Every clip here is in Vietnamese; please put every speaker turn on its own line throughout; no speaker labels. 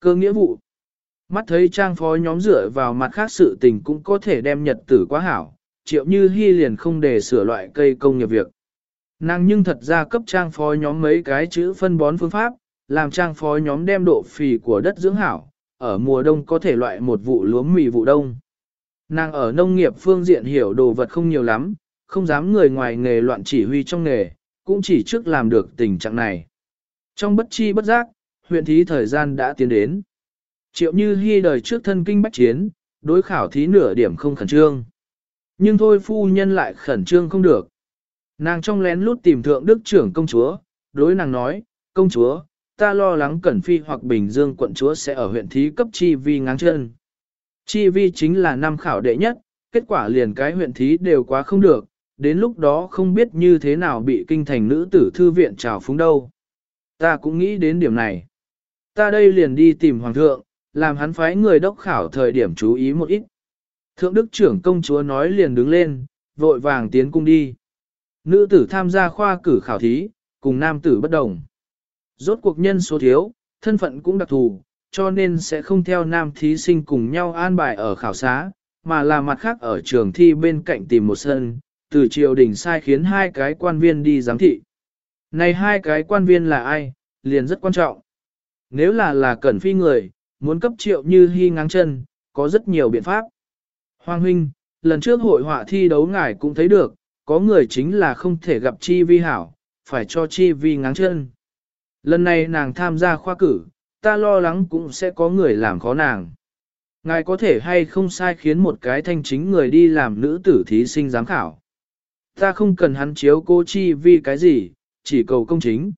Cơ nghĩa vụ. Mắt thấy trang phó nhóm dựa vào mặt khác sự tình cũng có thể đem nhật tử quá hảo, triệu như hy liền không để sửa loại cây công nghiệp việc. Nàng nhưng thật ra cấp trang phó nhóm mấy cái chữ phân bón phương pháp, làm trang phó nhóm đem độ phì của đất dưỡng hảo, ở mùa đông có thể loại một vụ lúa mì vụ đông. Nàng ở nông nghiệp phương diện hiểu đồ vật không nhiều lắm, không dám người ngoài nghề loạn chỉ huy trong nghề, cũng chỉ trước làm được tình trạng này. Trong bất chi bất giác, huyện thí thời gian đã tiến đến. Triệu như Hi đời trước thân kinh bách chiến, đối khảo thí nửa điểm không khẩn trương. Nhưng thôi phu nhân lại khẩn trương không được. Nàng trong lén lút tìm thượng đức trưởng công chúa, đối nàng nói, công chúa, ta lo lắng Cẩn Phi hoặc Bình Dương quận chúa sẽ ở huyện thí cấp chi vi ngáng chân. Chi vi chính là năm khảo đệ nhất, kết quả liền cái huyện thí đều quá không được, đến lúc đó không biết như thế nào bị kinh thành nữ tử thư viện trào phúng đâu. Ta cũng nghĩ đến điểm này. Ta đây liền đi tìm hoàng thượng, làm hắn phái người đốc khảo thời điểm chú ý một ít. Thượng đức trưởng công chúa nói liền đứng lên, vội vàng tiến cung đi. Nữ tử tham gia khoa cử khảo thí, cùng nam tử bất đồng. Rốt cuộc nhân số thiếu, thân phận cũng đặc thù, cho nên sẽ không theo nam thí sinh cùng nhau an bài ở khảo xá, mà là mặt khác ở trường thi bên cạnh tìm một sân, từ triều đình sai khiến hai cái quan viên đi giám thị. Này hai cái quan viên là ai, liền rất quan trọng. Nếu là là cẩn phi người, muốn cấp triệu như hy ngáng chân, có rất nhiều biện pháp. Hoàng huynh, lần trước hội họa thi đấu ngài cũng thấy được, có người chính là không thể gặp chi vi hảo, phải cho chi vi ngáng chân. Lần này nàng tham gia khoa cử, ta lo lắng cũng sẽ có người làm khó nàng. Ngài có thể hay không sai khiến một cái thanh chính người đi làm nữ tử thí sinh giám khảo. Ta không cần hắn chiếu cô chi vi cái gì, chỉ cầu công chính.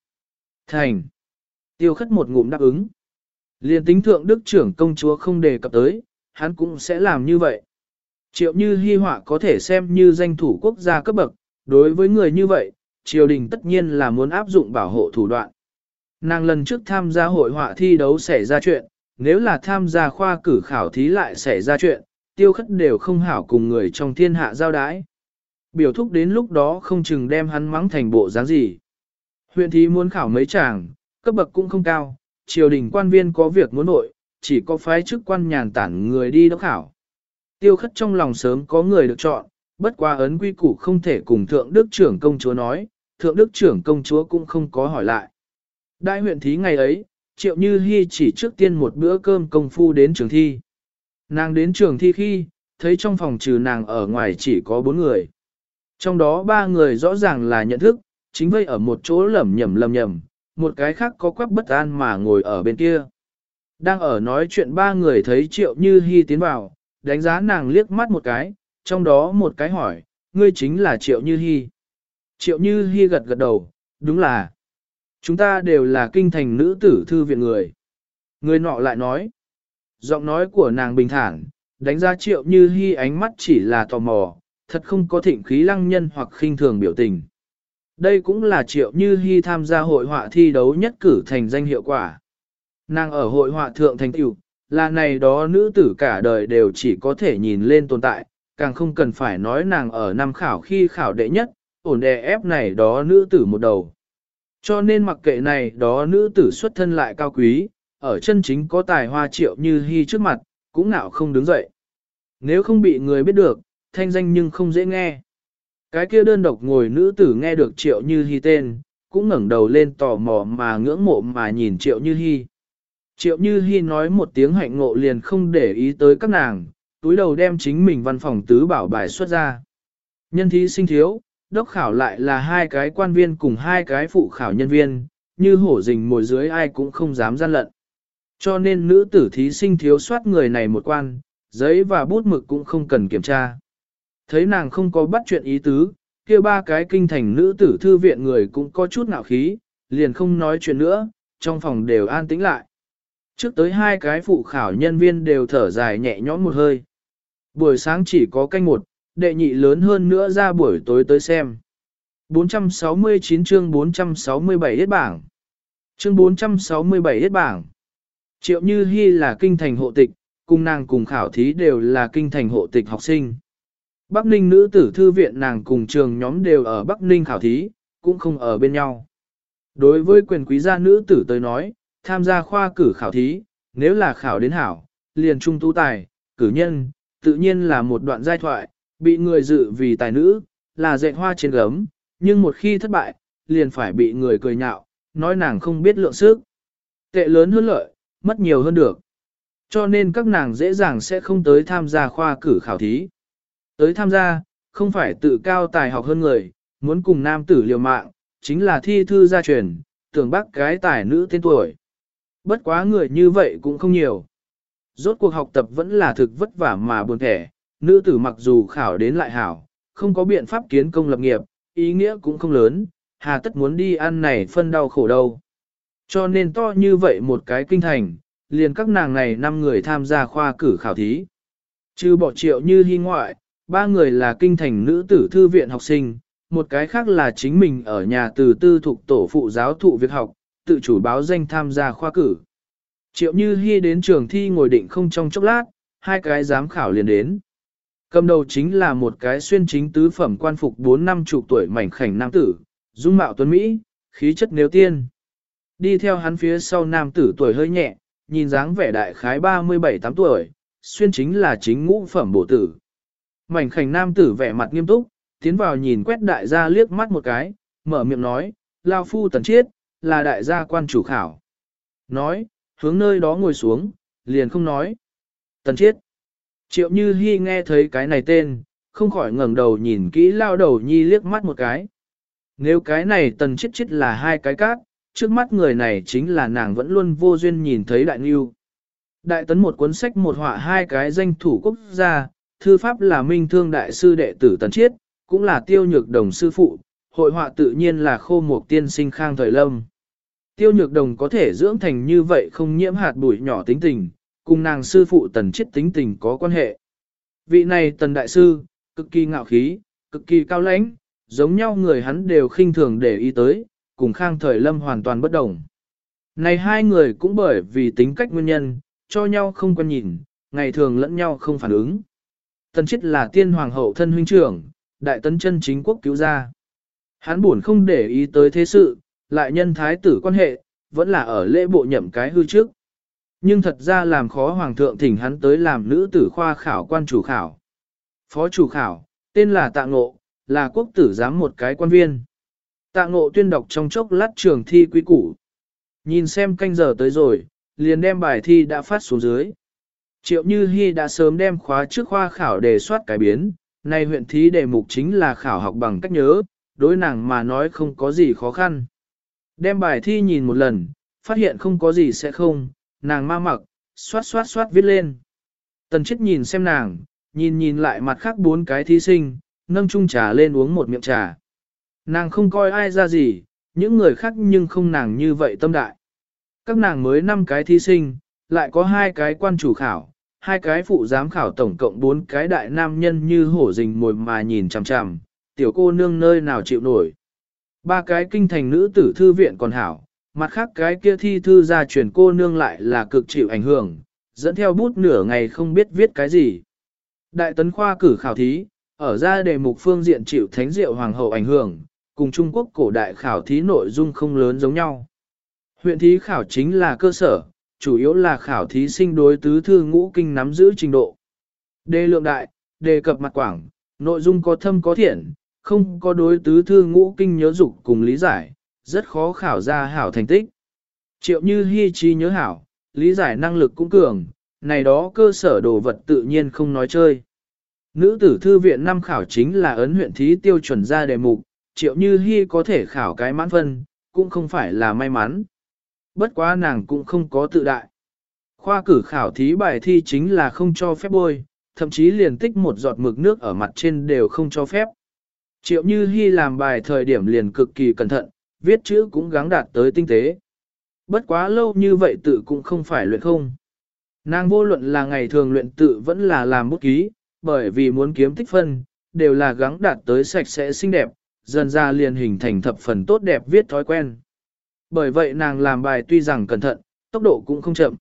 Thành. Tiêu khất một ngụm đáp ứng. Liên tính thượng đức trưởng công chúa không đề cập tới, hắn cũng sẽ làm như vậy. Triệu như hy họa có thể xem như danh thủ quốc gia cấp bậc, đối với người như vậy, triều đình tất nhiên là muốn áp dụng bảo hộ thủ đoạn. Nàng lần trước tham gia hội họa thi đấu xảy ra chuyện, nếu là tham gia khoa cử khảo thí lại xảy ra chuyện, tiêu khất đều không hảo cùng người trong thiên hạ giao đái. Biểu thúc đến lúc đó không chừng đem hắn mắng thành bộ dáng gì. Huyện thí muốn khảo mấy chàng, cấp bậc cũng không cao, triều đình quan viên có việc muốn nội, chỉ có phái chức quan nhàn tản người đi đốc khảo. Tiêu khất trong lòng sớm có người được chọn, bất qua ấn quy củ không thể cùng thượng đức trưởng công chúa nói, thượng đức trưởng công chúa cũng không có hỏi lại. Đại huyện thí ngày ấy, triệu như hy chỉ trước tiên một bữa cơm công phu đến trường thi. Nàng đến trường thi khi, thấy trong phòng trừ nàng ở ngoài chỉ có bốn người. Trong đó ba người rõ ràng là nhận thức, chính vây ở một chỗ lẩm nhẩm lầm nhầm, một cái khác có quắc bất an mà ngồi ở bên kia. Đang ở nói chuyện ba người thấy triệu như hy tiến vào, đánh giá nàng liếc mắt một cái, trong đó một cái hỏi, ngươi chính là triệu như hy. Triệu như hy gật gật đầu, đúng là. Chúng ta đều là kinh thành nữ tử thư viện người. Người nọ lại nói. Giọng nói của nàng bình thản, đánh giá triệu như hy ánh mắt chỉ là tò mò, thật không có thịnh khí lăng nhân hoặc khinh thường biểu tình. Đây cũng là triệu như hy tham gia hội họa thi đấu nhất cử thành danh hiệu quả. Nàng ở hội họa thượng thành tiểu là này đó nữ tử cả đời đều chỉ có thể nhìn lên tồn tại, càng không cần phải nói nàng ở năm khảo khi khảo đệ nhất, ổn đè ép này đó nữ tử một đầu. Cho nên mặc kệ này đó nữ tử xuất thân lại cao quý, ở chân chính có tài hoa triệu như hy trước mặt, cũng nào không đứng dậy. Nếu không bị người biết được, thanh danh nhưng không dễ nghe. Cái kia đơn độc ngồi nữ tử nghe được triệu như hy tên, cũng ngẩng đầu lên tò mò mà ngưỡng mộ mà nhìn triệu như hy. Triệu như hy nói một tiếng hạnh ngộ liền không để ý tới các nàng, túi đầu đem chính mình văn phòng tứ bảo bài xuất ra. Nhân thí sinh thiếu, đốc khảo lại là hai cái quan viên cùng hai cái phụ khảo nhân viên, như hổ rình mồi dưới ai cũng không dám gian lận. Cho nên nữ tử thí sinh thiếu soát người này một quan, giấy và bút mực cũng không cần kiểm tra. Thấy nàng không có bắt chuyện ý tứ, kia ba cái kinh thành nữ tử thư viện người cũng có chút ngạo khí, liền không nói chuyện nữa, trong phòng đều an tĩnh lại. Trước tới hai cái phụ khảo nhân viên đều thở dài nhẹ nhõm một hơi. Buổi sáng chỉ có canh một, đệ nhị lớn hơn nữa ra buổi tối tới xem. 469 chương 467 hết bảng. Chương 467 hết bảng. Triệu Như Hi là kinh thành hộ tịch, cùng nàng cùng khảo thí đều là kinh thành hộ tịch học sinh. Bắc Ninh nữ tử thư viện nàng cùng trường nhóm đều ở Bắc Ninh khảo thí, cũng không ở bên nhau. Đối với quyền quý gia nữ tử tới nói, tham gia khoa cử khảo thí, nếu là khảo đến hảo, liền trung tú tài, cử nhân, tự nhiên là một đoạn giai thoại, bị người dự vì tài nữ, là dạy hoa trên gấm, nhưng một khi thất bại, liền phải bị người cười nhạo, nói nàng không biết lượng sức. Tệ lớn hơn lợi, mất nhiều hơn được. Cho nên các nàng dễ dàng sẽ không tới tham gia khoa cử khảo thí. Tới tham gia, không phải tự cao tài học hơn người, muốn cùng nam tử liều mạng, chính là thi thư gia truyền, tưởng bác cái tài nữ tên tuổi. Bất quá người như vậy cũng không nhiều. Rốt cuộc học tập vẫn là thực vất vả mà buồn thẻ, nữ tử mặc dù khảo đến lại hảo, không có biện pháp kiến công lập nghiệp, ý nghĩa cũng không lớn, hà tất muốn đi ăn này phân đau khổ đâu. Cho nên to như vậy một cái kinh thành, liền các nàng này năm người tham gia khoa cử khảo thí. Chứ bỏ triệu như hy ngoại, ba người là kinh thành nữ tử thư viện học sinh, một cái khác là chính mình ở nhà từ tư thuộc tổ phụ giáo thụ việc học, tự chủ báo danh tham gia khoa cử. Triệu Như Hi đến trường thi ngồi định không trong chốc lát, hai cái giám khảo liền đến. Cầm đầu chính là một cái xuyên chính tứ phẩm quan phục 4 năm chục tuổi mảnh khảnh nam tử, dung mạo tuấn Mỹ, khí chất nếu tiên. Đi theo hắn phía sau nam tử tuổi hơi nhẹ, nhìn dáng vẻ đại khái 37-8 tuổi, xuyên chính là chính ngũ phẩm bổ tử. Mảnh khảnh nam tử vẻ mặt nghiêm túc, tiến vào nhìn quét đại gia liếc mắt một cái, mở miệng nói, Lao Phu Tần Chiết, là đại gia quan chủ khảo. Nói, hướng nơi đó ngồi xuống, liền không nói. Tần Chiết. Triệu Như Hi nghe thấy cái này tên, không khỏi ngẩng đầu nhìn kỹ lao đầu nhi liếc mắt một cái. Nếu cái này Tần Chiết Chiết là hai cái cát, trước mắt người này chính là nàng vẫn luôn vô duyên nhìn thấy đại nghiêu. Đại tấn một cuốn sách một họa hai cái danh thủ quốc gia, thư pháp là minh thương đại sư đệ tử Tần Chiết, cũng là tiêu nhược đồng sư phụ, hội họa tự nhiên là khô Mục tiên sinh khang thời lâm. Tiêu nhược đồng có thể dưỡng thành như vậy không nhiễm hạt bụi nhỏ tính tình, cùng nàng sư phụ tần Chiết tính tình có quan hệ. Vị này tần đại sư, cực kỳ ngạo khí, cực kỳ cao lãnh, giống nhau người hắn đều khinh thường để ý tới, cùng khang thời lâm hoàn toàn bất đồng. Này hai người cũng bởi vì tính cách nguyên nhân, cho nhau không quan nhìn, ngày thường lẫn nhau không phản ứng. Tần chết là tiên hoàng hậu thân huynh trưởng, đại tấn chân chính quốc cứu ra. Hắn buồn không để ý tới thế sự, lại nhân thái tử quan hệ, vẫn là ở lễ bộ nhậm cái hư trước. Nhưng thật ra làm khó hoàng thượng thỉnh hắn tới làm nữ tử khoa khảo quan chủ khảo. Phó chủ khảo, tên là Tạ Ngộ, là quốc tử giám một cái quan viên. Tạ Ngộ tuyên đọc trong chốc lát trường thi quý củ. Nhìn xem canh giờ tới rồi, liền đem bài thi đã phát xuống dưới. Triệu Như Hi đã sớm đem khóa trước khoa khảo đề soát cái biến, nay huyện thí đề mục chính là khảo học bằng cách nhớ, đối nàng mà nói không có gì khó khăn. Đem bài thi nhìn một lần, phát hiện không có gì sẽ không, nàng ma mặc, xoát xoát xoát viết lên. Tần chết nhìn xem nàng, nhìn nhìn lại mặt khác bốn cái thí sinh, nâng chung trà lên uống một miệng trà. Nàng không coi ai ra gì, những người khác nhưng không nàng như vậy tâm đại. Các nàng mới năm cái thí sinh, lại có hai cái quan chủ khảo, hai cái phụ giám khảo tổng cộng bốn cái đại nam nhân như hổ rình mồi mà nhìn chằm chằm, tiểu cô nương nơi nào chịu nổi. Ba cái kinh thành nữ tử thư viện còn hảo, mặt khác cái kia thi thư ra truyền cô nương lại là cực chịu ảnh hưởng, dẫn theo bút nửa ngày không biết viết cái gì. Đại tấn khoa cử khảo thí, ở ra đề mục phương diện chịu thánh diệu hoàng hậu ảnh hưởng, cùng Trung Quốc cổ đại khảo thí nội dung không lớn giống nhau. Huyện thí khảo chính là cơ sở, chủ yếu là khảo thí sinh đối tứ thư ngũ kinh nắm giữ trình độ. Đề lượng đại, đề cập mặt quảng, nội dung có thâm có thiện, không có đối tứ thư ngũ kinh nhớ dục cùng lý giải, rất khó khảo ra hảo thành tích. Triệu như hy trí nhớ hảo, lý giải năng lực cũng cường, này đó cơ sở đồ vật tự nhiên không nói chơi. Nữ tử thư viện năm khảo chính là ấn huyện thí tiêu chuẩn ra đề mục, triệu như hy có thể khảo cái mãn phân, cũng không phải là may mắn. Bất quá nàng cũng không có tự đại. Khoa cử khảo thí bài thi chính là không cho phép bôi, thậm chí liền tích một giọt mực nước ở mặt trên đều không cho phép. Triệu Như Hi làm bài thời điểm liền cực kỳ cẩn thận, viết chữ cũng gắng đạt tới tinh tế. Bất quá lâu như vậy tự cũng không phải luyện không. Nàng vô luận là ngày thường luyện tự vẫn là làm bút ký, bởi vì muốn kiếm tích phân, đều là gắng đạt tới sạch sẽ xinh đẹp, dần ra liền hình thành thập phần tốt đẹp viết thói quen. Bởi vậy nàng làm bài tuy rằng cẩn thận, tốc độ cũng không chậm.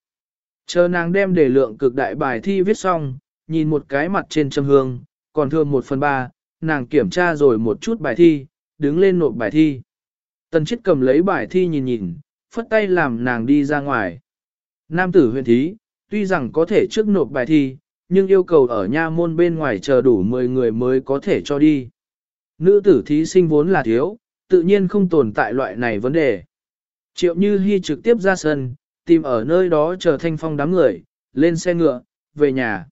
Chờ nàng đem đề lượng cực đại bài thi viết xong, nhìn một cái mặt trên châm hương, còn thương một phần ba, nàng kiểm tra rồi một chút bài thi, đứng lên nộp bài thi. Tần chết cầm lấy bài thi nhìn nhìn, phất tay làm nàng đi ra ngoài. Nam tử huyện thí, tuy rằng có thể trước nộp bài thi, nhưng yêu cầu ở nha môn bên ngoài chờ đủ 10 người mới có thể cho đi. Nữ tử thí sinh vốn là thiếu, tự nhiên không tồn tại loại này vấn đề. Triệu Như Hi trực tiếp ra sân, tìm ở nơi đó chờ thanh phong đám người, lên xe ngựa, về nhà.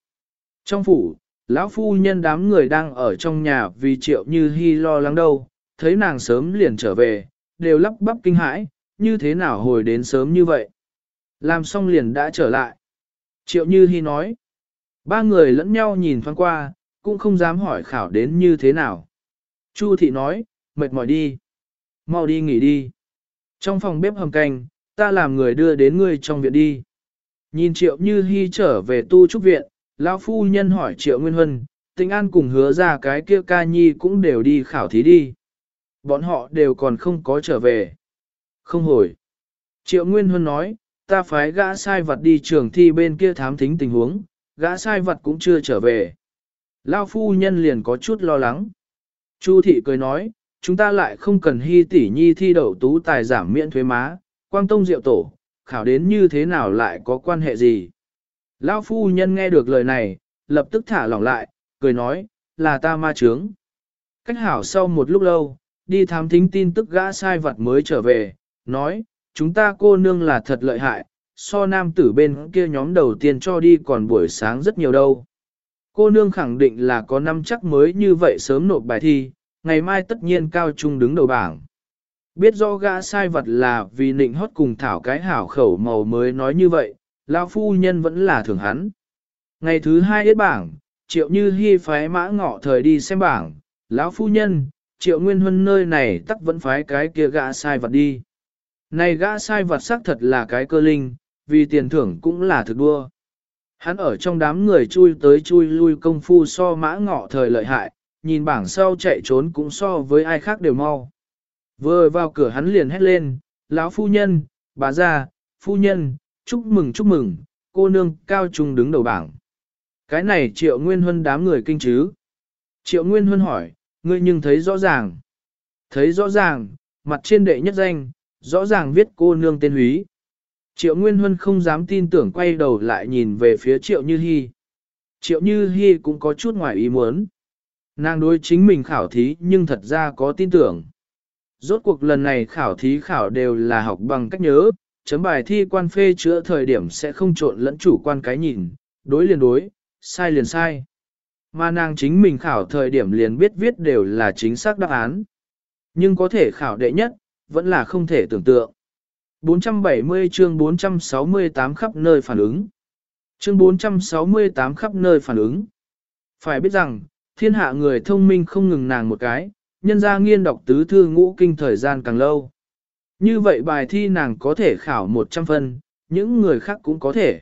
Trong phủ, lão phu nhân đám người đang ở trong nhà vì Triệu Như Hi lo lắng đâu, thấy nàng sớm liền trở về, đều lắp bắp kinh hãi, như thế nào hồi đến sớm như vậy. Làm xong liền đã trở lại. Triệu Như Hi nói, ba người lẫn nhau nhìn thoáng qua, cũng không dám hỏi khảo đến như thế nào. Chu thị nói, mệt mỏi đi. Mau đi nghỉ đi. Trong phòng bếp hầm canh, ta làm người đưa đến ngươi trong viện đi. Nhìn triệu như hy trở về tu trúc viện, lão phu nhân hỏi triệu nguyên huân, tình an cùng hứa ra cái kia ca nhi cũng đều đi khảo thí đi. Bọn họ đều còn không có trở về. Không hồi. Triệu Nguyên Huân nói, ta phái gã sai vật đi trường thi bên kia thám thính tình huống, gã sai vật cũng chưa trở về. Lao phu nhân liền có chút lo lắng. Chu thị cười nói, chúng ta lại không cần hy tỷ nhi thi đậu tú tài giảm miễn thuế má, quang tông diệu tổ, khảo đến như thế nào lại có quan hệ gì. Lão phu nhân nghe được lời này, lập tức thả lỏng lại, cười nói, là ta ma trướng. Cách hảo sau một lúc lâu, đi thám thính tin tức gã sai vật mới trở về, nói, chúng ta cô nương là thật lợi hại, so nam tử bên kia nhóm đầu tiên cho đi còn buổi sáng rất nhiều đâu. Cô nương khẳng định là có năm chắc mới như vậy sớm nộp bài thi, ngày mai tất nhiên cao trung đứng đầu bảng. Biết rõ gã sai vật là vì nịnh hót cùng thảo cái hảo khẩu màu mới nói như vậy, lão phu nhân vẫn là thường hắn. Ngày thứ hai yết bảng, triệu như hy phái mã ngọ thời đi xem bảng, lão phu nhân, triệu nguyên huân nơi này tắc vẫn phái cái kia gã sai vật đi. Này gã sai vật xác thật là cái cơ linh, vì tiền thưởng cũng là thực đua. Hắn ở trong đám người chui tới chui lui công phu so mã ngọ thời lợi hại, nhìn bảng sau chạy trốn cũng so với ai khác đều mau. Vừa vào cửa hắn liền hét lên, lão phu nhân, bà già, phu nhân, chúc mừng chúc mừng, cô nương cao trung đứng đầu bảng. Cái này triệu nguyên huân đám người kinh chứ. Triệu nguyên huân hỏi, ngươi nhưng thấy rõ ràng. Thấy rõ ràng, mặt trên đệ nhất danh, rõ ràng viết cô nương tên húy. Triệu Nguyên Huân không dám tin tưởng quay đầu lại nhìn về phía Triệu Như Hi. Triệu Như Hi cũng có chút ngoài ý muốn. Nàng đối chính mình khảo thí nhưng thật ra có tin tưởng. Rốt cuộc lần này khảo thí khảo đều là học bằng cách nhớ, chấm bài thi quan phê chữa thời điểm sẽ không trộn lẫn chủ quan cái nhìn, đối liền đối, sai liền sai. Mà nàng chính mình khảo thời điểm liền biết viết đều là chính xác đáp án. Nhưng có thể khảo đệ nhất, vẫn là không thể tưởng tượng. 470 chương 468 khắp nơi phản ứng. Chương 468 khắp nơi phản ứng. Phải biết rằng, thiên hạ người thông minh không ngừng nàng một cái, nhân ra nghiên đọc tứ thư ngũ kinh thời gian càng lâu. Như vậy bài thi nàng có thể khảo 100 phân, những người khác cũng có thể.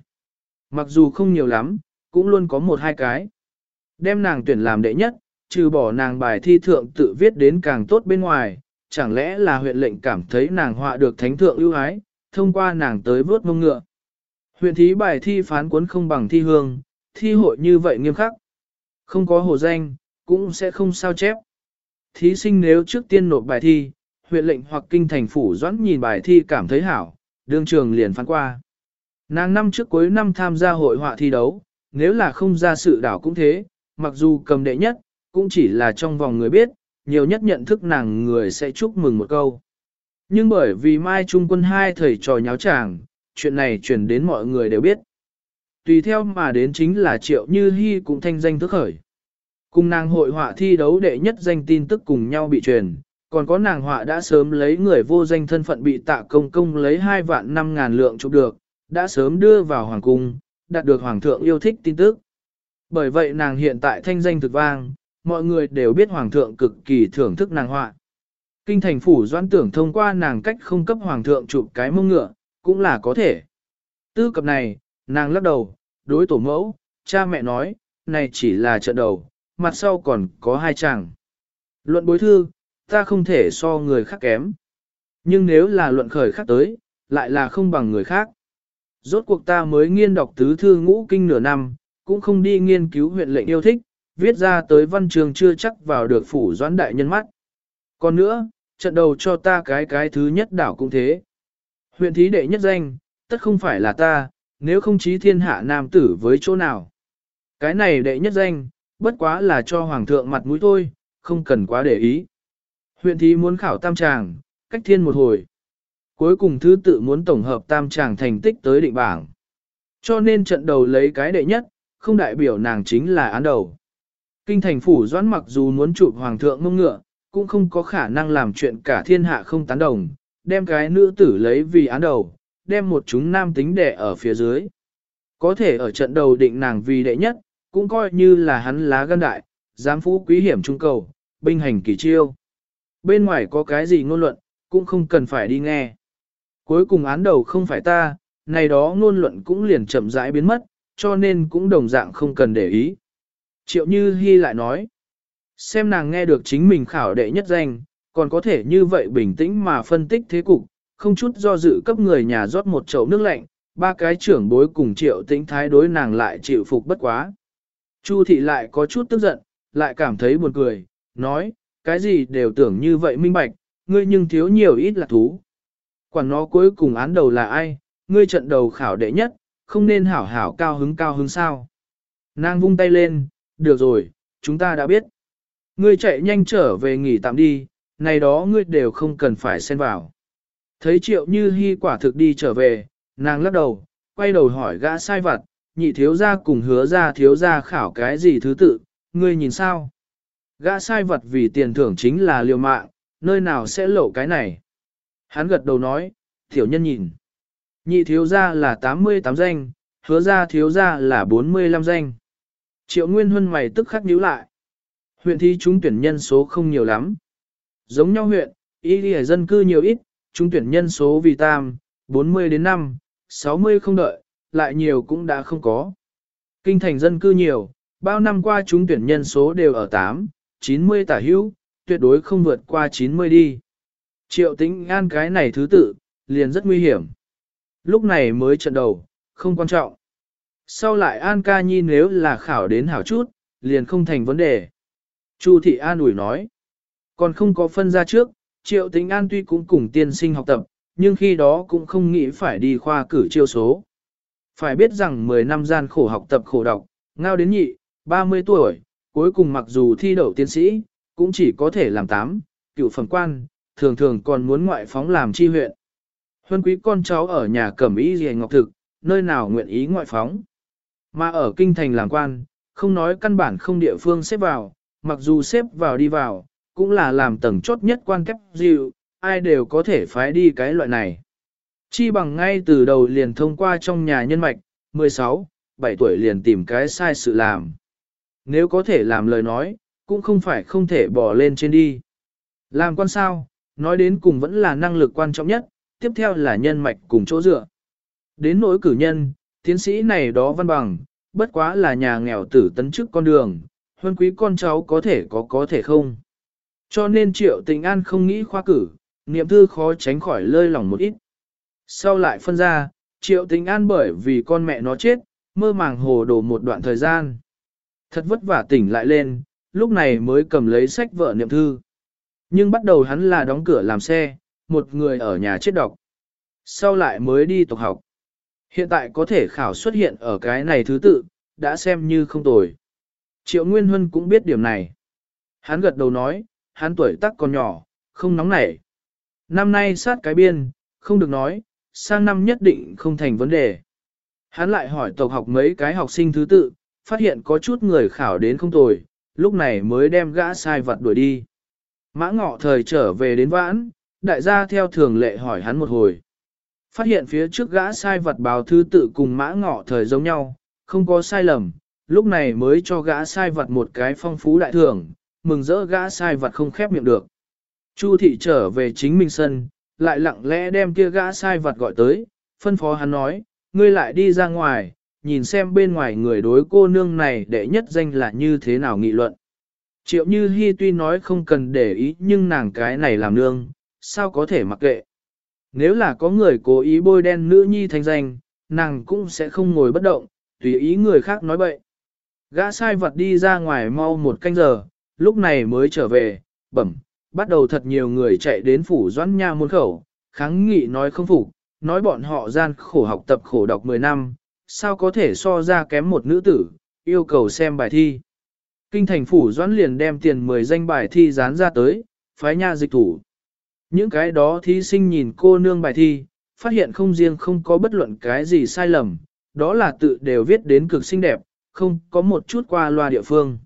Mặc dù không nhiều lắm, cũng luôn có một hai cái. Đem nàng tuyển làm đệ nhất, trừ bỏ nàng bài thi thượng tự viết đến càng tốt bên ngoài, chẳng lẽ là huyện lệnh cảm thấy nàng họa được thánh thượng ưu ái, thông qua nàng tới vớt mông ngựa. Huyện thí bài thi phán cuốn không bằng thi hương, thi hội như vậy nghiêm khắc. Không có hồ danh, cũng sẽ không sao chép. Thí sinh nếu trước tiên nộp bài thi, huyện lệnh hoặc kinh thành phủ doãn nhìn bài thi cảm thấy hảo, đương trường liền phán qua. Nàng năm trước cuối năm tham gia hội họa thi đấu, nếu là không ra sự đảo cũng thế, mặc dù cầm đệ nhất, cũng chỉ là trong vòng người biết, nhiều nhất nhận thức nàng người sẽ chúc mừng một câu. Nhưng bởi vì Mai Trung quân hai thầy trò nháo chàng, chuyện này truyền đến mọi người đều biết. Tùy theo mà đến chính là Triệu Như Hi cũng thanh danh thức khởi. Cùng nàng hội họa thi đấu đệ nhất danh tin tức cùng nhau bị truyền, còn có nàng họa đã sớm lấy người vô danh thân phận bị tạ công công lấy 2 vạn 5 ngàn lượng chụp được, đã sớm đưa vào hoàng cung, đạt được hoàng thượng yêu thích tin tức. Bởi vậy nàng hiện tại thanh danh thực vang, mọi người đều biết hoàng thượng cực kỳ thưởng thức nàng họa. Kinh thành phủ doãn tưởng thông qua nàng cách không cấp hoàng thượng chụp cái mông ngựa, cũng là có thể. Tư cập này, nàng lắc đầu, đối tổ mẫu, cha mẹ nói, này chỉ là trận đầu, mặt sau còn có hai chàng. Luận bối thư, ta không thể so người khác kém. Nhưng nếu là luận khởi khác tới, lại là không bằng người khác. Rốt cuộc ta mới nghiên đọc tứ thư ngũ kinh nửa năm, cũng không đi nghiên cứu huyện lệnh yêu thích, viết ra tới văn trường chưa chắc vào được phủ doãn đại nhân mắt. Còn nữa, trận đầu cho ta cái cái thứ nhất đảo cũng thế. Huyện thí đệ nhất danh, tất không phải là ta, nếu không chí thiên hạ nam tử với chỗ nào. Cái này đệ nhất danh, bất quá là cho hoàng thượng mặt mũi thôi, không cần quá để ý. Huyện thí muốn khảo tam tràng, cách thiên một hồi. Cuối cùng thứ tự muốn tổng hợp tam tràng thành tích tới định bảng. Cho nên trận đầu lấy cái đệ nhất, không đại biểu nàng chính là án đầu. Kinh thành phủ doãn mặc dù muốn chụp hoàng thượng mông ngựa, cũng không có khả năng làm chuyện cả thiên hạ không tán đồng, đem cái nữ tử lấy vì án đầu, đem một chúng nam tính đệ ở phía dưới. Có thể ở trận đầu định nàng vì đệ nhất, cũng coi như là hắn lá gan đại, giám phú quý hiểm trung cầu, binh hành kỳ chiêu. Bên ngoài có cái gì ngôn luận, cũng không cần phải đi nghe. Cuối cùng án đầu không phải ta, này đó ngôn luận cũng liền chậm rãi biến mất, cho nên cũng đồng dạng không cần để ý. Triệu Như Hi lại nói, xem nàng nghe được chính mình khảo đệ nhất danh, còn có thể như vậy bình tĩnh mà phân tích thế cục, không chút do dự cấp người nhà rót một chậu nước lạnh, ba cái trưởng bối cùng triệu tĩnh thái đối nàng lại chịu phục bất quá. Chu thị lại có chút tức giận, lại cảm thấy buồn cười, nói, cái gì đều tưởng như vậy minh bạch, ngươi nhưng thiếu nhiều ít là thú. Quản nó cuối cùng án đầu là ai, ngươi trận đầu khảo đệ nhất, không nên hảo hảo cao hứng cao hứng sao. Nàng vung tay lên, được rồi, chúng ta đã biết. Ngươi chạy nhanh trở về nghỉ tạm đi, này đó ngươi đều không cần phải xen vào. Thấy triệu như hy quả thực đi trở về, nàng lắc đầu, quay đầu hỏi gã sai vặt, nhị thiếu gia cùng hứa ra thiếu gia khảo cái gì thứ tự, ngươi nhìn sao? Gã sai vật vì tiền thưởng chính là liều mạng, nơi nào sẽ lộ cái này? Hắn gật đầu nói, tiểu nhân nhìn. Nhị thiếu gia là 88 danh, hứa ra thiếu gia là 45 danh. Triệu Nguyên Huân mày tức khắc nhíu lại. Huyện thi chúng tuyển nhân số không nhiều lắm. Giống nhau huyện, y dân cư nhiều ít, chúng tuyển nhân số vì tam, 40 đến 5, 60 không đợi, lại nhiều cũng đã không có. Kinh thành dân cư nhiều, bao năm qua chúng tuyển nhân số đều ở 8, 90 tả hữu, tuyệt đối không vượt qua 90 đi. Triệu tính an cái này thứ tự, liền rất nguy hiểm. Lúc này mới trận đầu, không quan trọng. Sau lại An ca nhi nếu là khảo đến hảo chút, liền không thành vấn đề. Chu thị an ủi nói. Còn không có phân ra trước, triệu Tĩnh an tuy cũng cùng tiên sinh học tập, nhưng khi đó cũng không nghĩ phải đi khoa cử chiêu số. Phải biết rằng 10 năm gian khổ học tập khổ đọc, ngao đến nhị, 30 tuổi, cuối cùng mặc dù thi đậu tiến sĩ, cũng chỉ có thể làm tám, cựu phẩm quan, thường thường còn muốn ngoại phóng làm chi huyện. Huân quý con cháu ở nhà cẩm ý gì ngọc thực, nơi nào nguyện ý ngoại phóng. Mà ở kinh thành làm quan, không nói căn bản không địa phương xếp vào, mặc dù xếp vào đi vào, cũng là làm tầng chốt nhất quan kép dịu, ai đều có thể phái đi cái loại này. Chi bằng ngay từ đầu liền thông qua trong nhà nhân mạch, 16, 7 tuổi liền tìm cái sai sự làm. Nếu có thể làm lời nói, cũng không phải không thể bỏ lên trên đi. Làm quan sao, nói đến cùng vẫn là năng lực quan trọng nhất, tiếp theo là nhân mạch cùng chỗ dựa. Đến nỗi cử nhân, tiến sĩ này đó văn bằng, bất quá là nhà nghèo tử tấn chức con đường, huân quý con cháu có thể có có thể không. Cho nên triệu tình an không nghĩ khoa cử, niệm thư khó tránh khỏi lơi lỏng một ít. Sau lại phân ra, triệu tình an bởi vì con mẹ nó chết, mơ màng hồ đồ một đoạn thời gian. Thật vất vả tỉnh lại lên, lúc này mới cầm lấy sách vợ niệm thư. Nhưng bắt đầu hắn là đóng cửa làm xe, một người ở nhà chết đọc. Sau lại mới đi tục học. Hiện tại có thể khảo xuất hiện ở cái này thứ tự, đã xem như không tồi. Triệu Nguyên Huân cũng biết điểm này. Hắn gật đầu nói, hắn tuổi tác còn nhỏ, không nóng nảy. Năm nay sát cái biên, không được nói, sang năm nhất định không thành vấn đề. Hắn lại hỏi tộc học mấy cái học sinh thứ tự, phát hiện có chút người khảo đến không tồi, lúc này mới đem gã sai vật đuổi đi. Mã ngọ thời trở về đến vãn, đại gia theo thường lệ hỏi hắn một hồi. Phát hiện phía trước gã sai vật báo thứ tự cùng mã ngọ thời giống nhau, không có sai lầm, lúc này mới cho gã sai vật một cái phong phú đại thưởng, mừng rỡ gã sai vật không khép miệng được. Chu thị trở về chính mình sân, lại lặng lẽ đem kia gã sai vật gọi tới, phân phó hắn nói, ngươi lại đi ra ngoài, nhìn xem bên ngoài người đối cô nương này đệ nhất danh là như thế nào nghị luận. Triệu Như Hi tuy nói không cần để ý nhưng nàng cái này làm nương, sao có thể mặc kệ. Nếu là có người cố ý bôi đen nữ nhi thành danh, nàng cũng sẽ không ngồi bất động, tùy ý người khác nói bậy. Gã sai vật đi ra ngoài mau một canh giờ, lúc này mới trở về, bẩm, bắt đầu thật nhiều người chạy đến phủ doãn nha môn khẩu, kháng nghị nói không phục, nói bọn họ gian khổ học tập khổ đọc 10 năm, sao có thể so ra kém một nữ tử, yêu cầu xem bài thi. Kinh thành phủ doãn liền đem tiền 10 danh bài thi dán ra tới, phái nha dịch thủ. Những cái đó thí sinh nhìn cô nương bài thi, phát hiện không riêng không có bất luận cái gì sai lầm, đó là tự đều viết đến cực xinh đẹp, không có một chút qua loa địa phương.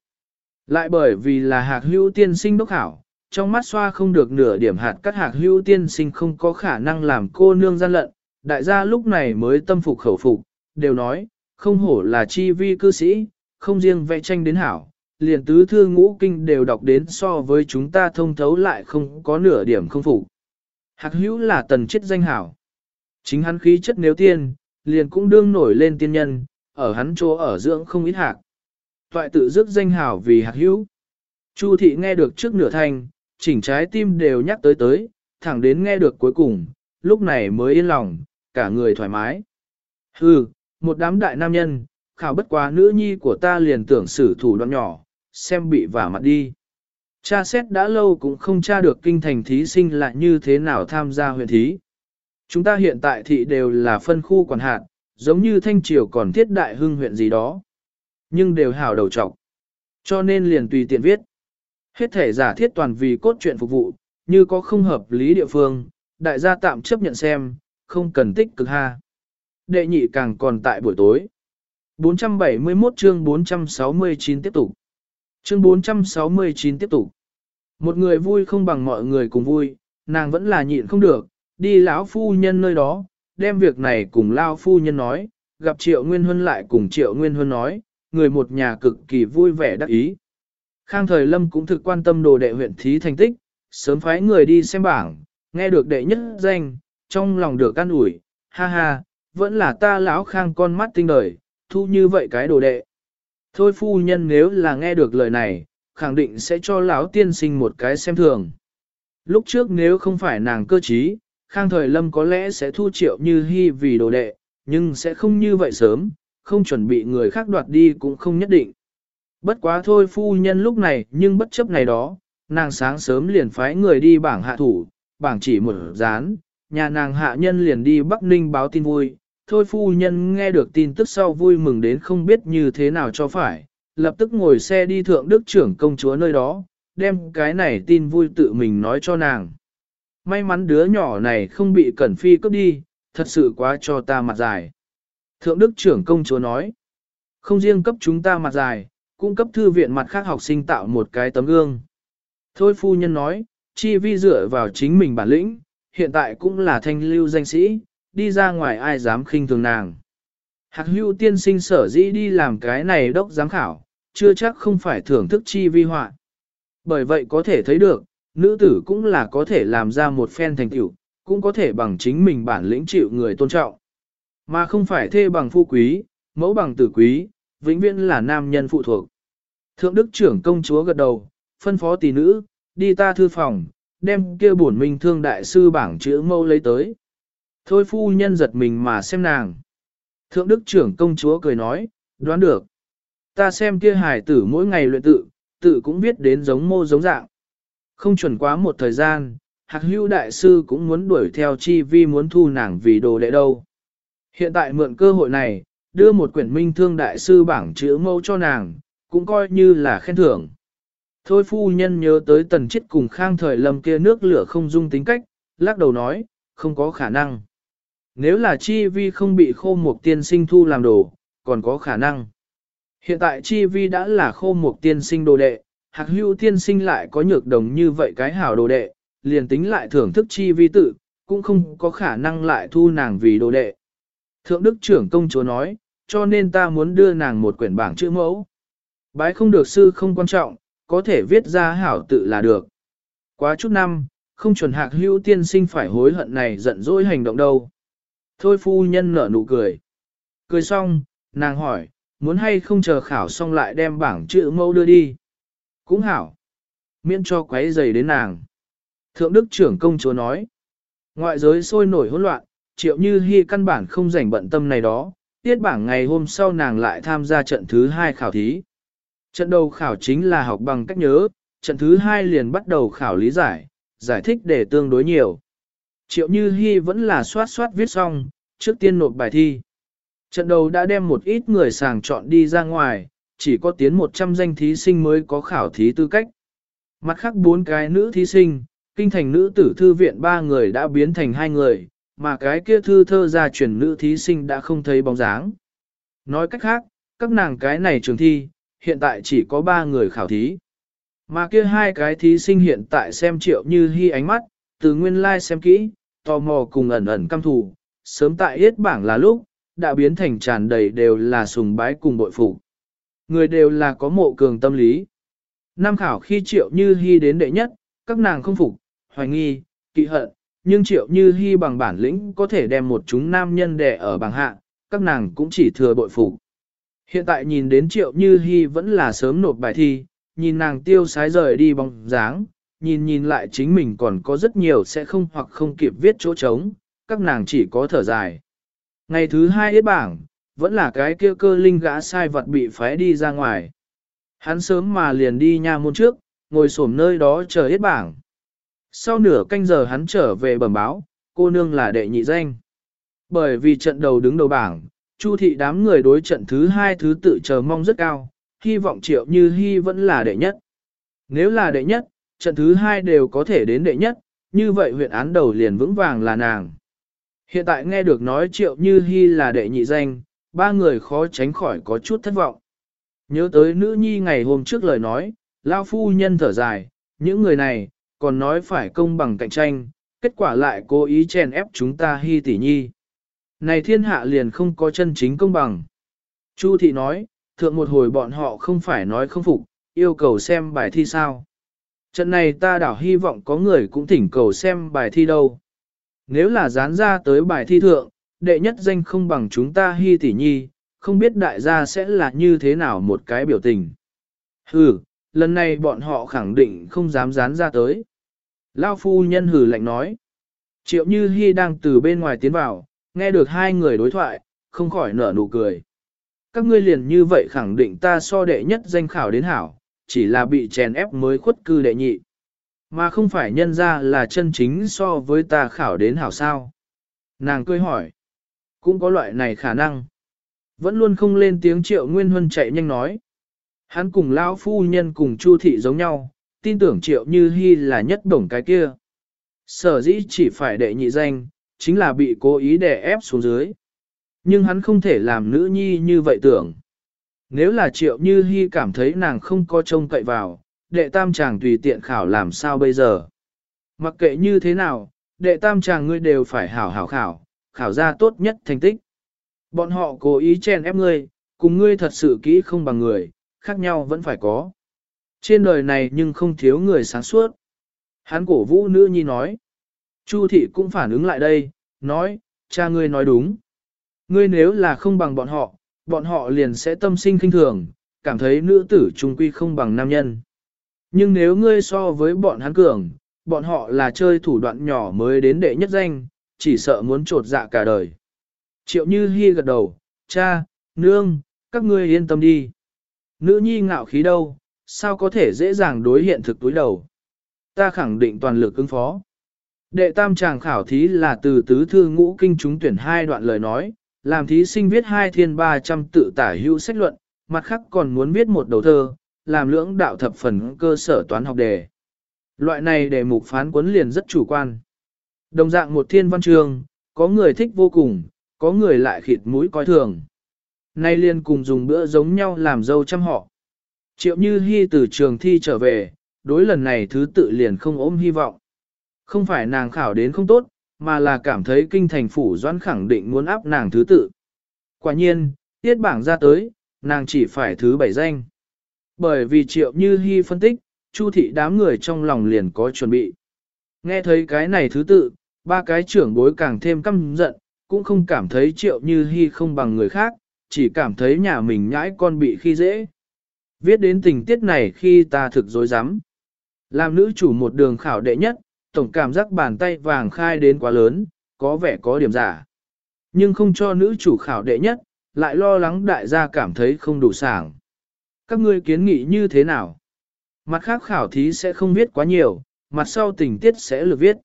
Lại bởi vì là hạc hữu tiên sinh đốc hảo, trong mắt xoa không được nửa điểm hạt cắt hạc hữu tiên sinh không có khả năng làm cô nương gian lận, đại gia lúc này mới tâm phục khẩu phục, đều nói, không hổ là chi vi cư sĩ, không riêng vẽ tranh đến hảo, liền tứ thư ngũ kinh đều đọc đến so với chúng ta thông thấu lại không có nửa điểm không phục. Hạc hữu là tần chết danh hảo. Chính hắn khí chất nếu tiên, liền cũng đương nổi lên tiên nhân, ở hắn chỗ ở dưỡng không ít hạc. Toại tự dứt danh hảo vì hạc hữu. Chu thị nghe được trước nửa thanh, chỉnh trái tim đều nhắc tới tới, thẳng đến nghe được cuối cùng, lúc này mới yên lòng, cả người thoải mái. Hừ, một đám đại nam nhân, khảo bất quá nữ nhi của ta liền tưởng xử thủ đoạn nhỏ, xem bị vả mặt đi. Cha xét đã lâu cũng không tra được kinh thành thí sinh lại như thế nào tham gia huyện thí. Chúng ta hiện tại thị đều là phân khu quản hạt, giống như Thanh Triều còn thiết đại hưng huyện gì đó. Nhưng đều hào đầu trọc. Cho nên liền tùy tiện viết. Hết thể giả thiết toàn vì cốt truyện phục vụ, như có không hợp lý địa phương, đại gia tạm chấp nhận xem, không cần tích cực ha. Đệ nhị càng còn tại buổi tối. 471 chương 469 tiếp tục. Chương 469 tiếp tục. Một người vui không bằng mọi người cùng vui, nàng vẫn là nhịn không được, đi lão phu nhân nơi đó, đem việc này cùng lao phu nhân nói, gặp triệu nguyên huân lại cùng triệu nguyên huân nói, người một nhà cực kỳ vui vẻ đắc ý. Khang thời lâm cũng thực quan tâm đồ đệ huyện thí thành tích, sớm phái người đi xem bảng, nghe được đệ nhất danh, trong lòng được an ủi, ha ha, vẫn là ta lão khang con mắt tinh đời, thu như vậy cái đồ đệ. Thôi phu nhân nếu là nghe được lời này, khẳng định sẽ cho lão tiên sinh một cái xem thường. Lúc trước nếu không phải nàng cơ trí, khang thời lâm có lẽ sẽ thu triệu như hy vì đồ đệ, nhưng sẽ không như vậy sớm, không chuẩn bị người khác đoạt đi cũng không nhất định. Bất quá thôi phu nhân lúc này nhưng bất chấp này đó, nàng sáng sớm liền phái người đi bảng hạ thủ, bảng chỉ một dán, nhà nàng hạ nhân liền đi Bắc Ninh báo tin vui. Thôi phu nhân nghe được tin tức sau vui mừng đến không biết như thế nào cho phải, lập tức ngồi xe đi thượng đức trưởng công chúa nơi đó, đem cái này tin vui tự mình nói cho nàng. May mắn đứa nhỏ này không bị cẩn phi cướp đi, thật sự quá cho ta mặt dài. Thượng đức trưởng công chúa nói, không riêng cấp chúng ta mặt dài, cũng cấp thư viện mặt khác học sinh tạo một cái tấm gương. Thôi phu nhân nói, chi vi dựa vào chính mình bản lĩnh, hiện tại cũng là thanh lưu danh sĩ, đi ra ngoài ai dám khinh thường nàng. Hạc hưu tiên sinh sở dĩ đi làm cái này đốc giám khảo, chưa chắc không phải thưởng thức chi vi họa. Bởi vậy có thể thấy được, nữ tử cũng là có thể làm ra một phen thành tựu, cũng có thể bằng chính mình bản lĩnh chịu người tôn trọng. Mà không phải thê bằng phu quý, mẫu bằng tử quý, vĩnh viễn là nam nhân phụ thuộc. Thượng đức trưởng công chúa gật đầu, phân phó tỷ nữ, đi ta thư phòng, đem kia bổn minh thương đại sư bảng chữ mâu lấy tới. Thôi phu nhân giật mình mà xem nàng. Thượng đức trưởng công chúa cười nói, đoán được. Ta xem kia hải tử mỗi ngày luyện tự, tự cũng viết đến giống mô giống dạng. Không chuẩn quá một thời gian, hạc hưu đại sư cũng muốn đuổi theo chi vi muốn thu nàng vì đồ đệ đâu. Hiện tại mượn cơ hội này, đưa một quyển minh thương đại sư bảng chữ mâu cho nàng, cũng coi như là khen thưởng. Thôi phu nhân nhớ tới tần chết cùng khang thời lâm kia nước lửa không dung tính cách, lắc đầu nói, không có khả năng. Nếu là chi vi không bị khô mục tiên sinh thu làm đồ, còn có khả năng. Hiện tại chi vi đã là khô mục tiên sinh đồ đệ, hạc hưu tiên sinh lại có nhược đồng như vậy cái hảo đồ đệ, liền tính lại thưởng thức chi vi tự, cũng không có khả năng lại thu nàng vì đồ đệ. Thượng đức trưởng công chúa nói, cho nên ta muốn đưa nàng một quyển bảng chữ mẫu. Bái không được sư không quan trọng, có thể viết ra hảo tự là được. Quá chút năm, không chuẩn hạc hữu tiên sinh phải hối hận này giận dỗi hành động đâu. Thôi phu nhân nở nụ cười. Cười xong, nàng hỏi, muốn hay không chờ khảo xong lại đem bảng chữ mẫu đưa đi. Cũng hảo. Miễn cho quấy giày đến nàng. Thượng đức trưởng công chúa nói. Ngoại giới sôi nổi hỗn loạn, triệu như hy căn bản không rảnh bận tâm này đó. Tiết bảng ngày hôm sau nàng lại tham gia trận thứ hai khảo thí. Trận đầu khảo chính là học bằng cách nhớ, trận thứ hai liền bắt đầu khảo lý giải, giải thích để tương đối nhiều. Triệu Như Hi vẫn là soát soát viết xong, trước tiên nộp bài thi. Trận đầu đã đem một ít người sàng chọn đi ra ngoài, chỉ có tiến 100 danh thí sinh mới có khảo thí tư cách. Mặt khác bốn cái nữ thí sinh, kinh thành nữ tử thư viện ba người đã biến thành hai người, mà cái kia thư thơ gia truyền nữ thí sinh đã không thấy bóng dáng. Nói cách khác, các nàng cái này trường thi, hiện tại chỉ có ba người khảo thí. Mà kia hai cái thí sinh hiện tại xem triệu như hy ánh mắt, từ nguyên lai like xem kỹ, tò mò cùng ẩn ẩn căm thù, sớm tại yết bảng là lúc, đã biến thành tràn đầy đều là sùng bái cùng bội phục. Người đều là có mộ cường tâm lý. Nam khảo khi triệu như hy đến đệ nhất, các nàng không phục, hoài nghi, kỵ hận, nhưng triệu như hy bằng bản lĩnh có thể đem một chúng nam nhân đẻ ở bằng hạ, các nàng cũng chỉ thừa bội phục. Hiện tại nhìn đến triệu như hy vẫn là sớm nộp bài thi, nhìn nàng tiêu sái rời đi bóng dáng, nhìn nhìn lại chính mình còn có rất nhiều sẽ không hoặc không kịp viết chỗ trống, các nàng chỉ có thở dài. Ngày thứ hai hết bảng, vẫn là cái kia cơ linh gã sai vật bị phái đi ra ngoài. Hắn sớm mà liền đi nha môn trước, ngồi xổm nơi đó chờ hết bảng. Sau nửa canh giờ hắn trở về bẩm báo, cô nương là đệ nhị danh. Bởi vì trận đầu đứng đầu bảng, Chu thị đám người đối trận thứ hai thứ tự chờ mong rất cao, hy vọng triệu như hy vẫn là đệ nhất. Nếu là đệ nhất, trận thứ hai đều có thể đến đệ nhất, như vậy huyện án đầu liền vững vàng là nàng. Hiện tại nghe được nói triệu như hy là đệ nhị danh, ba người khó tránh khỏi có chút thất vọng. Nhớ tới nữ nhi ngày hôm trước lời nói, lao phu nhân thở dài, những người này, còn nói phải công bằng cạnh tranh, kết quả lại cố ý chèn ép chúng ta hy tỷ nhi. Này thiên hạ liền không có chân chính công bằng. Chu thị nói, thượng một hồi bọn họ không phải nói không phục, yêu cầu xem bài thi sao. Trận này ta đảo hy vọng có người cũng thỉnh cầu xem bài thi đâu. Nếu là dán ra tới bài thi thượng, đệ nhất danh không bằng chúng ta hy tỷ nhi, không biết đại gia sẽ là như thế nào một cái biểu tình. ừ lần này bọn họ khẳng định không dám dán ra tới. Lao phu nhân hử lạnh nói. Triệu Như Hi đang từ bên ngoài tiến vào, nghe được hai người đối thoại, không khỏi nở nụ cười. Các ngươi liền như vậy khẳng định ta so đệ nhất danh khảo đến hảo, chỉ là bị chèn ép mới khuất cư đệ nhị. Mà không phải nhân ra là chân chính so với ta khảo đến hảo sao. Nàng cười hỏi. Cũng có loại này khả năng. Vẫn luôn không lên tiếng triệu nguyên huân chạy nhanh nói. Hắn cùng lão phu nhân cùng chu thị giống nhau, tin tưởng triệu như hy là nhất đồng cái kia. Sở dĩ chỉ phải đệ nhị danh, chính là bị cố ý đè ép xuống dưới. Nhưng hắn không thể làm nữ nhi như vậy tưởng. Nếu là triệu như hy cảm thấy nàng không có trông cậy vào, đệ tam chàng tùy tiện khảo làm sao bây giờ. Mặc kệ như thế nào, đệ tam chàng ngươi đều phải hảo hảo khảo, khảo ra tốt nhất thành tích. Bọn họ cố ý chen ép ngươi, cùng ngươi thật sự kỹ không bằng người, khác nhau vẫn phải có. Trên đời này nhưng không thiếu người sáng suốt. Hắn cổ vũ nữ nhi nói. Chu thị cũng phản ứng lại đây, nói, cha ngươi nói đúng. Ngươi nếu là không bằng bọn họ, bọn họ liền sẽ tâm sinh khinh thường, cảm thấy nữ tử trung quy không bằng nam nhân. Nhưng nếu ngươi so với bọn hắn cường, bọn họ là chơi thủ đoạn nhỏ mới đến đệ nhất danh, chỉ sợ muốn trột dạ cả đời. Triệu Như Hi gật đầu, cha, nương, các ngươi yên tâm đi. Nữ nhi ngạo khí đâu, sao có thể dễ dàng đối hiện thực túi đầu. Ta khẳng định toàn lực ứng phó. Đệ tam tràng khảo thí là từ tứ thư ngũ kinh chúng tuyển hai đoạn lời nói, làm thí sinh viết hai thiên ba trăm tự tả hữu sách luận, mặt khác còn muốn viết một đầu thơ, làm lưỡng đạo thập phần cơ sở toán học đề. Loại này đề mục phán quấn liền rất chủ quan. Đồng dạng một thiên văn trường có người thích vô cùng, có người lại khịt mũi coi thường. Nay liền cùng dùng bữa giống nhau làm dâu trăm họ. Triệu Như Hi từ trường thi trở về, đối lần này thứ tự liền không ôm hy vọng. Không phải nàng khảo đến không tốt, mà là cảm thấy kinh thành phủ doãn khẳng định muốn áp nàng thứ tự. Quả nhiên, tiết bảng ra tới, nàng chỉ phải thứ bảy danh. Bởi vì triệu như Hi phân tích, chu thị đám người trong lòng liền có chuẩn bị. Nghe thấy cái này thứ tự, ba cái trưởng bối càng thêm căm giận, cũng không cảm thấy triệu như hy không bằng người khác, chỉ cảm thấy nhà mình nhãi con bị khi dễ. Viết đến tình tiết này khi ta thực dối rắm Làm nữ chủ một đường khảo đệ nhất, tổng cảm giác bàn tay vàng khai đến quá lớn, có vẻ có điểm giả. Nhưng không cho nữ chủ khảo đệ nhất, lại lo lắng đại gia cảm thấy không đủ sảng. Các ngươi kiến nghị như thế nào? Mặt khác khảo thí sẽ không viết quá nhiều, mặt sau tình tiết sẽ lược viết.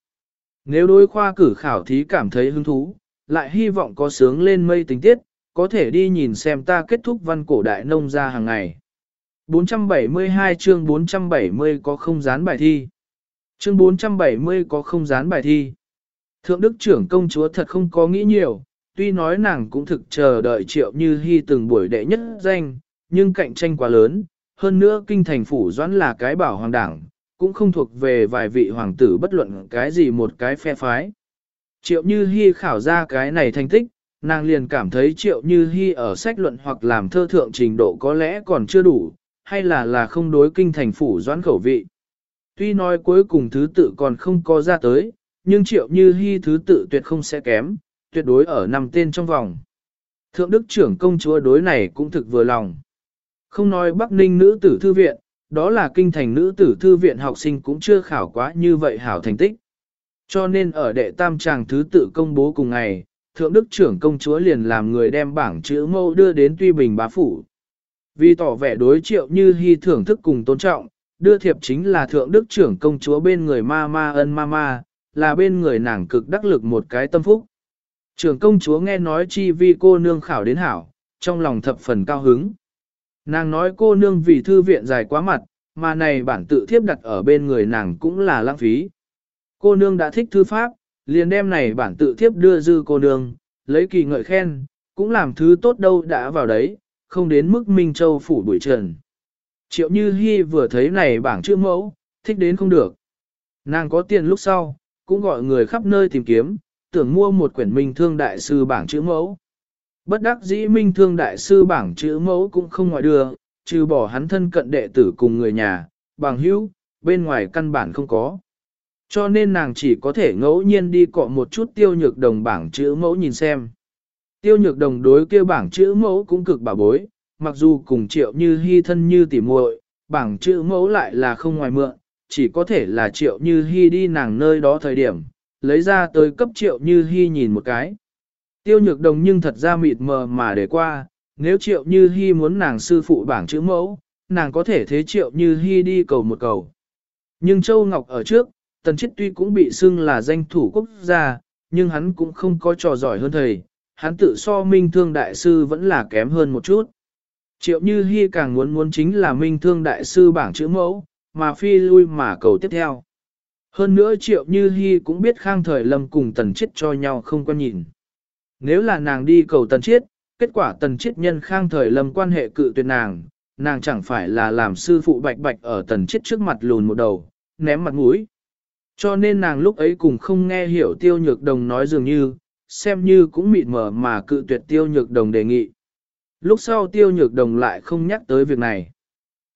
Nếu đối khoa cử khảo thí cảm thấy hứng thú, lại hy vọng có sướng lên mây tình tiết, có thể đi nhìn xem ta kết thúc văn cổ đại nông ra hàng ngày. 472 chương 470 có không dán bài thi. Chương 470 có không dán bài thi. Thượng đức trưởng công chúa thật không có nghĩ nhiều, tuy nói nàng cũng thực chờ đợi triệu như hy từng buổi đệ nhất danh, nhưng cạnh tranh quá lớn, hơn nữa kinh thành phủ doãn là cái bảo hoàng đảng, cũng không thuộc về vài vị hoàng tử bất luận cái gì một cái phe phái. Triệu Như hy khảo ra cái này thành tích, nàng liền cảm thấy Triệu Như hy ở sách luận hoặc làm thơ thượng trình độ có lẽ còn chưa đủ, hay là là không đối kinh thành phủ doãn khẩu vị. Tuy nói cuối cùng thứ tự còn không có ra tới, nhưng Triệu Như Hi thứ tự tuyệt không sẽ kém, tuyệt đối ở năm tên trong vòng. Thượng đức trưởng công chúa đối này cũng thực vừa lòng. Không nói Bắc Ninh nữ tử thư viện, đó là kinh thành nữ tử thư viện học sinh cũng chưa khảo quá như vậy hảo thành tích. Cho nên ở đệ tam tràng thứ tự công bố cùng ngày, Thượng Đức trưởng công chúa liền làm người đem bảng chữ mâu đưa đến Tuy Bình bá phủ. Vì tỏ vẻ đối triệu như hy thưởng thức cùng tôn trọng, đưa thiệp chính là Thượng Đức trưởng công chúa bên người ma ma ân ma ma, là bên người nàng cực đắc lực một cái tâm phúc. Trưởng công chúa nghe nói chi vi cô nương khảo đến hảo, trong lòng thập phần cao hứng. Nàng nói cô nương vì thư viện dài quá mặt, mà này bản tự thiếp đặt ở bên người nàng cũng là lãng phí. Cô nương đã thích thư pháp, liền đem này bản tự thiếp đưa dư cô nương, lấy kỳ ngợi khen, cũng làm thứ tốt đâu đã vào đấy, không đến mức Minh Châu phủ bụi trần. Triệu Như Hi vừa thấy này bảng chữ mẫu, thích đến không được. Nàng có tiền lúc sau, cũng gọi người khắp nơi tìm kiếm, tưởng mua một quyển Minh Thương Đại Sư bảng chữ mẫu. Bất đắc dĩ Minh Thương Đại Sư bảng chữ mẫu cũng không ngoại đưa, trừ bỏ hắn thân cận đệ tử cùng người nhà, bằng hữu, bên ngoài căn bản không có. Cho nên nàng chỉ có thể ngẫu nhiên đi cọ một chút tiêu nhược đồng bảng chữ mẫu nhìn xem. Tiêu nhược đồng đối kia bảng chữ mẫu cũng cực bà bối, mặc dù cùng triệu như hy thân như tỉ muội, bảng chữ mẫu lại là không ngoài mượn, chỉ có thể là triệu như hy đi nàng nơi đó thời điểm, lấy ra tới cấp triệu như hy nhìn một cái. Tiêu nhược đồng nhưng thật ra mịt mờ mà để qua, nếu triệu như hy muốn nàng sư phụ bảng chữ mẫu, nàng có thể thế triệu như hy đi cầu một cầu. Nhưng Châu Ngọc ở trước, Tần Chiết tuy cũng bị xưng là danh thủ quốc gia, nhưng hắn cũng không có trò giỏi hơn thầy, hắn tự so minh thương đại sư vẫn là kém hơn một chút. Triệu Như Hi càng muốn muốn chính là minh thương đại sư bảng chữ mẫu, mà phi lui mà cầu tiếp theo. Hơn nữa Triệu Như Hi cũng biết khang thời lâm cùng tần chết cho nhau không quan nhìn. Nếu là nàng đi cầu tần chết, kết quả tần chết nhân khang thời lâm quan hệ cự tuyệt nàng, nàng chẳng phải là làm sư phụ bạch bạch ở tần chết trước mặt lùn một đầu, ném mặt mũi. Cho nên nàng lúc ấy cũng không nghe hiểu tiêu nhược đồng nói dường như, xem như cũng mịt mờ mà cự tuyệt tiêu nhược đồng đề nghị. Lúc sau tiêu nhược đồng lại không nhắc tới việc này.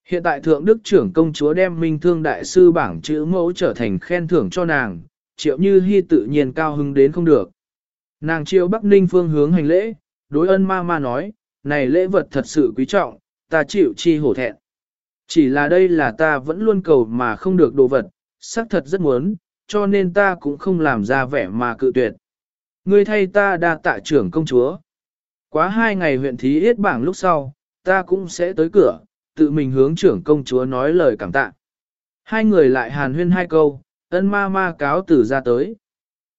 Hiện tại Thượng Đức trưởng công chúa đem Minh Thương Đại sư bảng chữ mẫu trở thành khen thưởng cho nàng, triệu như hy tự nhiên cao hứng đến không được. Nàng triệu Bắc Ninh phương hướng hành lễ, đối ân ma ma nói, này lễ vật thật sự quý trọng, ta chịu chi hổ thẹn. Chỉ là đây là ta vẫn luôn cầu mà không được đồ vật, xác thật rất muốn, cho nên ta cũng không làm ra vẻ mà cự tuyệt. Ngươi thay ta đa tạ trưởng công chúa. Quá hai ngày huyện thí yết bảng lúc sau, ta cũng sẽ tới cửa, tự mình hướng trưởng công chúa nói lời cảm tạ. Hai người lại hàn huyên hai câu, ân ma ma cáo tử ra tới.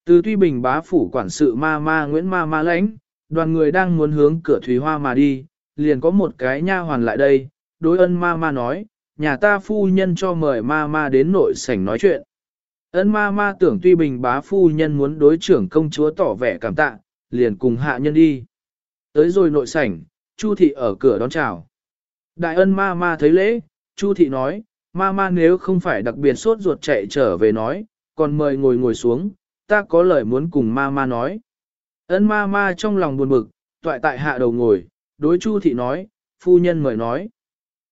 Từ tuy bình bá phủ quản sự ma ma Nguyễn ma ma lãnh, đoàn người đang muốn hướng cửa thủy hoa mà đi, liền có một cái nha hoàn lại đây, đối ân ma ma nói, nhà ta phu nhân cho mời ma ma đến nội sảnh nói chuyện. Ân ma ma tưởng tuy bình bá phu nhân muốn đối trưởng công chúa tỏ vẻ cảm tạ, liền cùng hạ nhân đi. Tới rồi nội sảnh, Chu thị ở cửa đón chào. Đại ân ma ma thấy lễ, Chu thị nói, ma ma nếu không phải đặc biệt sốt ruột chạy trở về nói, còn mời ngồi ngồi xuống, ta có lời muốn cùng ma ma nói. Ân ma ma trong lòng buồn bực, toại tại hạ đầu ngồi, đối Chu thị nói, phu nhân mời nói.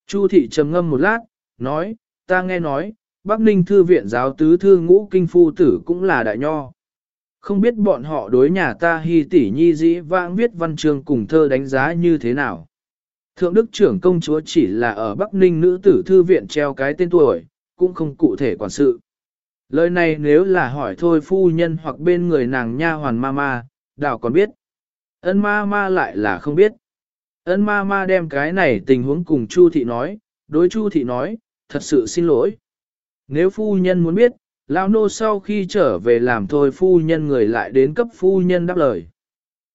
Chu thị trầm ngâm một lát, nói, ta nghe nói, Bắc Ninh Thư viện giáo tứ thư ngũ kinh phu tử cũng là đại nho. Không biết bọn họ đối nhà ta hy tỷ nhi dĩ vãng viết văn chương cùng thơ đánh giá như thế nào. Thượng đức trưởng công chúa chỉ là ở Bắc Ninh nữ tử thư viện treo cái tên tuổi, cũng không cụ thể quản sự. Lời này nếu là hỏi thôi phu nhân hoặc bên người nàng nha hoàn ma ma, đảo còn biết. Ân ma ma lại là không biết. Ân ma ma đem cái này tình huống cùng Chu thị nói, đối Chu thị nói, thật sự xin lỗi. Nếu phu nhân muốn biết, lão nô sau khi trở về làm thôi phu nhân người lại đến cấp phu nhân đáp lời.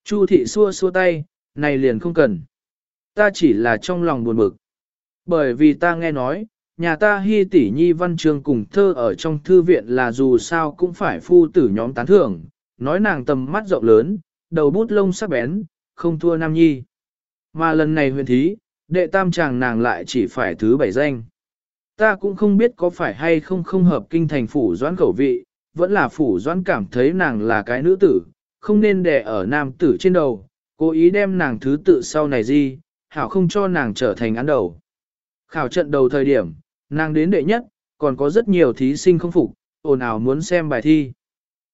Chu thị xua xua tay, này liền không cần. Ta chỉ là trong lòng buồn bực. Bởi vì ta nghe nói, nhà ta hy tỷ nhi văn chương cùng thơ ở trong thư viện là dù sao cũng phải phu tử nhóm tán thưởng, nói nàng tầm mắt rộng lớn, đầu bút lông sắc bén, không thua nam nhi. Mà lần này huyền thí, đệ tam chàng nàng lại chỉ phải thứ bảy danh. Ta cũng không biết có phải hay không không hợp kinh thành phủ doãn khẩu vị, vẫn là phủ doãn cảm thấy nàng là cái nữ tử, không nên đè ở nam tử trên đầu, cố ý đem nàng thứ tự sau này gì, hảo không cho nàng trở thành án đầu. Khảo trận đầu thời điểm, nàng đến đệ nhất, còn có rất nhiều thí sinh không phục, ồn ào muốn xem bài thi.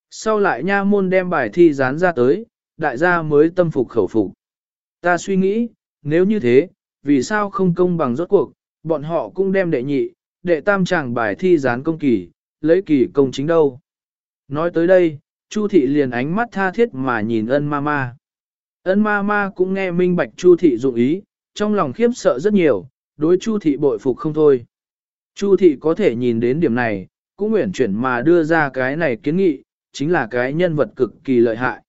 Sau lại nha môn đem bài thi dán ra tới, đại gia mới tâm phục khẩu phục. Ta suy nghĩ, nếu như thế, vì sao không công bằng rốt cuộc, bọn họ cũng đem đệ nhị, đệ tam chàng bài thi dán công kỳ, lấy kỳ công chính đâu. Nói tới đây, Chu thị liền ánh mắt tha thiết mà nhìn ân ma ma. Ân ma ma cũng nghe minh bạch Chu thị dụng ý, trong lòng khiếp sợ rất nhiều, đối Chu thị bội phục không thôi. Chu thị có thể nhìn đến điểm này, cũng nguyện chuyển mà đưa ra cái này kiến nghị, chính là cái nhân vật cực kỳ lợi hại.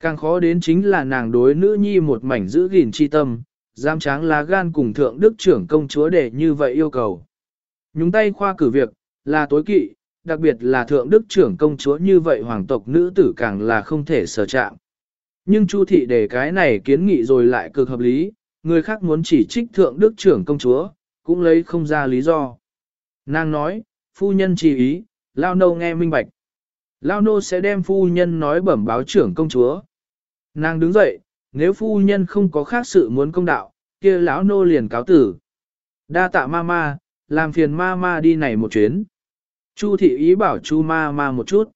Càng khó đến chính là nàng đối nữ nhi một mảnh giữ gìn chi tâm, giam tráng lá gan cùng thượng đức trưởng công chúa để như vậy yêu cầu. Nhúng tay khoa cử việc, là tối kỵ, đặc biệt là thượng đức trưởng công chúa như vậy hoàng tộc nữ tử càng là không thể sở chạm. Nhưng Chu thị để cái này kiến nghị rồi lại cực hợp lý, người khác muốn chỉ trích thượng đức trưởng công chúa, cũng lấy không ra lý do. Nàng nói, phu nhân chỉ ý, lao nô nghe minh bạch. Lao nô sẽ đem phu nhân nói bẩm báo trưởng công chúa. Nàng đứng dậy, nếu phu nhân không có khác sự muốn công đạo, kia lão nô liền cáo tử. Đa tạ ma ma, làm phiền ma ma đi này một chuyến. Chu thị ý bảo chu ma ma một chút.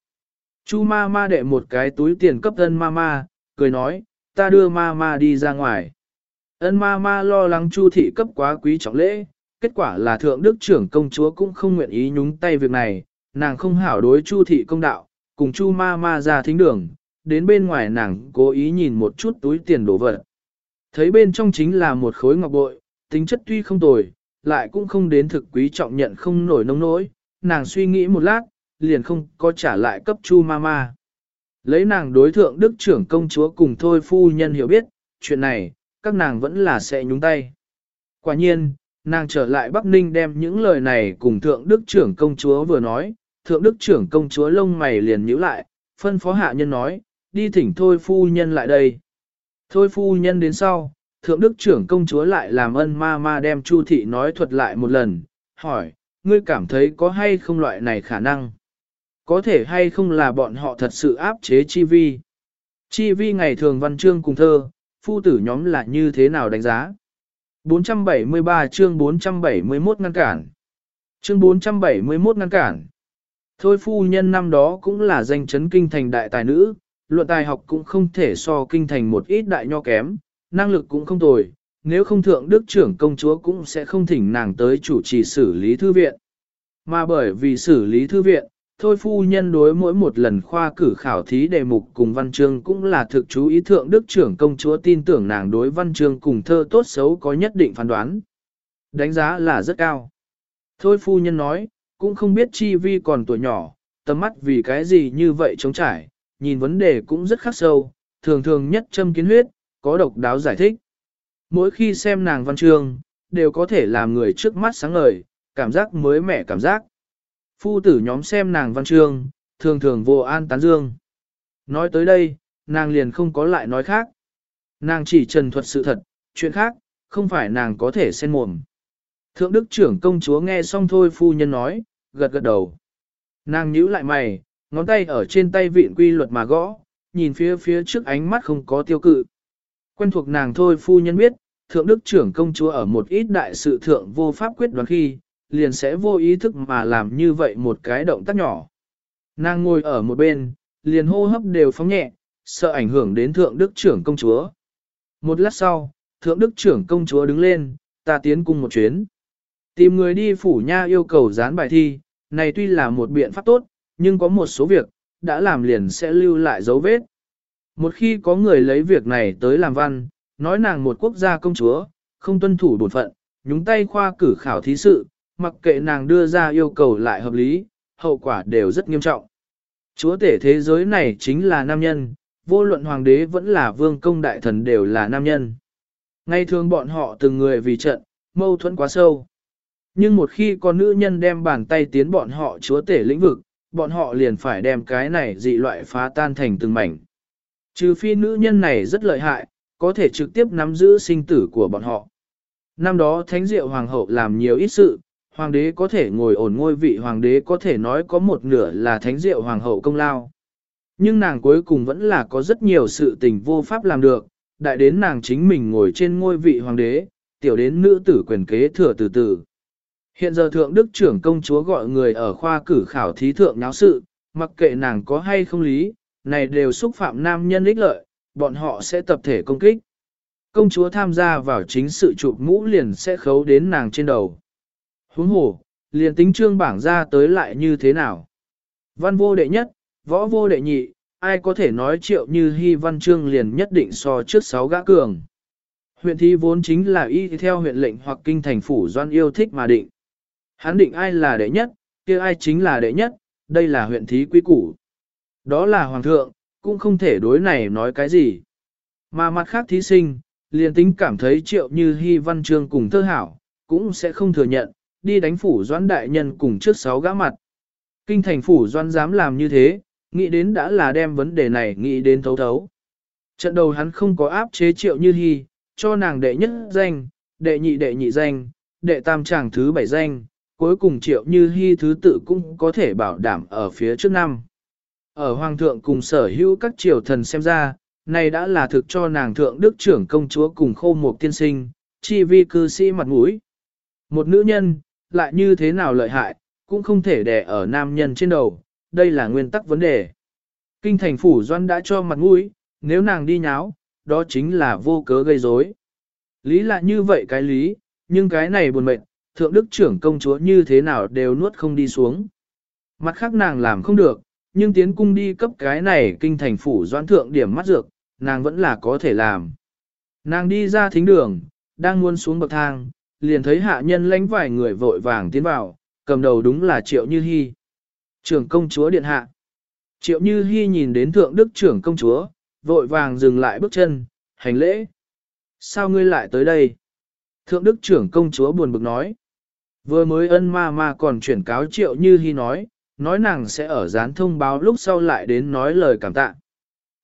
Chu ma ma đệ một cái túi tiền cấp ân ma ma, cười nói, ta đưa ma ma đi ra ngoài. Ân ma ma lo lắng chu thị cấp quá quý trọng lễ, kết quả là thượng đức trưởng công chúa cũng không nguyện ý nhúng tay việc này, nàng không hảo đối chu thị công đạo, cùng chu ma ma ra thính đường, đến bên ngoài nàng cố ý nhìn một chút túi tiền đổ vật. Thấy bên trong chính là một khối ngọc bội, tính chất tuy không tồi, lại cũng không đến thực quý trọng nhận không nổi nông nỗi, nàng suy nghĩ một lát, liền không có trả lại cấp chu ma. Lấy nàng đối thượng đức trưởng công chúa cùng thôi phu nhân hiểu biết, chuyện này, các nàng vẫn là sẽ nhúng tay. Quả nhiên, nàng trở lại Bắc Ninh đem những lời này cùng thượng đức trưởng công chúa vừa nói, thượng đức trưởng công chúa lông mày liền nhíu lại, phân phó hạ nhân nói, đi thỉnh thôi phu nhân lại đây. Thôi phu nhân đến sau, thượng đức trưởng công chúa lại làm ân ma ma đem chu thị nói thuật lại một lần, hỏi, ngươi cảm thấy có hay không loại này khả năng? Có thể hay không là bọn họ thật sự áp chế chi vi? Chi vi ngày thường văn chương cùng thơ, phu tử nhóm là như thế nào đánh giá? 473 chương 471 ngăn cản. Chương 471 ngăn cản. Thôi phu nhân năm đó cũng là danh chấn kinh thành đại tài nữ, luận tài học cũng không thể so kinh thành một ít đại nho kém, năng lực cũng không tồi, nếu không thượng đức trưởng công chúa cũng sẽ không thỉnh nàng tới chủ trì xử lý thư viện. Mà bởi vì xử lý thư viện, thôi phu nhân đối mỗi một lần khoa cử khảo thí đề mục cùng văn chương cũng là thực chú ý thượng đức trưởng công chúa tin tưởng nàng đối văn chương cùng thơ tốt xấu có nhất định phán đoán. Đánh giá là rất cao. Thôi phu nhân nói, cũng không biết chi vi còn tuổi nhỏ, tầm mắt vì cái gì như vậy chống trải, nhìn vấn đề cũng rất khắc sâu, thường thường nhất châm kiến huyết, có độc đáo giải thích. Mỗi khi xem nàng văn chương, đều có thể làm người trước mắt sáng ngời, cảm giác mới mẻ cảm giác. Phu tử nhóm xem nàng văn chương, thường thường vô an tán dương. Nói tới đây, nàng liền không có lại nói khác. Nàng chỉ trần thuật sự thật, chuyện khác, không phải nàng có thể xen mồm. Thượng đức trưởng công chúa nghe xong thôi phu nhân nói, gật gật đầu. Nàng nhíu lại mày, ngón tay ở trên tay vịn quy luật mà gõ, nhìn phía phía trước ánh mắt không có tiêu cự. Quen thuộc nàng thôi phu nhân biết, thượng đức trưởng công chúa ở một ít đại sự thượng vô pháp quyết đoán khi, liền sẽ vô ý thức mà làm như vậy một cái động tác nhỏ. Nàng ngồi ở một bên, liền hô hấp đều phóng nhẹ, sợ ảnh hưởng đến thượng đức trưởng công chúa. Một lát sau, thượng đức trưởng công chúa đứng lên, ta tiến cung một chuyến. Tìm người đi phủ nha yêu cầu dán bài thi, này tuy là một biện pháp tốt, nhưng có một số việc, đã làm liền sẽ lưu lại dấu vết. Một khi có người lấy việc này tới làm văn, nói nàng một quốc gia công chúa, không tuân thủ bổn phận, nhúng tay khoa cử khảo thí sự, mặc kệ nàng đưa ra yêu cầu lại hợp lý, hậu quả đều rất nghiêm trọng. Chúa tể thế giới này chính là nam nhân, vô luận hoàng đế vẫn là vương công đại thần đều là nam nhân. Ngay thường bọn họ từng người vì trận, mâu thuẫn quá sâu. Nhưng một khi con nữ nhân đem bàn tay tiến bọn họ chúa tể lĩnh vực, bọn họ liền phải đem cái này dị loại phá tan thành từng mảnh. Trừ phi nữ nhân này rất lợi hại, có thể trực tiếp nắm giữ sinh tử của bọn họ. Năm đó Thánh Diệu Hoàng hậu làm nhiều ít sự, Hoàng đế có thể ngồi ổn ngôi vị Hoàng đế có thể nói có một nửa là Thánh Diệu Hoàng hậu công lao. Nhưng nàng cuối cùng vẫn là có rất nhiều sự tình vô pháp làm được, đại đến nàng chính mình ngồi trên ngôi vị Hoàng đế, tiểu đến nữ tử quyền kế thừa từ từ. Hiện giờ Thượng Đức trưởng công chúa gọi người ở khoa cử khảo thí thượng náo sự, mặc kệ nàng có hay không lý, này đều xúc phạm nam nhân ích lợi, bọn họ sẽ tập thể công kích. Công chúa tham gia vào chính sự chụp mũ liền sẽ khấu đến nàng trên đầu. Huống hồ, liền tính trương bảng ra tới lại như thế nào. Văn vô đệ nhất, võ vô đệ nhị, ai có thể nói triệu như hy văn trương liền nhất định so trước sáu gã cường. Huyện thi vốn chính là y theo huyện lệnh hoặc kinh thành phủ doan yêu thích mà định. Hắn định ai là đệ nhất, kia ai chính là đệ nhất, đây là huyện thí quy củ. Đó là hoàng thượng, cũng không thể đối này nói cái gì. Mà mặt khác thí sinh, liền tính cảm thấy triệu như hy văn chương cùng thơ hảo, cũng sẽ không thừa nhận, đi đánh phủ doãn đại nhân cùng trước sáu gã mặt. Kinh thành phủ doãn dám làm như thế, nghĩ đến đã là đem vấn đề này nghĩ đến thấu thấu. Trận đầu hắn không có áp chế triệu như hy, cho nàng đệ nhất danh, đệ nhị đệ nhị danh, đệ tam chàng thứ bảy danh, cuối cùng triệu như hy thứ tự cũng có thể bảo đảm ở phía trước năm. Ở hoàng thượng cùng sở hữu các triều thần xem ra, này đã là thực cho nàng thượng đức trưởng công chúa cùng khô một tiên sinh, chi vi cư sĩ mặt mũi. Một nữ nhân, lại như thế nào lợi hại, cũng không thể đè ở nam nhân trên đầu, đây là nguyên tắc vấn đề. Kinh thành phủ doan đã cho mặt mũi, nếu nàng đi nháo, đó chính là vô cớ gây rối. Lý là như vậy cái lý, nhưng cái này buồn mệnh, thượng đức trưởng công chúa như thế nào đều nuốt không đi xuống. Mặt khác nàng làm không được, nhưng tiến cung đi cấp cái này kinh thành phủ doãn thượng điểm mắt dược, nàng vẫn là có thể làm. Nàng đi ra thính đường, đang muốn xuống bậc thang, liền thấy hạ nhân lánh vài người vội vàng tiến vào, cầm đầu đúng là Triệu Như Hi. Trưởng công chúa điện hạ. Triệu Như Hi nhìn đến thượng đức trưởng công chúa, vội vàng dừng lại bước chân, hành lễ. Sao ngươi lại tới đây? Thượng đức trưởng công chúa buồn bực nói. Vừa mới ân ma ma còn chuyển cáo Triệu Như Hi nói, nói nàng sẽ ở dán thông báo lúc sau lại đến nói lời cảm tạ.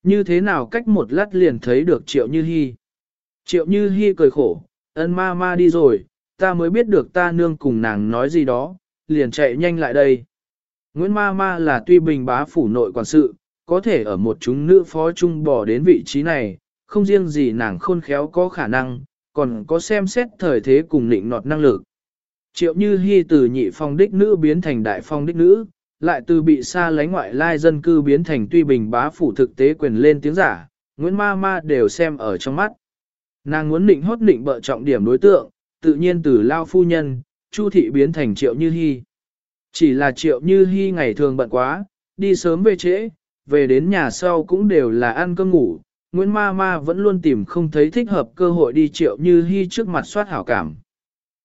Như thế nào cách một lát liền thấy được Triệu Như Hi. Triệu Như Hi cười khổ, ân ma ma đi rồi, ta mới biết được ta nương cùng nàng nói gì đó, liền chạy nhanh lại đây. Nguyễn ma ma là tuy bình bá phủ nội quản sự, có thể ở một chúng nữ phó trung bỏ đến vị trí này, không riêng gì nàng khôn khéo có khả năng, còn có xem xét thời thế cùng định nọt năng lực. Triệu Như Hi từ nhị phong đích nữ biến thành đại phong đích nữ, lại từ bị xa lánh ngoại lai dân cư biến thành tuy bình bá phủ thực tế quyền lên tiếng giả, Nguyễn Ma Ma đều xem ở trong mắt. Nàng muốn định hốt định bợ trọng điểm đối tượng, tự nhiên từ lao phu nhân, Chu thị biến thành Triệu Như Hi. Chỉ là Triệu Như Hi ngày thường bận quá, đi sớm về trễ, về đến nhà sau cũng đều là ăn cơm ngủ. Nguyễn Ma Ma vẫn luôn tìm không thấy thích hợp cơ hội đi Triệu Như Hi trước mặt soát hảo cảm.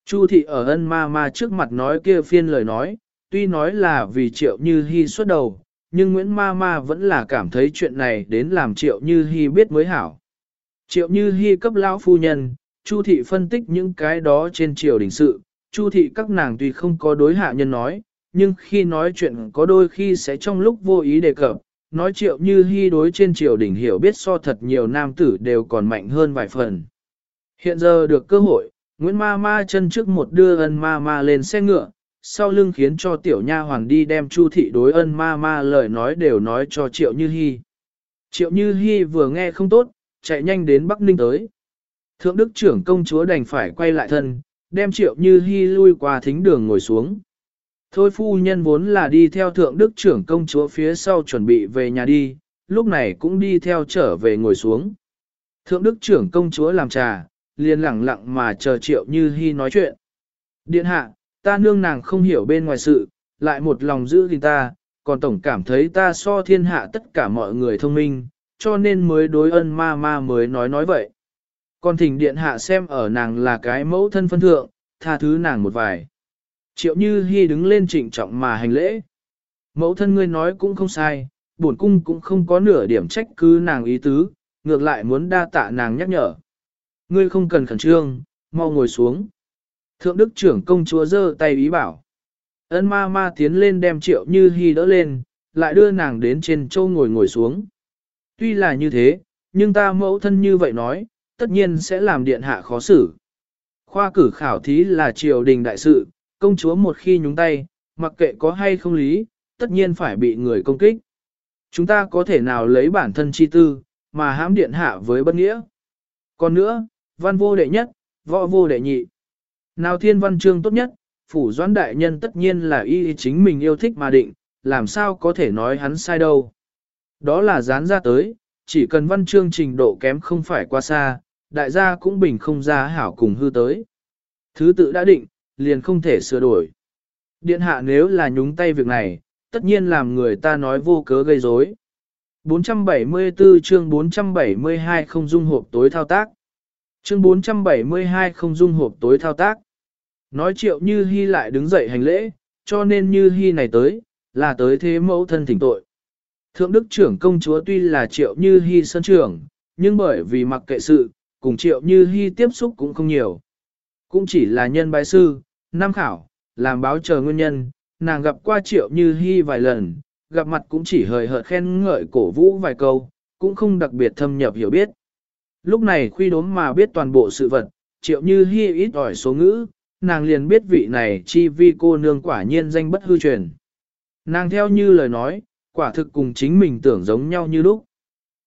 Chu thị ở ân ma ma trước mặt nói kia phiên lời nói, tuy nói là vì triệu như hy xuất đầu, nhưng Nguyễn Ma Ma vẫn là cảm thấy chuyện này đến làm triệu như hy biết mới hảo. Triệu như hy cấp lão phu nhân, Chu thị phân tích những cái đó trên triều đình sự, Chu thị các nàng tuy không có đối hạ nhân nói, nhưng khi nói chuyện có đôi khi sẽ trong lúc vô ý đề cập, nói triệu như hy đối trên triều đình hiểu biết so thật nhiều nam tử đều còn mạnh hơn vài phần. Hiện giờ được cơ hội, Nguyễn Ma Ma chân trước một đưa ân ma ma lên xe ngựa, sau lưng khiến cho tiểu nha hoàng đi đem Chu thị đối ân ma ma lời nói đều nói cho Triệu Như Hi. Triệu Như Hi vừa nghe không tốt, chạy nhanh đến Bắc Ninh tới. Thượng đức trưởng công chúa đành phải quay lại thân, đem Triệu Như Hi lui qua thính đường ngồi xuống. Thôi phu nhân vốn là đi theo thượng đức trưởng công chúa phía sau chuẩn bị về nhà đi, lúc này cũng đi theo trở về ngồi xuống. Thượng đức trưởng công chúa làm trà, liền lặng lặng mà chờ Triệu Như Hi nói chuyện. Điện hạ, ta nương nàng không hiểu bên ngoài sự, lại một lòng giữ gìn ta, còn tổng cảm thấy ta so thiên hạ tất cả mọi người thông minh, cho nên mới đối ân ma ma mới nói nói vậy. Còn thỉnh điện hạ xem ở nàng là cái mẫu thân phân thượng, tha thứ nàng một vài. Triệu Như Hi đứng lên trịnh trọng mà hành lễ. Mẫu thân ngươi nói cũng không sai, bổn cung cũng không có nửa điểm trách cứ nàng ý tứ, ngược lại muốn đa tạ nàng nhắc nhở. Ngươi không cần khẩn trương, mau ngồi xuống. Thượng đức trưởng công chúa giơ tay ý bảo. Ân ma ma tiến lên đem triệu như hy đỡ lên, lại đưa nàng đến trên châu ngồi ngồi xuống. Tuy là như thế, nhưng ta mẫu thân như vậy nói, tất nhiên sẽ làm điện hạ khó xử. Khoa cử khảo thí là triều đình đại sự, công chúa một khi nhúng tay, mặc kệ có hay không lý, tất nhiên phải bị người công kích. Chúng ta có thể nào lấy bản thân chi tư, mà hãm điện hạ với bất nghĩa. Còn nữa, văn vô đệ nhất, võ vô đệ nhị. Nào thiên văn chương tốt nhất, phủ doãn đại nhân tất nhiên là y chính mình yêu thích mà định, làm sao có thể nói hắn sai đâu. Đó là dán ra tới, chỉ cần văn chương trình độ kém không phải qua xa, đại gia cũng bình không ra hảo cùng hư tới. Thứ tự đã định, liền không thể sửa đổi. Điện hạ nếu là nhúng tay việc này, tất nhiên làm người ta nói vô cớ gây rối. 474 chương 472 không dung hộp tối thao tác. Chương 472 không dung hộp tối thao tác. Nói triệu như hy lại đứng dậy hành lễ, cho nên như hy này tới, là tới thế mẫu thân thỉnh tội. Thượng đức trưởng công chúa tuy là triệu như hy sân trưởng, nhưng bởi vì mặc kệ sự, cùng triệu như hy tiếp xúc cũng không nhiều. Cũng chỉ là nhân bái sư, nam khảo, làm báo chờ nguyên nhân, nàng gặp qua triệu như hy vài lần, gặp mặt cũng chỉ hời hợt khen ngợi cổ vũ vài câu, cũng không đặc biệt thâm nhập hiểu biết. Lúc này khuy đốm mà biết toàn bộ sự vật, triệu như hy ít ỏi số ngữ, nàng liền biết vị này chi vi cô nương quả nhiên danh bất hư truyền. Nàng theo như lời nói, quả thực cùng chính mình tưởng giống nhau như lúc.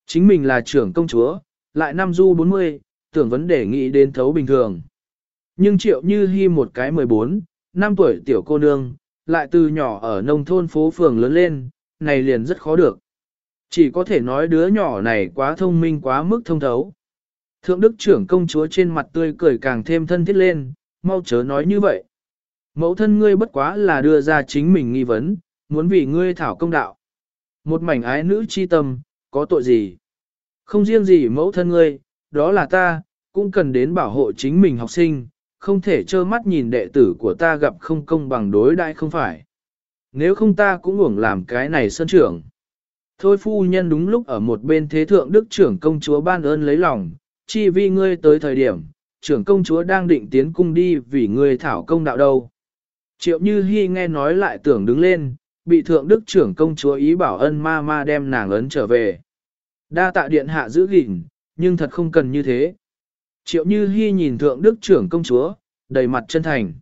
Chính mình là trưởng công chúa, lại năm du 40, tưởng vấn đề nghĩ đến thấu bình thường. Nhưng triệu như hy một cái 14, năm tuổi tiểu cô nương, lại từ nhỏ ở nông thôn phố phường lớn lên, này liền rất khó được. Chỉ có thể nói đứa nhỏ này quá thông minh quá mức thông thấu. Thượng đức trưởng công chúa trên mặt tươi cười càng thêm thân thiết lên, mau chớ nói như vậy. Mẫu thân ngươi bất quá là đưa ra chính mình nghi vấn, muốn vì ngươi thảo công đạo. Một mảnh ái nữ chi tâm, có tội gì? Không riêng gì mẫu thân ngươi, đó là ta, cũng cần đến bảo hộ chính mình học sinh, không thể trơ mắt nhìn đệ tử của ta gặp không công bằng đối đại không phải. Nếu không ta cũng uổng làm cái này sân trưởng. Thôi phu nhân đúng lúc ở một bên thế thượng đức trưởng công chúa ban ơn lấy lòng, chi vi ngươi tới thời điểm, trưởng công chúa đang định tiến cung đi vì ngươi thảo công đạo đâu. Triệu Như Hi nghe nói lại tưởng đứng lên, bị thượng đức trưởng công chúa ý bảo ân ma ma đem nàng ấn trở về. Đa tạ điện hạ giữ gìn, nhưng thật không cần như thế. Triệu Như Hi nhìn thượng đức trưởng công chúa, đầy mặt chân thành.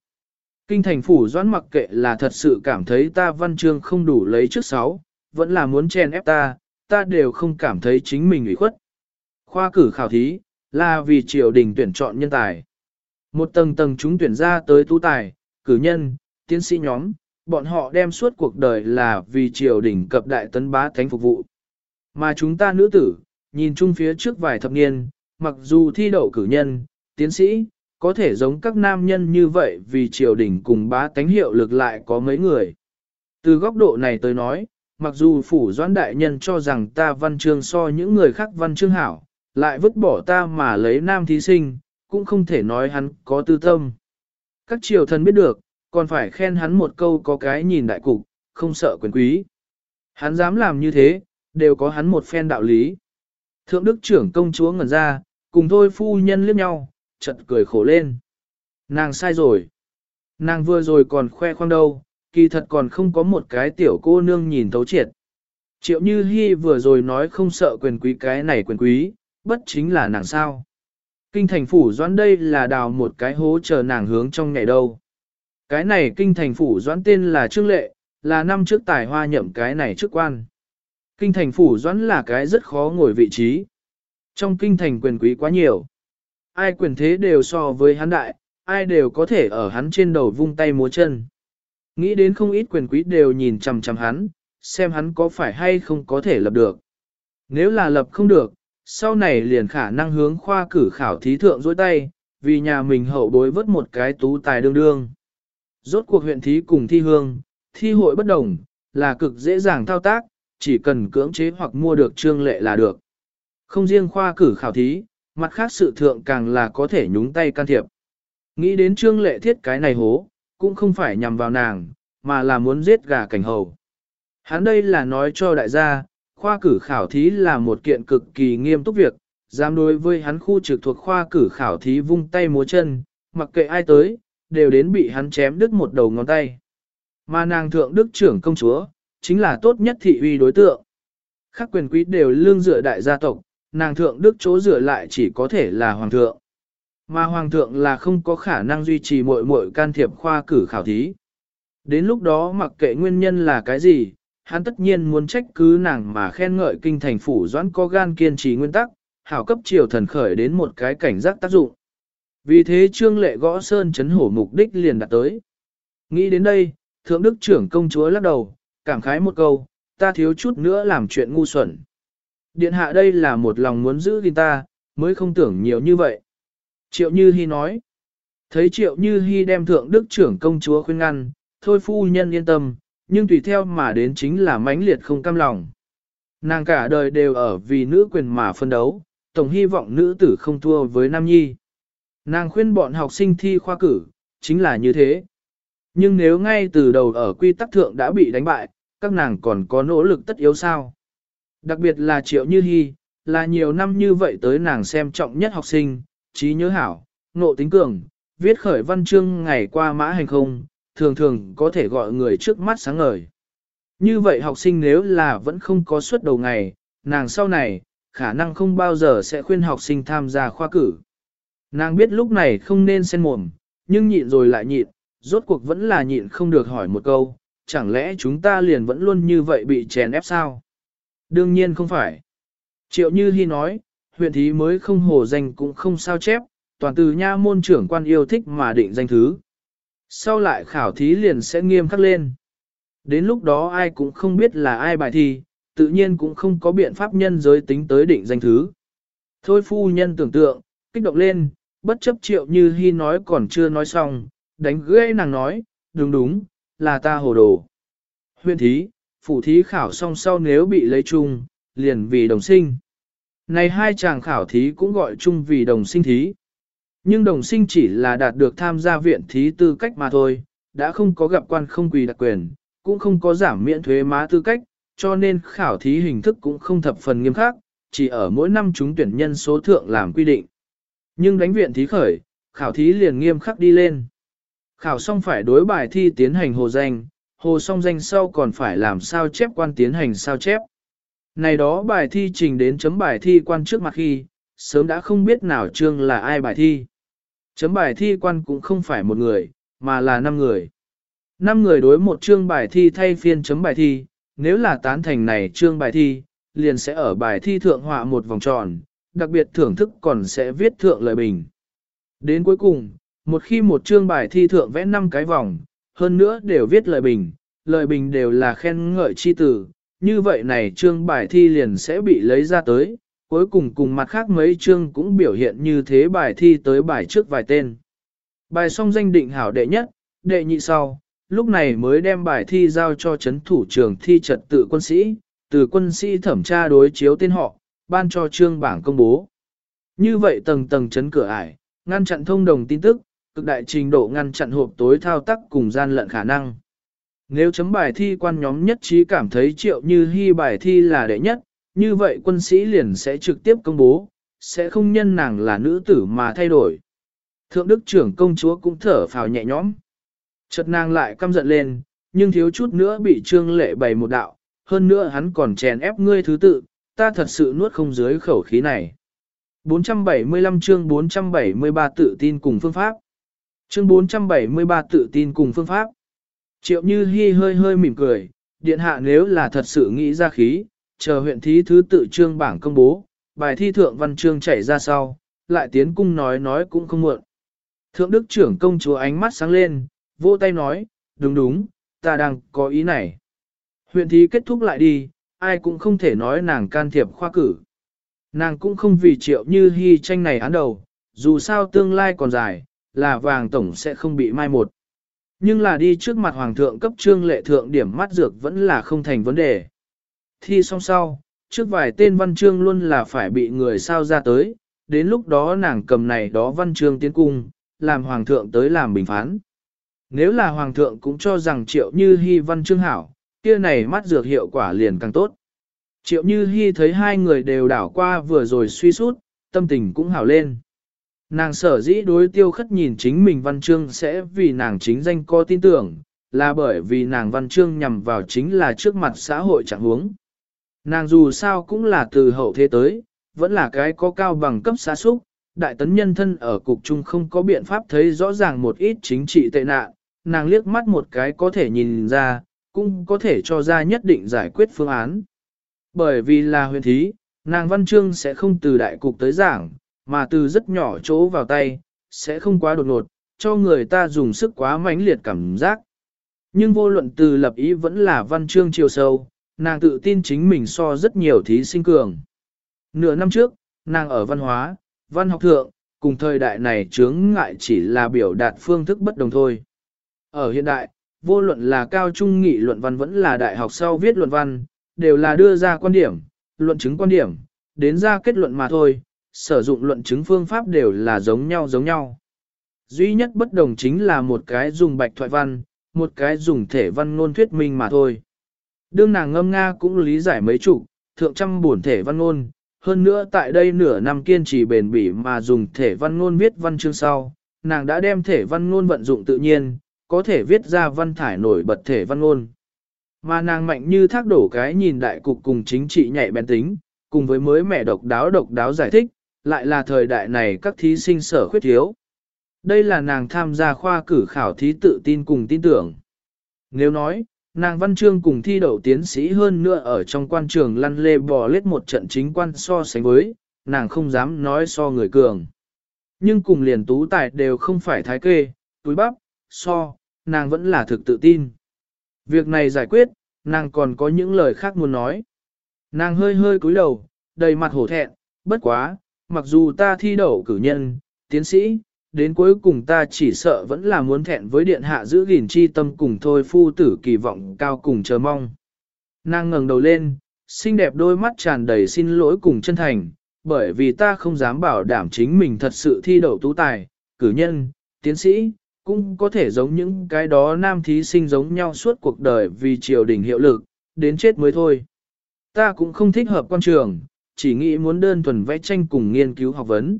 Kinh thành phủ doãn mặc kệ là thật sự cảm thấy ta văn chương không đủ lấy trước sáu, vẫn là muốn chen ép ta, ta đều không cảm thấy chính mình ủy khuất. Khoa cử khảo thí, là vì triều đình tuyển chọn nhân tài. Một tầng tầng chúng tuyển ra tới tu tài, cử nhân, tiến sĩ nhóm, bọn họ đem suốt cuộc đời là vì triều đình cập đại tấn bá thánh phục vụ. Mà chúng ta nữ tử, nhìn chung phía trước vài thập niên, mặc dù thi đậu cử nhân, tiến sĩ, có thể giống các nam nhân như vậy vì triều đình cùng bá tánh hiệu lực lại có mấy người. Từ góc độ này tới nói, mặc dù phủ doãn đại nhân cho rằng ta văn chương so những người khác văn chương hảo, lại vứt bỏ ta mà lấy nam thí sinh, cũng không thể nói hắn có tư tâm. Các triều thần biết được, còn phải khen hắn một câu có cái nhìn đại cục, không sợ quyền quý. Hắn dám làm như thế, đều có hắn một phen đạo lý. Thượng đức trưởng công chúa ngẩn ra, cùng thôi phu nhân liếc nhau, chợt cười khổ lên. Nàng sai rồi. Nàng vừa rồi còn khoe khoang đâu, kỳ thật còn không có một cái tiểu cô nương nhìn thấu triệt. Triệu Như Hi vừa rồi nói không sợ quyền quý cái này quyền quý, bất chính là nàng sao. Kinh thành phủ doãn đây là đào một cái hố chờ nàng hướng trong ngày đâu. Cái này kinh thành phủ doãn tên là Trương Lệ, là năm trước tài hoa nhậm cái này chức quan. Kinh thành phủ doãn là cái rất khó ngồi vị trí. Trong kinh thành quyền quý quá nhiều. Ai quyền thế đều so với hắn đại, ai đều có thể ở hắn trên đầu vung tay múa chân. Nghĩ đến không ít quyền quý đều nhìn chằm chằm hắn, xem hắn có phải hay không có thể lập được. Nếu là lập không được, sau này liền khả năng hướng khoa cử khảo thí thượng dối tay, vì nhà mình hậu bối vớt một cái tú tài đương đương. Rốt cuộc huyện thí cùng thi hương, thi hội bất đồng, là cực dễ dàng thao tác, chỉ cần cưỡng chế hoặc mua được trương lệ là được. Không riêng khoa cử khảo thí, mặt khác sự thượng càng là có thể nhúng tay can thiệp. Nghĩ đến trương lệ thiết cái này hố, cũng không phải nhằm vào nàng, mà là muốn giết gà cảnh hầu. Hắn đây là nói cho đại gia, khoa cử khảo thí là một kiện cực kỳ nghiêm túc việc, dám đối với hắn khu trực thuộc khoa cử khảo thí vung tay múa chân, mặc kệ ai tới, đều đến bị hắn chém đứt một đầu ngón tay. Mà nàng thượng đức trưởng công chúa, chính là tốt nhất thị uy đối tượng. Các quyền quý đều lương dựa đại gia tộc, nàng thượng đức chỗ dựa lại chỉ có thể là hoàng thượng. Mà hoàng thượng là không có khả năng duy trì mọi mọi can thiệp khoa cử khảo thí. Đến lúc đó mặc kệ nguyên nhân là cái gì, hắn tất nhiên muốn trách cứ nàng mà khen ngợi kinh thành phủ doãn có gan kiên trì nguyên tắc, hảo cấp triều thần khởi đến một cái cảnh giác tác dụng. Vì thế trương lệ gõ sơn chấn hổ mục đích liền đặt tới. Nghĩ đến đây, thượng đức trưởng công chúa lắc đầu, cảm khái một câu, ta thiếu chút nữa làm chuyện ngu xuẩn. Điện hạ đây là một lòng muốn giữ gìn ta, mới không tưởng nhiều như vậy. Triệu Như Hi nói, thấy Triệu Như Hi đem thượng đức trưởng công chúa khuyên ngăn, thôi phu nhân yên tâm, nhưng tùy theo mà đến chính là mãnh liệt không cam lòng. Nàng cả đời đều ở vì nữ quyền mà phân đấu, tổng hy vọng nữ tử không thua với nam nhi. Nàng khuyên bọn học sinh thi khoa cử, chính là như thế. Nhưng nếu ngay từ đầu ở quy tắc thượng đã bị đánh bại, các nàng còn có nỗ lực tất yếu sao? Đặc biệt là Triệu Như Hi, là nhiều năm như vậy tới nàng xem trọng nhất học sinh, trí nhớ hảo, nộ tính cường, viết khởi văn chương ngày qua mã hành không, thường thường có thể gọi người trước mắt sáng ngời. Như vậy học sinh nếu là vẫn không có suất đầu ngày, nàng sau này, khả năng không bao giờ sẽ khuyên học sinh tham gia khoa cử. Nàng biết lúc này không nên xen mồm, nhưng nhịn rồi lại nhịn, rốt cuộc vẫn là nhịn không được hỏi một câu, chẳng lẽ chúng ta liền vẫn luôn như vậy bị chèn ép sao? Đương nhiên không phải. Triệu Như Hi nói, huyện thí mới không hồ danh cũng không sao chép, toàn từ nha môn trưởng quan yêu thích mà định danh thứ. Sau lại khảo thí liền sẽ nghiêm khắc lên. Đến lúc đó ai cũng không biết là ai bài thi, tự nhiên cũng không có biện pháp nhân giới tính tới định danh thứ. Thôi phu nhân tưởng tượng, kích động lên, bất chấp triệu như hy nói còn chưa nói xong, đánh gãy nàng nói, đúng đúng, là ta hồ đồ. Huyện thí, phủ thí khảo xong sau nếu bị lấy chung, liền vì đồng sinh. Này hai chàng khảo thí cũng gọi chung vì đồng sinh thí. Nhưng đồng sinh chỉ là đạt được tham gia viện thí tư cách mà thôi, đã không có gặp quan không quỳ đặc quyền, cũng không có giảm miễn thuế má tư cách, cho nên khảo thí hình thức cũng không thập phần nghiêm khắc, chỉ ở mỗi năm chúng tuyển nhân số thượng làm quy định. Nhưng đánh viện thí khởi, khảo thí liền nghiêm khắc đi lên. Khảo xong phải đối bài thi tiến hành hồ danh, hồ xong danh sau còn phải làm sao chép quan tiến hành sao chép. Này đó bài thi trình đến chấm bài thi quan trước mặt khi, sớm đã không biết nào chương là ai bài thi. Chấm bài thi quan cũng không phải một người, mà là năm người. Năm người đối một chương bài thi thay phiên chấm bài thi, nếu là tán thành này chương bài thi, liền sẽ ở bài thi thượng họa một vòng tròn, đặc biệt thưởng thức còn sẽ viết thượng lời bình. Đến cuối cùng, một khi một chương bài thi thượng vẽ 5 cái vòng, hơn nữa đều viết lời bình, lời bình đều là khen ngợi chi tử, như vậy này chương bài thi liền sẽ bị lấy ra tới, cuối cùng cùng mặt khác mấy chương cũng biểu hiện như thế bài thi tới bài trước vài tên. Bài xong danh định hảo đệ nhất, đệ nhị sau, lúc này mới đem bài thi giao cho chấn thủ trường thi trật tự quân sĩ, từ quân sĩ thẩm tra đối chiếu tên họ, ban cho trương bảng công bố. Như vậy tầng tầng chấn cửa ải, ngăn chặn thông đồng tin tức, cực đại trình độ ngăn chặn hộp tối thao tác cùng gian lận khả năng. Nếu chấm bài thi quan nhóm nhất trí cảm thấy triệu như hy bài thi là đệ nhất, như vậy quân sĩ liền sẽ trực tiếp công bố, sẽ không nhân nàng là nữ tử mà thay đổi. Thượng đức trưởng công chúa cũng thở phào nhẹ nhõm. Chợt nàng lại căm giận lên, nhưng thiếu chút nữa bị trương lệ bày một đạo, hơn nữa hắn còn chèn ép ngươi thứ tự, ta thật sự nuốt không dưới khẩu khí này. 475 chương 473 tự tin cùng phương pháp. Chương 473 tự tin cùng phương pháp. Triệu Như Hi hơi hơi mỉm cười, điện hạ nếu là thật sự nghĩ ra khí, chờ huyện thí thứ tự trương bảng công bố, bài thi thượng văn chương chảy ra sau, lại tiến cung nói nói cũng không muộn. Thượng đức trưởng công chúa ánh mắt sáng lên, vỗ tay nói, đúng đúng, ta đang có ý này. Huyện thí kết thúc lại đi, ai cũng không thể nói nàng can thiệp khoa cử. Nàng cũng không vì triệu như hy tranh này án đầu, dù sao tương lai còn dài, là vàng tổng sẽ không bị mai một. Nhưng là đi trước mặt hoàng thượng cấp trương lệ thượng điểm mắt dược vẫn là không thành vấn đề. Thi xong sau, trước vài tên văn chương luôn là phải bị người sao ra tới, đến lúc đó nàng cầm này đó văn chương tiến cung, làm hoàng thượng tới làm bình phán. Nếu là hoàng thượng cũng cho rằng triệu như hy văn chương hảo, kia này mắt dược hiệu quả liền càng tốt. Triệu Như Hi thấy hai người đều đảo qua vừa rồi suy sút, tâm tình cũng hảo lên. Nàng sở dĩ đối tiêu khất nhìn chính mình văn chương sẽ vì nàng chính danh có tin tưởng, là bởi vì nàng văn chương nhằm vào chính là trước mặt xã hội trạng huống. Nàng dù sao cũng là từ hậu thế tới, vẫn là cái có cao bằng cấp xã xúc, đại tấn nhân thân ở cục trung không có biện pháp thấy rõ ràng một ít chính trị tệ nạn, nàng liếc mắt một cái có thể nhìn ra, cũng có thể cho ra nhất định giải quyết phương án. Bởi vì là huyền thí, nàng văn chương sẽ không từ đại cục tới giảng, mà từ rất nhỏ chỗ vào tay, sẽ không quá đột ngột, cho người ta dùng sức quá mãnh liệt cảm giác. Nhưng vô luận từ lập ý vẫn là văn chương chiều sâu, nàng tự tin chính mình so rất nhiều thí sinh cường. Nửa năm trước, nàng ở văn hóa, văn học thượng, cùng thời đại này chướng ngại chỉ là biểu đạt phương thức bất đồng thôi. Ở hiện đại, vô luận là cao trung nghị luận văn vẫn là đại học sau viết luận văn, đều là đưa ra quan điểm, luận chứng quan điểm, đến ra kết luận mà thôi, sử dụng luận chứng phương pháp đều là giống nhau giống nhau. Duy nhất bất đồng chính là một cái dùng bạch thoại văn, một cái dùng thể văn ngôn thuyết minh mà thôi. Đương nàng ngâm Nga cũng lý giải mấy chủ, thượng trăm buồn thể văn ngôn, hơn nữa tại đây nửa năm kiên trì bền bỉ mà dùng thể văn ngôn viết văn chương sau, nàng đã đem thể văn ngôn vận dụng tự nhiên, có thể viết ra văn thải nổi bật thể văn ngôn. Mà nàng mạnh như thác đổ cái nhìn đại cục cùng chính trị nhạy bén tính, cùng với mới mẹ độc đáo độc đáo giải thích, lại là thời đại này các thí sinh sở khuyết thiếu. Đây là nàng tham gia khoa cử khảo thí tự tin cùng tin tưởng. Nếu nói, nàng văn chương cùng thi đậu tiến sĩ hơn nữa ở trong quan trường lăn lê bò lết một trận chính quan so sánh với, nàng không dám nói so người cường. Nhưng cùng liền tú tài đều không phải thái kê, túi bắp, so, nàng vẫn là thực tự tin. Việc này giải quyết, nàng còn có những lời khác muốn nói. Nàng hơi hơi cúi đầu, đầy mặt hổ thẹn, bất quá, mặc dù ta thi đậu cử nhân, tiến sĩ, đến cuối cùng ta chỉ sợ vẫn là muốn thẹn với điện hạ giữ gìn chi tâm cùng thôi phu tử kỳ vọng cao cùng chờ mong. Nàng ngẩng đầu lên, xinh đẹp đôi mắt tràn đầy xin lỗi cùng chân thành, bởi vì ta không dám bảo đảm chính mình thật sự thi đậu tú tài, cử nhân, tiến sĩ, cũng có thể giống những cái đó nam thí sinh giống nhau suốt cuộc đời vì triều đình hiệu lực, đến chết mới thôi. Ta cũng không thích hợp quan trường, chỉ nghĩ muốn đơn thuần vẽ tranh cùng nghiên cứu học vấn.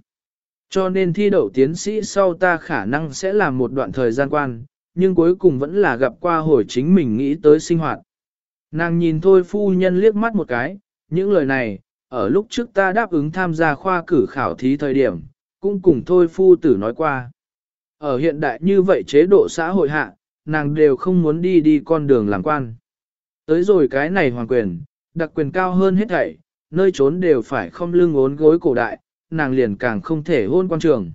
Cho nên thi đậu tiến sĩ sau ta khả năng sẽ làm một đoạn thời gian quan, nhưng cuối cùng vẫn là gặp qua hồi chính mình nghĩ tới sinh hoạt. Nàng nhìn thôi phu nhân liếc mắt một cái, những lời này, ở lúc trước ta đáp ứng tham gia khoa cử khảo thí thời điểm, cũng cùng thôi phu tử nói qua. Ở hiện đại như vậy chế độ xã hội hạ, nàng đều không muốn đi đi con đường làm quan. Tới rồi cái này hoàng quyền, đặc quyền cao hơn hết thảy, nơi trốn đều phải không lưng ốn gối cổ đại, nàng liền càng không thể hôn quan trường.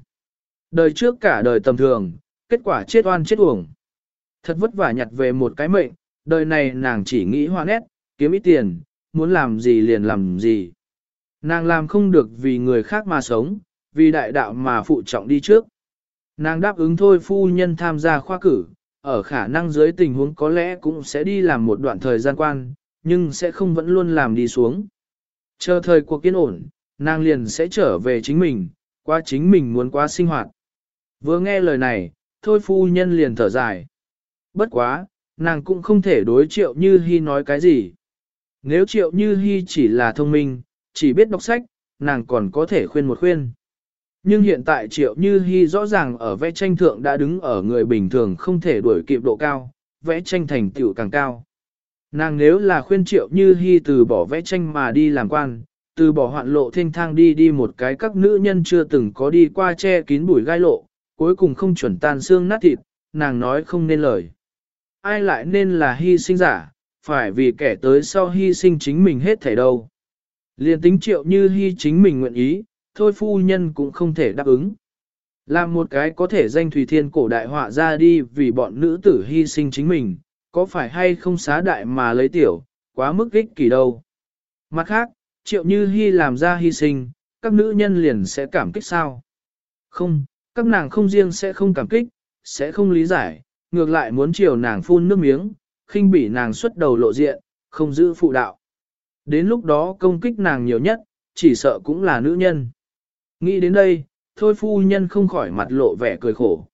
Đời trước cả đời tầm thường, kết quả chết oan chết uổng. Thật vất vả nhặt về một cái mệnh, đời này nàng chỉ nghĩ hoa nét, kiếm ít tiền, muốn làm gì liền làm gì. Nàng làm không được vì người khác mà sống, vì đại đạo mà phụ trọng đi trước. Nàng đáp ứng thôi phu nhân tham gia khoa cử, ở khả năng dưới tình huống có lẽ cũng sẽ đi làm một đoạn thời gian quan, nhưng sẽ không vẫn luôn làm đi xuống. Chờ thời cuộc kiên ổn, nàng liền sẽ trở về chính mình, qua chính mình muốn qua sinh hoạt. Vừa nghe lời này, thôi phu nhân liền thở dài. Bất quá, nàng cũng không thể đối triệu như hy nói cái gì. Nếu triệu như hy chỉ là thông minh, chỉ biết đọc sách, nàng còn có thể khuyên một khuyên. Nhưng hiện tại triệu như hy rõ ràng ở vẽ tranh thượng đã đứng ở người bình thường không thể đuổi kịp độ cao, vẽ tranh thành tựu càng cao. Nàng nếu là khuyên triệu như hy từ bỏ vẽ tranh mà đi làm quan, từ bỏ hoạn lộ thanh thang đi đi một cái các nữ nhân chưa từng có đi qua che kín bụi gai lộ, cuối cùng không chuẩn tan xương nát thịt, nàng nói không nên lời. Ai lại nên là hy sinh giả, phải vì kẻ tới sau hy sinh chính mình hết thảy đâu. Liên tính triệu như hy chính mình nguyện ý, thôi phu nhân cũng không thể đáp ứng. Làm một cái có thể danh Thủy Thiên cổ đại họa ra đi vì bọn nữ tử hy sinh chính mình, có phải hay không xá đại mà lấy tiểu, quá mức ích kỷ đâu. Mặt khác, triệu như hy làm ra hy sinh, các nữ nhân liền sẽ cảm kích sao? Không, các nàng không riêng sẽ không cảm kích, sẽ không lý giải, ngược lại muốn chiều nàng phun nước miếng, khinh bỉ nàng xuất đầu lộ diện, không giữ phụ đạo. Đến lúc đó công kích nàng nhiều nhất, chỉ sợ cũng là nữ nhân. Nghĩ đến đây, thôi phu nhân không khỏi mặt lộ vẻ cười khổ.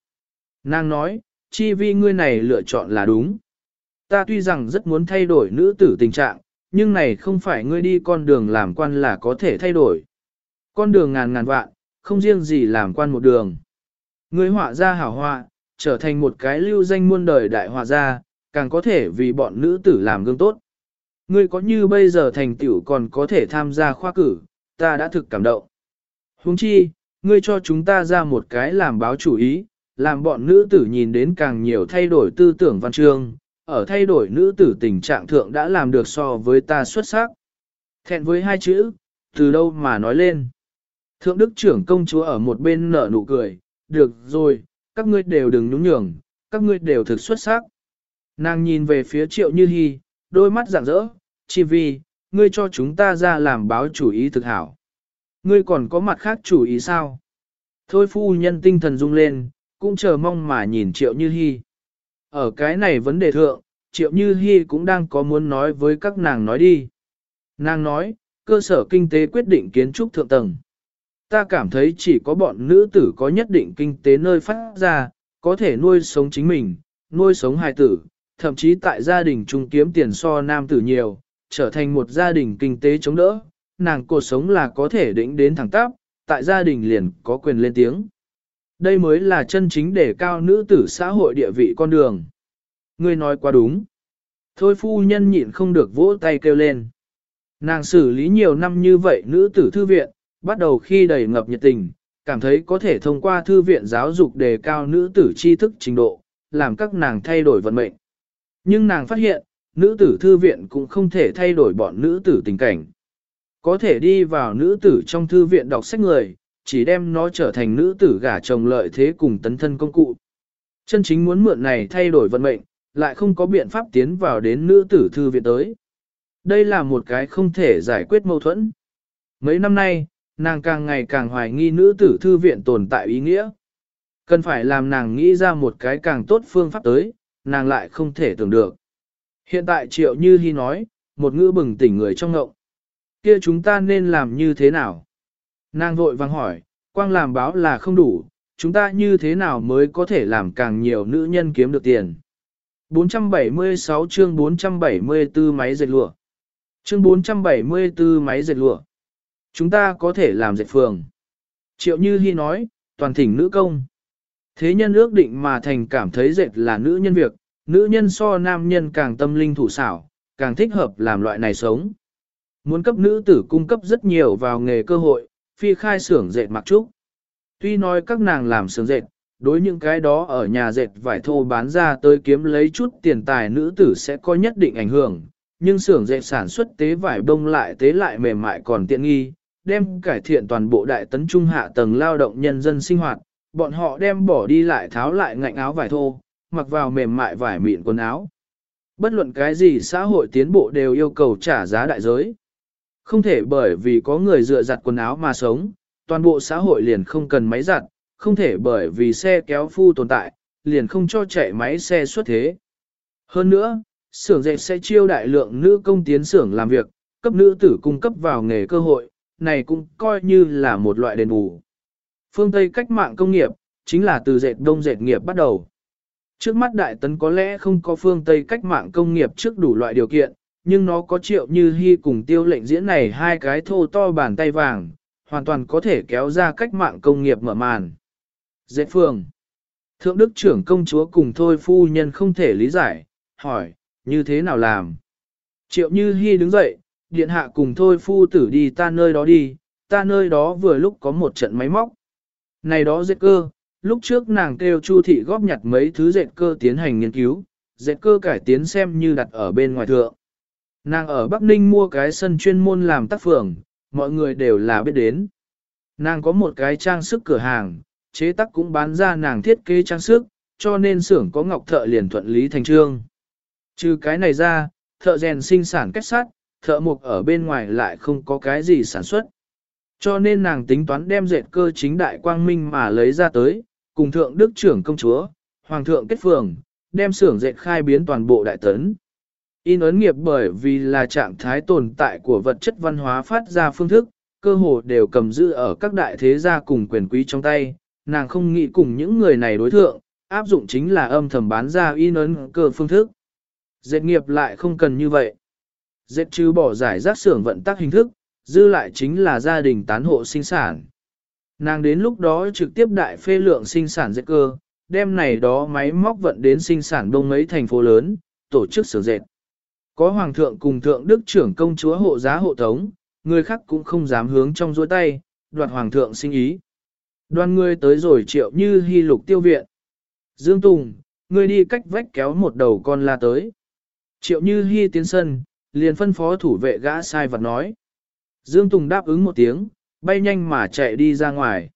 Nàng nói, chi vi ngươi này lựa chọn là đúng. Ta tuy rằng rất muốn thay đổi nữ tử tình trạng, nhưng này không phải ngươi đi con đường làm quan là có thể thay đổi. Con đường ngàn ngàn vạn, không riêng gì làm quan một đường. Ngươi họa ra hảo họa, trở thành một cái lưu danh muôn đời đại họa gia, càng có thể vì bọn nữ tử làm gương tốt. Ngươi có như bây giờ thành tựu còn có thể tham gia khoa cử, ta đã thực cảm động. Huống chi, ngươi cho chúng ta ra một cái làm báo chủ ý, làm bọn nữ tử nhìn đến càng nhiều thay đổi tư tưởng văn chương, ở thay đổi nữ tử tình trạng thượng đã làm được so với ta xuất sắc. Thẹn với hai chữ, từ đâu mà nói lên. Thượng đức trưởng công chúa ở một bên nở nụ cười, được rồi, các ngươi đều đừng nhúng nhường, các ngươi đều thực xuất sắc. Nàng nhìn về phía triệu như hy, đôi mắt rạng rỡ, chỉ vì, ngươi cho chúng ta ra làm báo chủ ý thực hảo. Ngươi còn có mặt khác chủ ý sao? Thôi phu nhân tinh thần rung lên, cũng chờ mong mà nhìn triệu như hy. Ở cái này vấn đề thượng, triệu như hy cũng đang có muốn nói với các nàng nói đi. Nàng nói, cơ sở kinh tế quyết định kiến trúc thượng tầng. Ta cảm thấy chỉ có bọn nữ tử có nhất định kinh tế nơi phát ra, có thể nuôi sống chính mình, nuôi sống hài tử, thậm chí tại gia đình trung kiếm tiền so nam tử nhiều, trở thành một gia đình kinh tế chống đỡ, nàng cuộc sống là có thể đỉnh đến thẳng tắp, tại gia đình liền có quyền lên tiếng. Đây mới là chân chính để cao nữ tử xã hội địa vị con đường. Ngươi nói quá đúng. Thôi phu nhân nhịn không được vỗ tay kêu lên. Nàng xử lý nhiều năm như vậy nữ tử thư viện, bắt đầu khi đầy ngập nhiệt tình, cảm thấy có thể thông qua thư viện giáo dục đề cao nữ tử tri thức trình độ, làm các nàng thay đổi vận mệnh. Nhưng nàng phát hiện, nữ tử thư viện cũng không thể thay đổi bọn nữ tử tình cảnh. Có thể đi vào nữ tử trong thư viện đọc sách người, chỉ đem nó trở thành nữ tử gả chồng lợi thế cùng tấn thân công cụ. Chân chính muốn mượn này thay đổi vận mệnh, lại không có biện pháp tiến vào đến nữ tử thư viện tới. Đây là một cái không thể giải quyết mâu thuẫn. Mấy năm nay, nàng càng ngày càng hoài nghi nữ tử thư viện tồn tại ý nghĩa. Cần phải làm nàng nghĩ ra một cái càng tốt phương pháp tới, nàng lại không thể tưởng được. Hiện tại triệu như hy nói, một ngữ bừng tỉnh người trong ngộng. Kia chúng ta nên làm như thế nào? Nàng vội vang hỏi, quang làm báo là không đủ, chúng ta như thế nào mới có thể làm càng nhiều nữ nhân kiếm được tiền? 476 chương 474 máy dệt lụa. Chương 474 máy dệt lụa. Chúng ta có thể làm dệt phường. Triệu Như Hi nói, toàn thỉnh nữ công. Thế nhân ước định mà thành cảm thấy dệt là nữ nhân việc, nữ nhân so nam nhân càng tâm linh thủ xảo, càng thích hợp làm loại này sống. Muốn cấp nữ tử cung cấp rất nhiều vào nghề cơ hội, phi khai xưởng dệt mặc trúc. Tuy nói các nàng làm xưởng dệt, đối những cái đó ở nhà dệt vải thô bán ra tới kiếm lấy chút tiền tài nữ tử sẽ có nhất định ảnh hưởng, nhưng xưởng dệt sản xuất tế vải bông lại tế lại mềm mại còn tiện nghi, đem cải thiện toàn bộ đại tấn trung hạ tầng lao động nhân dân sinh hoạt, bọn họ đem bỏ đi lại tháo lại ngạnh áo vải thô, mặc vào mềm mại vải mịn quần áo. Bất luận cái gì xã hội tiến bộ đều yêu cầu trả giá đại giới. Không thể bởi vì có người dựa giặt quần áo mà sống, toàn bộ xã hội liền không cần máy giặt, không thể bởi vì xe kéo phu tồn tại, liền không cho chạy máy xe xuất thế. Hơn nữa, xưởng dệt sẽ chiêu đại lượng nữ công tiến xưởng làm việc, cấp nữ tử cung cấp vào nghề cơ hội, này cũng coi như là một loại đền bù. Phương Tây cách mạng công nghiệp, chính là từ dệt đông dệt nghiệp bắt đầu. Trước mắt đại tấn có lẽ không có phương Tây cách mạng công nghiệp trước đủ loại điều kiện, nhưng nó có triệu như hy cùng tiêu lệnh diễn này hai cái thô to bàn tay vàng, hoàn toàn có thể kéo ra cách mạng công nghiệp mở màn. dễ phương. Thượng đức trưởng công chúa cùng thôi phu nhân không thể lý giải, hỏi, như thế nào làm? Triệu như hy đứng dậy, điện hạ cùng thôi phu tử đi ta nơi đó đi, ta nơi đó vừa lúc có một trận máy móc. Này đó dệt cơ, lúc trước nàng kêu Chu thị góp nhặt mấy thứ dệt cơ tiến hành nghiên cứu, dệt cơ cải tiến xem như đặt ở bên ngoài thượng. Nàng ở Bắc Ninh mua cái sân chuyên môn làm tác phường, mọi người đều là biết đến. Nàng có một cái trang sức cửa hàng, chế tác cũng bán ra nàng thiết kế trang sức, cho nên xưởng có ngọc thợ liền thuận lý thành trương. Trừ cái này ra, thợ rèn sinh sản kết sắt, thợ mục ở bên ngoài lại không có cái gì sản xuất. Cho nên nàng tính toán đem dệt cơ chính đại quang minh mà lấy ra tới, cùng thượng đức trưởng công chúa, hoàng thượng kết phường, đem xưởng dệt khai biến toàn bộ đại tấn. In ấn nghiệp bởi vì là trạng thái tồn tại của vật chất văn hóa phát ra phương thức, cơ hồ đều cầm giữ ở các đại thế gia cùng quyền quý trong tay, nàng không nghĩ cùng những người này đối thượng, áp dụng chính là âm thầm bán ra in ấn cơ phương thức. Dệt nghiệp lại không cần như vậy. dệt trừ bỏ giải rác xưởng vận tắc hình thức, dư lại chính là gia đình tán hộ sinh sản. Nàng đến lúc đó trực tiếp đại phê lượng sinh sản dệt cơ, đem này đó máy móc vận đến sinh sản đông mấy thành phố lớn, tổ chức xưởng dệt. Có hoàng thượng cùng thượng đức trưởng công chúa hộ giá hộ tống, người khác cũng không dám hướng trong dối tay, đoạt hoàng thượng sinh ý. Đoàn người tới rồi triệu như hy lục tiêu viện. Dương Tùng, người đi cách vách kéo một đầu con la tới. Triệu như hy tiến sân, liền phân phó thủ vệ gã sai vật nói. Dương Tùng đáp ứng một tiếng, bay nhanh mà chạy đi ra ngoài.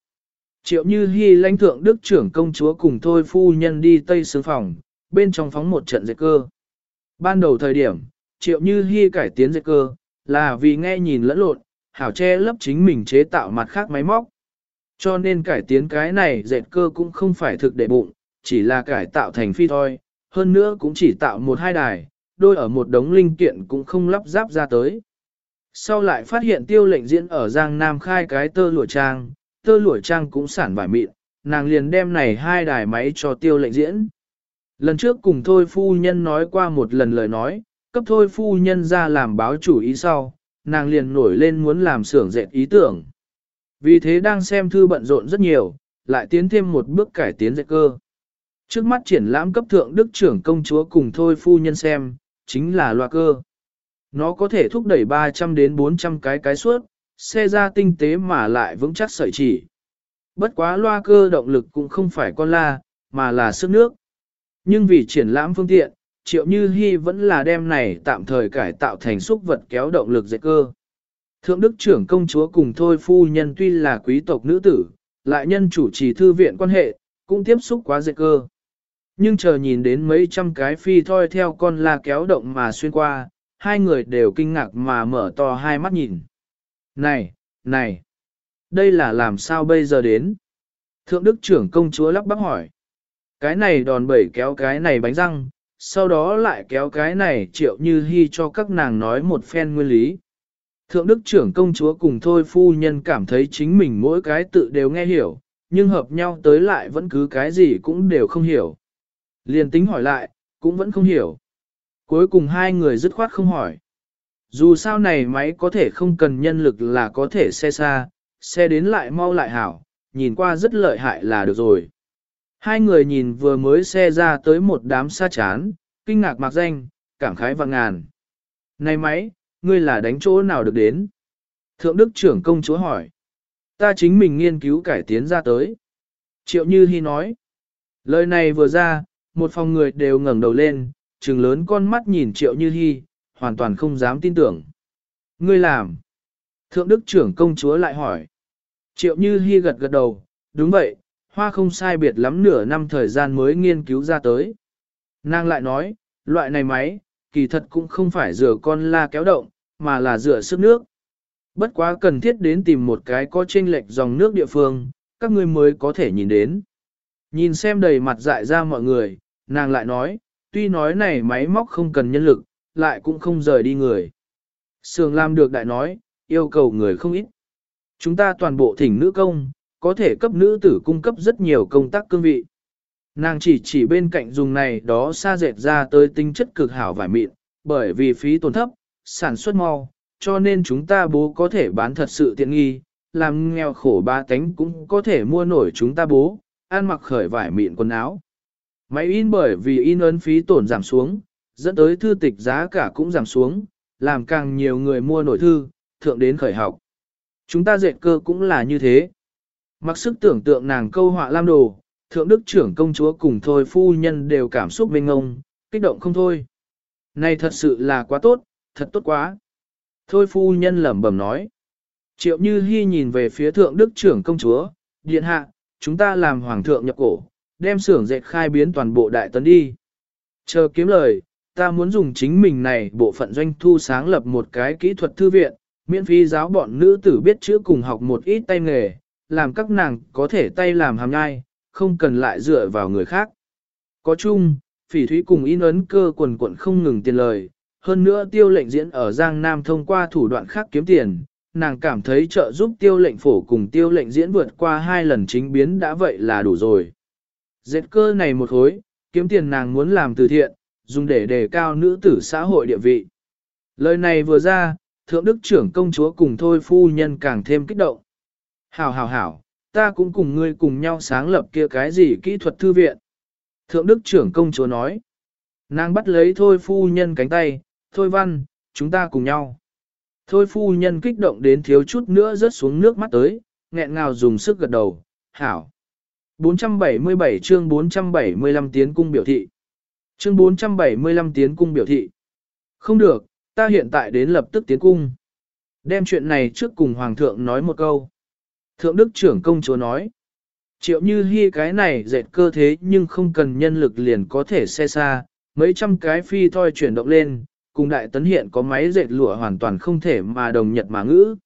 Triệu Như Hi lãnh thượng đức trưởng công chúa cùng thôi phu nhân đi tây sướng phòng, bên trong phóng một trận dệt cơ. Ban đầu thời điểm, Triệu Như hy cải tiến dệt cơ, là vì nghe nhìn lẫn lộn, hảo che lấp chính mình chế tạo mặt khác máy móc. Cho nên cải tiến cái này dệt cơ cũng không phải thực để bụng, chỉ là cải tạo thành phi thôi, hơn nữa cũng chỉ tạo một hai đài, đôi ở một đống linh kiện cũng không lắp ráp ra tới. Sau lại phát hiện tiêu lệnh diễn ở Giang Nam khai cái tơ lụa trang, tơ lụa trang cũng sản vải mịn, nàng liền đem này hai đài máy cho tiêu lệnh diễn. Lần trước cùng thôi phu nhân nói qua một lần lời nói, cấp thôi phu nhân ra làm báo chủ ý sau, nàng liền nổi lên muốn làm xưởng dệt ý tưởng. Vì thế đang xem thư bận rộn rất nhiều, lại tiến thêm một bước cải tiến dệt cơ. Trước mắt triển lãm cấp thượng đức trưởng công chúa cùng thôi phu nhân xem, chính là loa cơ. Nó có thể thúc đẩy 300 đến 400 cái cái suốt, xe ra tinh tế mà lại vững chắc sợi chỉ. Bất quá loa cơ động lực cũng không phải con la, mà là sức nước. Nhưng vì triển lãm phương tiện, Triệu Như Hi vẫn là đem này tạm thời cải tạo thành xúc vật kéo động lực dạy cơ. Thượng đức trưởng công chúa cùng thôi phu nhân tuy là quý tộc nữ tử, lại nhân chủ trì thư viện quan hệ, cũng tiếp xúc quá dạy cơ. Nhưng chờ nhìn đến mấy trăm cái phi thoi theo con la kéo động mà xuyên qua, hai người đều kinh ngạc mà mở to hai mắt nhìn. Này, này, đây là làm sao bây giờ đến? Thượng đức trưởng công chúa lắp bắp hỏi. Cái này đòn bẩy kéo cái này bánh răng, sau đó lại kéo cái này triệu như hy cho các nàng nói một phen nguyên lý. Thượng đức trưởng công chúa cùng thôi phu nhân cảm thấy chính mình mỗi cái tự đều nghe hiểu, nhưng hợp nhau tới lại vẫn cứ cái gì cũng đều không hiểu. Liền tính hỏi lại, cũng vẫn không hiểu. Cuối cùng hai người dứt khoát không hỏi. Dù sao này máy có thể không cần nhân lực là có thể xe xa, xe đến lại mau lại hảo, nhìn qua rất lợi hại là được rồi. Hai người nhìn vừa mới xe ra tới một đám xa chán, kinh ngạc mặc danh, cảm khái và ngàn. Này máy, ngươi là đánh chỗ nào được đến? Thượng đức trưởng công chúa hỏi. Ta chính mình nghiên cứu cải tiến ra tới. Triệu Như Hi nói. Lời này vừa ra, một phòng người đều ngẩng đầu lên, trừng lớn con mắt nhìn Triệu Như Hi, hoàn toàn không dám tin tưởng. Ngươi làm. Thượng đức trưởng công chúa lại hỏi. Triệu Như Hi gật gật đầu, đúng vậy, hoa không sai biệt lắm nửa năm thời gian mới nghiên cứu ra tới. Nàng lại nói, loại này máy, kỳ thật cũng không phải rửa con la kéo động, mà là rửa sức nước. Bất quá cần thiết đến tìm một cái có chênh lệch dòng nước địa phương, các ngươi mới có thể nhìn đến. Nhìn xem đầy mặt dại ra mọi người, nàng lại nói, tuy nói này máy móc không cần nhân lực, lại cũng không rời đi người. Sường làm được đại nói, yêu cầu người không ít. Chúng ta toàn bộ thỉnh nữ công, có thể cấp nữ tử cung cấp rất nhiều công tác cương vị. Nàng chỉ chỉ bên cạnh dùng này đó xa dệt ra tới tính chất cực hảo vải mịn, bởi vì phí tổn thấp, sản xuất mau, cho nên chúng ta bố có thể bán thật sự tiện nghi, làm nghèo khổ ba tánh cũng có thể mua nổi chúng ta bố, ăn mặc khởi vải mịn quần áo. Máy in bởi vì in ấn phí tổn giảm xuống, dẫn tới thư tịch giá cả cũng giảm xuống, làm càng nhiều người mua nổi thư, thượng đến khởi học. Chúng ta dệt cơ cũng là như thế. Mặc sức tưởng tượng nàng câu họa lam đồ, thượng đức trưởng công chúa cùng thôi phu nhân đều cảm xúc mênh ngông, kích động không thôi. Này thật sự là quá tốt, thật tốt quá. Thôi phu nhân lẩm bẩm nói. Triệu Như Hi nhìn về phía thượng đức trưởng công chúa, điện hạ, chúng ta làm hoàng thượng nhập cổ, đem xưởng dệt khai biến toàn bộ đại tấn đi. Chờ kiếm lời, ta muốn dùng chính mình này bộ phận doanh thu sáng lập một cái kỹ thuật thư viện, miễn phí giáo bọn nữ tử biết chữ cùng học một ít tay nghề, làm các nàng có thể tay làm hàm nhai, không cần lại dựa vào người khác. Có chung, phỉ thúy cùng in ấn cơ quần quận không ngừng tiền lời, hơn nữa tiêu lệnh diễn ở Giang Nam thông qua thủ đoạn khác kiếm tiền, nàng cảm thấy trợ giúp tiêu lệnh phổ cùng tiêu lệnh diễn vượt qua hai lần chính biến đã vậy là đủ rồi. Dệt cơ này một hối, kiếm tiền nàng muốn làm từ thiện, dùng để đề cao nữ tử xã hội địa vị. Lời này vừa ra, thượng đức trưởng công chúa cùng thôi phu nhân càng thêm kích động. Hảo hảo hảo, ta cũng cùng ngươi cùng nhau sáng lập kia cái gì kỹ thuật thư viện. Thượng đức trưởng công chúa nói. Nàng bắt lấy thôi phu nhân cánh tay, thôi văn, chúng ta cùng nhau. Thôi phu nhân kích động đến thiếu chút nữa rớt xuống nước mắt tới, nghẹn ngào dùng sức gật đầu, hảo. 477 chương 475 tiến cung biểu thị. Chương 475 tiến cung biểu thị. Không được, ta hiện tại đến lập tức tiến cung. Đem chuyện này trước cùng Hoàng thượng nói một câu. Thượng Đức trưởng công chúa nói. Triệu như hy cái này dệt cơ thế nhưng không cần nhân lực liền có thể xe xa, mấy trăm cái phi thoi chuyển động lên, cùng đại tấn hiện có máy dệt lụa hoàn toàn không thể mà đồng nhật mà ngữ.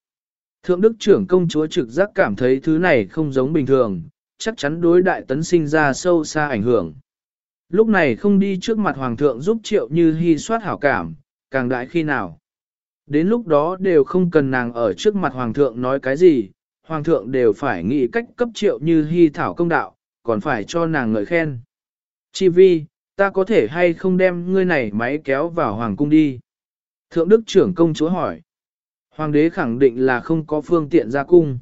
Thượng Đức trưởng công chúa trực giác cảm thấy thứ này không giống bình thường, chắc chắn đối đại tấn sinh ra sâu xa ảnh hưởng. Lúc này không đi trước mặt hoàng thượng giúp triệu như hy soát hảo cảm, càng đại khi nào. Đến lúc đó đều không cần nàng ở trước mặt hoàng thượng nói cái gì, hoàng thượng đều phải nghĩ cách cấp triệu như hy thảo công đạo, còn phải cho nàng ngợi khen. Chi vi, ta có thể hay không đem ngươi này máy kéo vào hoàng cung đi? Thượng đức trưởng công chúa hỏi. Hoàng đế khẳng định là không có phương tiện ra cung.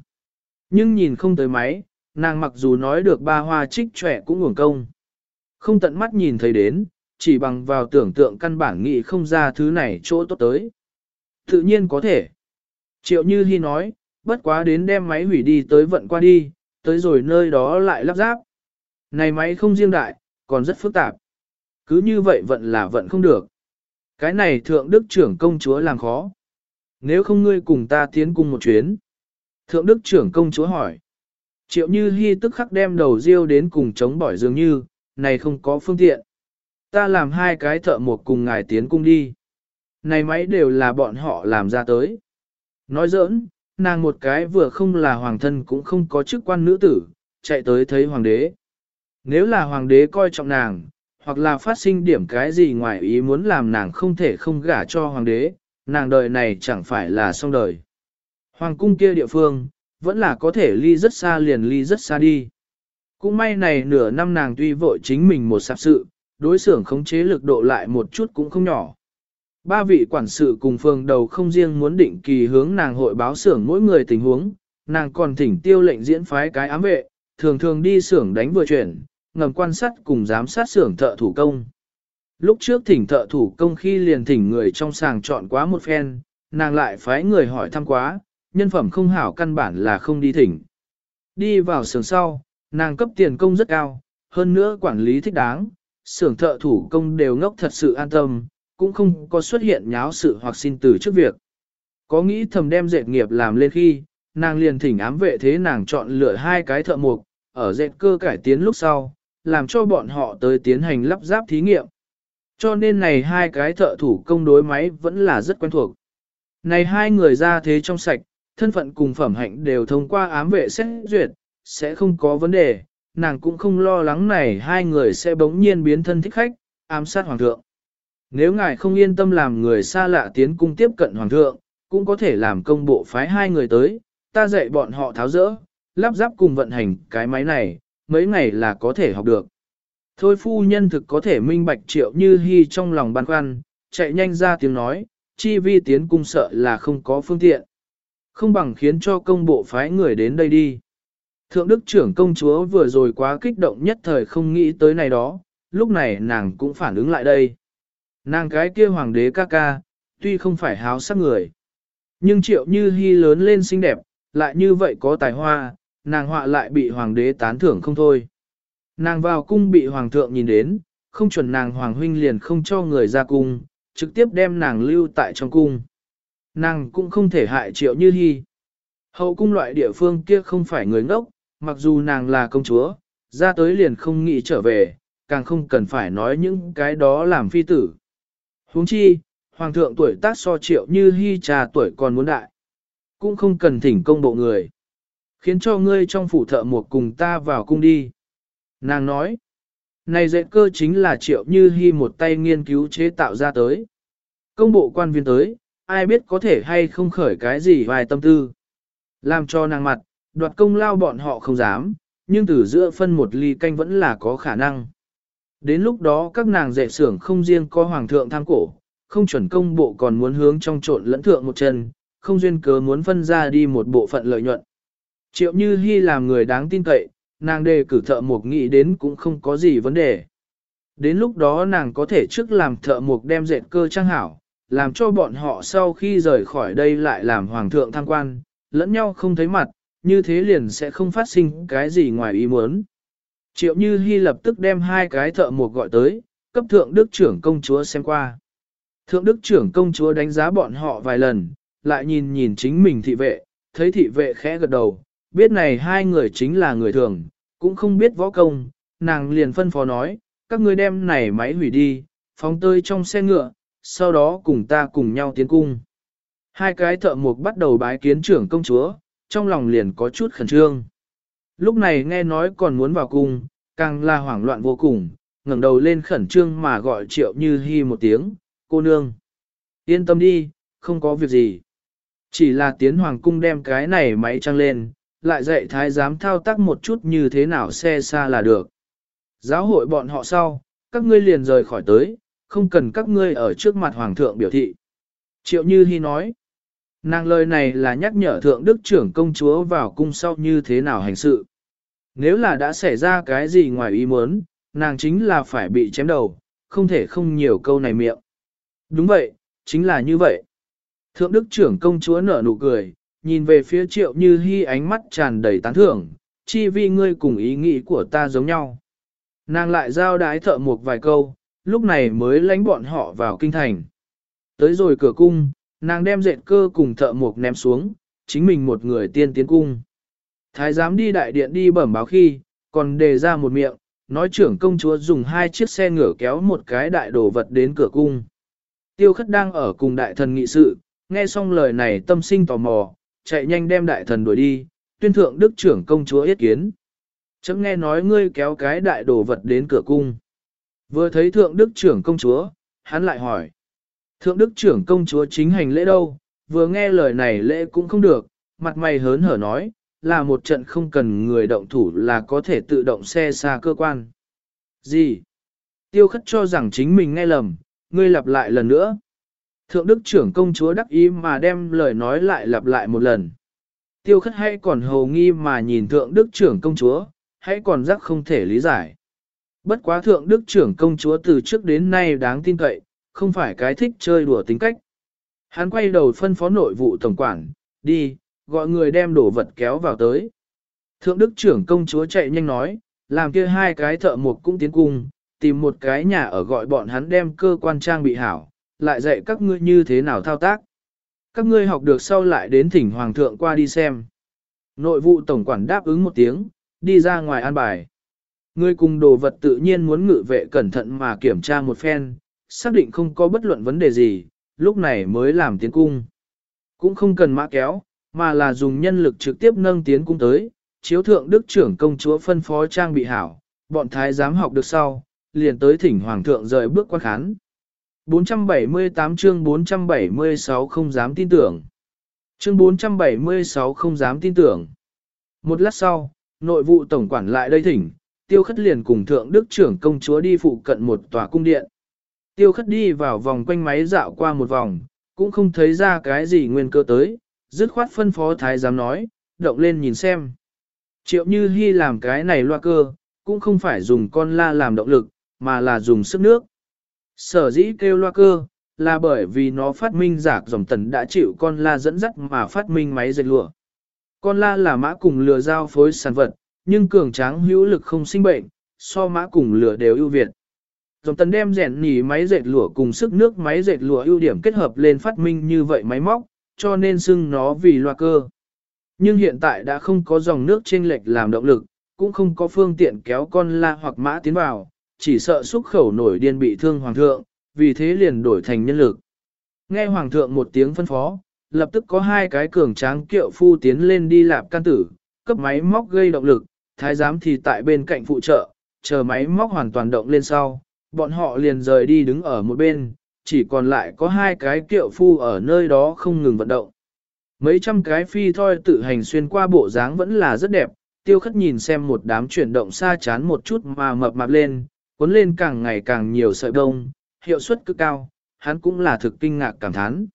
Nhưng nhìn không tới máy, nàng mặc dù nói được ba hoa trích trẻ cũng nguồn công. Không tận mắt nhìn thấy đến, chỉ bằng vào tưởng tượng căn bản nghĩ không ra thứ này chỗ tốt tới. Tự nhiên có thể. Triệu Như Hi nói, bất quá đến đem máy hủy đi tới vận qua đi, tới rồi nơi đó lại lắp ráp. Này máy không riêng đại, còn rất phức tạp. Cứ như vậy vận là vận không được. Cái này thượng đức trưởng công chúa làm khó. Nếu không ngươi cùng ta tiến cùng một chuyến. Thượng đức trưởng công chúa hỏi. Triệu như hy tức khắc đem đầu riêu đến cùng chống bỏi dường như, này không có phương tiện. Ta làm hai cái thợ một cùng ngài tiến cung đi. Này máy đều là bọn họ làm ra tới. Nói giỡn, nàng một cái vừa không là hoàng thân cũng không có chức quan nữ tử, chạy tới thấy hoàng đế. Nếu là hoàng đế coi trọng nàng, hoặc là phát sinh điểm cái gì ngoài ý muốn làm nàng không thể không gả cho hoàng đế, nàng đời này chẳng phải là xong đời. Hoàng cung kia địa phương, vẫn là có thể ly rất xa liền ly rất xa đi. Cũng may này nửa năm nàng tuy vội chính mình một sạp sự, đối xưởng khống chế lực độ lại một chút cũng không nhỏ. Ba vị quản sự cùng phường đầu không riêng muốn định kỳ hướng nàng hội báo xưởng mỗi người tình huống, nàng còn thỉnh tiêu lệnh diễn phái cái ám vệ, thường thường đi xưởng đánh vừa chuyển, ngầm quan sát cùng giám sát xưởng thợ thủ công. Lúc trước thỉnh thợ thủ công khi liền thỉnh người trong sàng chọn quá một phen, nàng lại phái người hỏi thăm quá, nhân phẩm không hảo căn bản là không đi thỉnh. Đi vào xưởng sau, nàng cấp tiền công rất cao, hơn nữa quản lý thích đáng, xưởng thợ thủ công đều ngốc thật sự an tâm, cũng không có xuất hiện nháo sự hoặc xin từ trước việc. Có nghĩ thầm đem dệt nghiệp làm lên khi, nàng liền thỉnh ám vệ thế nàng chọn lựa hai cái thợ mục, ở dệt cơ cải tiến lúc sau, làm cho bọn họ tới tiến hành lắp ráp thí nghiệm. Cho nên này hai cái thợ thủ công đối máy vẫn là rất quen thuộc. Này hai người ra thế trong sạch, thân phận cùng phẩm hạnh đều thông qua ám vệ xét duyệt, sẽ không có vấn đề, nàng cũng không lo lắng này hai người sẽ bỗng nhiên biến thân thích khách, ám sát hoàng thượng. Nếu ngài không yên tâm làm người xa lạ tiến cung tiếp cận hoàng thượng, cũng có thể làm công bộ phái hai người tới, ta dạy bọn họ tháo rỡ, lắp ráp cùng vận hành cái máy này, mấy ngày là có thể học được. Thôi phu nhân thực có thể minh bạch triệu như hy trong lòng băn khoăn, chạy nhanh ra tiếng nói, chi vi tiến cung sợ là không có phương tiện. Không bằng khiến cho công bộ phái người đến đây đi. Thượng đức trưởng công chúa vừa rồi quá kích động nhất thời không nghĩ tới này đó, lúc này nàng cũng phản ứng lại đây. Nàng cái kia hoàng đế ca ca, tuy không phải háo sắc người. Nhưng triệu như hy lớn lên xinh đẹp, lại như vậy có tài hoa, nàng họa lại bị hoàng đế tán thưởng không thôi. Nàng vào cung bị hoàng thượng nhìn đến, không chuẩn nàng hoàng huynh liền không cho người ra cung, trực tiếp đem nàng lưu tại trong cung. Nàng cũng không thể hại triệu như hy. Hậu cung loại địa phương kia không phải người ngốc, mặc dù nàng là công chúa, ra tới liền không nghĩ trở về, càng không cần phải nói những cái đó làm phi tử huống chi, hoàng thượng tuổi tác so triệu như hy trà tuổi còn muốn đại. Cũng không cần thỉnh công bộ người. Khiến cho ngươi trong phủ thợ một cùng ta vào cung đi. Nàng nói, này dạy cơ chính là triệu như hy một tay nghiên cứu chế tạo ra tới. Công bộ quan viên tới, ai biết có thể hay không khởi cái gì vài tâm tư. Làm cho nàng mặt, đoạt công lao bọn họ không dám, nhưng từ giữa phân một ly canh vẫn là có khả năng. Đến lúc đó các nàng dạy xưởng không riêng có hoàng thượng tham cổ, không chuẩn công bộ còn muốn hướng trong trộn lẫn thượng một chân, không duyên cớ muốn phân ra đi một bộ phận lợi nhuận. Triệu Như Hi làm người đáng tin cậy, nàng đề cử thợ mộc nghĩ đến cũng không có gì vấn đề. Đến lúc đó nàng có thể trước làm thợ mộc đem dệt cơ trang hảo, làm cho bọn họ sau khi rời khỏi đây lại làm hoàng thượng tham quan, lẫn nhau không thấy mặt, như thế liền sẽ không phát sinh cái gì ngoài ý muốn. Triệu Như Hi lập tức đem hai cái thợ mộc gọi tới, cấp thượng đức trưởng công chúa xem qua. Thượng đức trưởng công chúa đánh giá bọn họ vài lần, lại nhìn nhìn chính mình thị vệ, thấy thị vệ khẽ gật đầu, biết này hai người chính là người thường, cũng không biết võ công, nàng liền phân phó nói, các ngươi đem này máy hủy đi, phóng tơi trong xe ngựa, sau đó cùng ta cùng nhau tiến cung. Hai cái thợ mộc bắt đầu bái kiến trưởng công chúa, trong lòng liền có chút khẩn trương. Lúc này nghe nói còn muốn vào cung, càng là hoảng loạn vô cùng, ngẩng đầu lên khẩn trương mà gọi triệu như hy một tiếng, cô nương. Yên tâm đi, không có việc gì. Chỉ là tiến hoàng cung đem cái này máy trăng lên, lại dạy thái giám thao tác một chút như thế nào xe xa là được. Giáo hội bọn họ sau, các ngươi liền rời khỏi tới, không cần các ngươi ở trước mặt hoàng thượng biểu thị. Triệu Như Hi nói, nàng lời này là nhắc nhở thượng đức trưởng công chúa vào cung sau như thế nào hành sự. Nếu là đã xảy ra cái gì ngoài ý muốn, nàng chính là phải bị chém đầu, không thể không nhiều câu này miệng. Đúng vậy, chính là như vậy. Thượng đức trưởng công chúa nở nụ cười, nhìn về phía triệu như hy ánh mắt tràn đầy tán thưởng, chi vì ngươi cùng ý nghĩ của ta giống nhau. Nàng lại giao đái thợ một vài câu, lúc này mới lánh bọn họ vào kinh thành. Tới rồi cửa cung, nàng đem dệt cơ cùng thợ mộc ném xuống, chính mình một người tiên tiến cung. Thái giám đi đại điện đi bẩm báo khi, còn đề ra một miệng, nói trưởng công chúa dùng hai chiếc xe ngựa kéo một cái đại đồ vật đến cửa cung. Tiêu khất đang ở cùng đại thần nghị sự, nghe xong lời này tâm sinh tò mò, chạy nhanh đem đại thần đuổi đi, tuyên thượng đức trưởng công chúa yết kiến. Chấm nghe nói ngươi kéo cái đại đồ vật đến cửa cung. Vừa thấy thượng đức trưởng công chúa, hắn lại hỏi. Thượng đức trưởng công chúa chính hành lễ đâu, vừa nghe lời này lễ cũng không được, mặt mày hớn hở nói, là một trận không cần người động thủ là có thể tự động xe xa cơ quan. Gì? Tiêu khất cho rằng chính mình nghe lầm, ngươi lặp lại lần nữa. Thượng đức trưởng công chúa đắc ý mà đem lời nói lại lặp lại một lần. Tiêu khất hay còn hầu nghi mà nhìn thượng đức trưởng công chúa, hãy còn rắc không thể lý giải. Bất quá thượng đức trưởng công chúa từ trước đến nay đáng tin cậy, không phải cái thích chơi đùa tính cách. Hắn quay đầu phân phó nội vụ tổng quản, đi, gọi người đem đồ vật kéo vào tới. Thượng đức trưởng công chúa chạy nhanh nói, làm kia hai cái thợ mộc cũng tiến cung, tìm một cái nhà ở gọi bọn hắn đem cơ quan trang bị hảo, lại dạy các ngươi như thế nào thao tác. Các ngươi học được sau lại đến thỉnh hoàng thượng qua đi xem. Nội vụ tổng quản đáp ứng một tiếng, đi ra ngoài an bài. Ngươi cùng đồ vật tự nhiên muốn ngự vệ cẩn thận mà kiểm tra một phen, xác định không có bất luận vấn đề gì, lúc này mới làm tiến cung. Cũng không cần mã kéo, mà là dùng nhân lực trực tiếp nâng tiến cung tới, chiếu thượng đức trưởng công chúa phân phó trang bị hảo, bọn thái giám học được sau, liền tới thỉnh hoàng thượng rời bước quan khán. 478 chương 476 không dám tin tưởng. Chương 476 không dám tin tưởng. Một lát sau, nội vụ tổng quản lại đây thỉnh, tiêu khất liền cùng thượng đức trưởng công chúa đi phụ cận một tòa cung điện. Tiêu khất đi vào vòng quanh máy dạo qua một vòng, cũng không thấy ra cái gì nguyên cơ tới, dứt khoát phân phó thái giám nói, động lên nhìn xem. Triệu như Hi làm cái này loa cơ, cũng không phải dùng con la làm động lực, mà là dùng sức nước. Sở dĩ kêu loa cơ, là bởi vì nó phát minh giả dòng tần đã chịu con la dẫn dắt mà phát minh máy dệt lụa. Con la là mã cùng lừa giao phối sản vật, nhưng cường tráng hữu lực không sinh bệnh, so mã cùng lừa đều ưu việt. Dòng tần đem rèn nỉ máy dệt lụa cùng sức nước máy dệt lụa ưu điểm kết hợp lên phát minh như vậy máy móc, cho nên xưng nó vì loa cơ. Nhưng hiện tại đã không có dòng nước trên lệch làm động lực, cũng không có phương tiện kéo con la hoặc mã tiến vào, chỉ sợ xúc khẩu nổi điên bị thương hoàng thượng, vì thế liền đổi thành nhân lực. Nghe hoàng thượng một tiếng phân phó, lập tức có hai cái cường tráng kiệu phu tiến lên đi lạp can tử, cấp máy móc gây động lực, thái giám thì tại bên cạnh phụ trợ, chờ máy móc hoàn toàn động lên sau, bọn họ liền rời đi đứng ở một bên, chỉ còn lại có hai cái kiệu phu ở nơi đó không ngừng vận động. Mấy trăm cái phi thoi tự hành xuyên qua bộ dáng vẫn là rất đẹp, tiêu khất nhìn xem một đám chuyển động xa chán một chút mà mập mạp lên, cuốn lên càng ngày càng nhiều sợi đông, hiệu suất cực cao, hắn cũng là thực kinh ngạc cảm thán.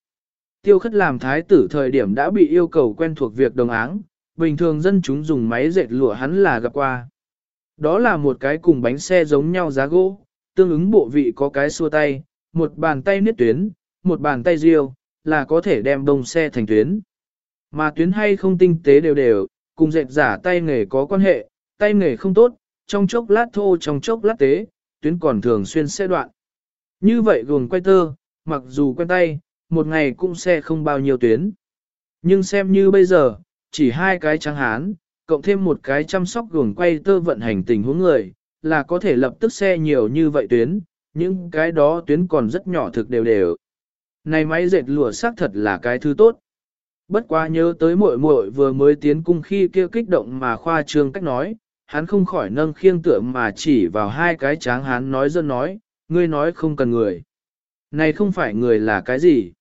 Tiêu khất làm thái tử thời điểm đã bị yêu cầu quen thuộc việc đồng áng, bình thường dân chúng dùng máy dệt lụa hắn là gặp qua. Đó là một cái cùng bánh xe giống nhau giá gỗ, tương ứng bộ vị có cái xua tay, một bàn tay niết tuyến, một bàn tay riêu, là có thể đem đông xe thành tuyến. Mà tuyến hay không tinh tế đều đều, cùng dệt giả tay nghề có quan hệ, tay nghề không tốt, trong chốc lát thô trong chốc lát tế, tuyến còn thường xuyên xe đoạn. Như vậy gồm quay tơ, mặc dù quen tay, một ngày cũng xe không bao nhiêu tuyến. Nhưng xem như bây giờ, chỉ hai cái trắng hán, cộng thêm một cái chăm sóc gường quay tơ vận hành tình huống người, là có thể lập tức xe nhiều như vậy tuyến, những cái đó tuyến còn rất nhỏ thực đều đều. Này máy dệt lụa xác thật là cái thứ tốt. Bất quá nhớ tới muội muội vừa mới tiến cung khi kia kích động mà khoa trương cách nói, hắn không khỏi nâng khiêng tượng mà chỉ vào hai cái tráng hắn nói dân nói, ngươi nói không cần người. Này không phải người là cái gì?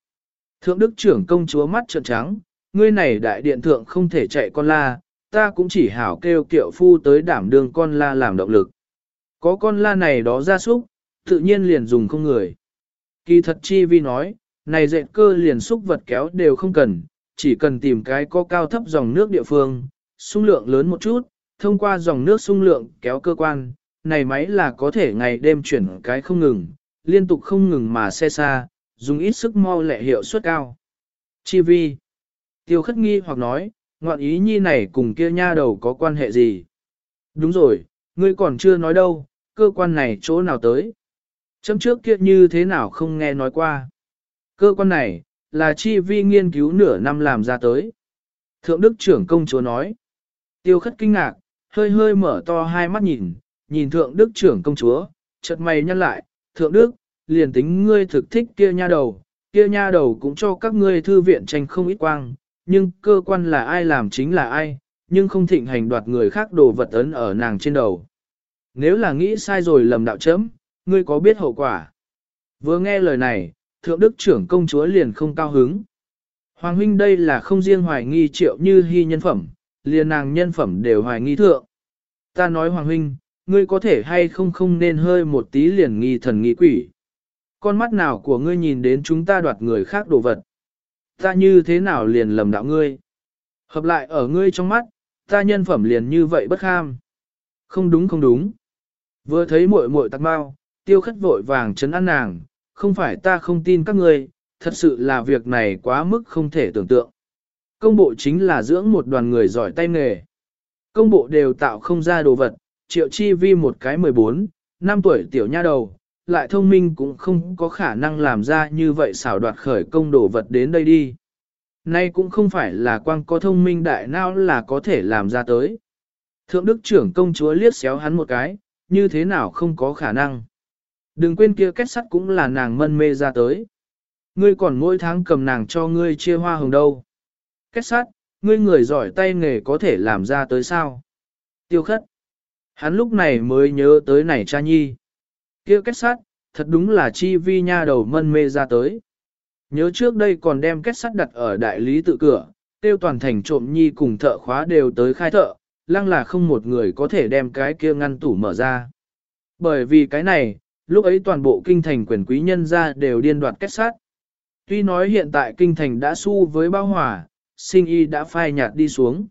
Thượng đức trưởng công chúa mắt trợn trắng, ngươi này đại điện thượng không thể chạy con la, ta cũng chỉ hảo kêu kiệu phu tới đảm đường con la làm động lực. Có con la này đó ra súc, tự nhiên liền dùng không người. Kỳ thật chi vi nói, này dệt cơ liền xúc vật kéo đều không cần, chỉ cần tìm cái có cao thấp dòng nước địa phương, xung lượng lớn một chút, thông qua dòng nước xung lượng kéo cơ quan, này máy là có thể ngày đêm chuyển cái không ngừng, liên tục không ngừng mà xe xa, dùng ít sức mau lẹ hiệu suất cao. Chi vi. Tiêu khất nghi hoặc nói, ngoạn ý nhi này cùng kia nha đầu có quan hệ gì? Đúng rồi, ngươi còn chưa nói đâu, cơ quan này chỗ nào tới? Chấm trước kia như thế nào không nghe nói qua? Cơ quan này, là chi vi nghiên cứu nửa năm làm ra tới. Thượng đức trưởng công chúa nói. Tiêu khất kinh ngạc, hơi hơi mở to hai mắt nhìn, nhìn thượng đức trưởng công chúa, chợt mày nhăn lại, thượng đức, liền tính ngươi thực thích kia nha đầu, kia nha đầu cũng cho các ngươi thư viện tranh không ít quang, nhưng cơ quan là ai làm chính là ai, nhưng không thịnh hành đoạt người khác đồ vật ấn ở nàng trên đầu. Nếu là nghĩ sai rồi lầm đạo chấm, ngươi có biết hậu quả? Vừa nghe lời này, thượng đức trưởng công chúa liền không cao hứng. Hoàng huynh đây là không riêng hoài nghi triệu như hy nhân phẩm, liền nàng nhân phẩm đều hoài nghi thượng. Ta nói Hoàng huynh, ngươi có thể hay không không nên hơi một tí liền nghi thần nghi quỷ. Con mắt nào của ngươi nhìn đến chúng ta đoạt người khác đồ vật. Ta như thế nào liền lầm đạo ngươi. Hợp lại ở ngươi trong mắt, ta nhân phẩm liền như vậy bất kham. Không đúng không đúng. Vừa thấy muội muội tắc bao, tiêu khất vội vàng chấn an nàng, không phải ta không tin các ngươi, thật sự là việc này quá mức không thể tưởng tượng. Công bộ chính là dưỡng một đoàn người giỏi tay nghề. Công bộ đều tạo không ra đồ vật, triệu chi vi một cái 14, năm tuổi tiểu nha đầu, lại thông minh cũng không có khả năng làm ra như vậy xảo đoạt khởi công đồ vật đến đây đi. Nay cũng không phải là quang có thông minh đại nào là có thể làm ra tới. Thượng đức trưởng công chúa liếc xéo hắn một cái, như thế nào không có khả năng. Đừng quên kia kết sắt cũng là nàng mân mê ra tới. Ngươi còn mỗi tháng cầm nàng cho ngươi chia hoa hồng đâu. Kết sắt, ngươi người giỏi tay nghề có thể làm ra tới sao? Tiêu khất. Hắn lúc này mới nhớ tới này cha nhi. kia kết sắt, thật đúng là chi vi nha đầu mân mê ra tới. Nhớ trước đây còn đem kết sắt đặt ở đại lý tự cửa, tiêu toàn thành trộm nhi cùng thợ khóa đều tới khai thợ, lăng là không một người có thể đem cái kia ngăn tủ mở ra. Bởi vì cái này, lúc ấy toàn bộ kinh thành quyền quý nhân ra đều điên đoạt kết sát. Tuy nói hiện tại kinh thành đã su với bao hỏa, sinh y đã phai nhạt đi xuống.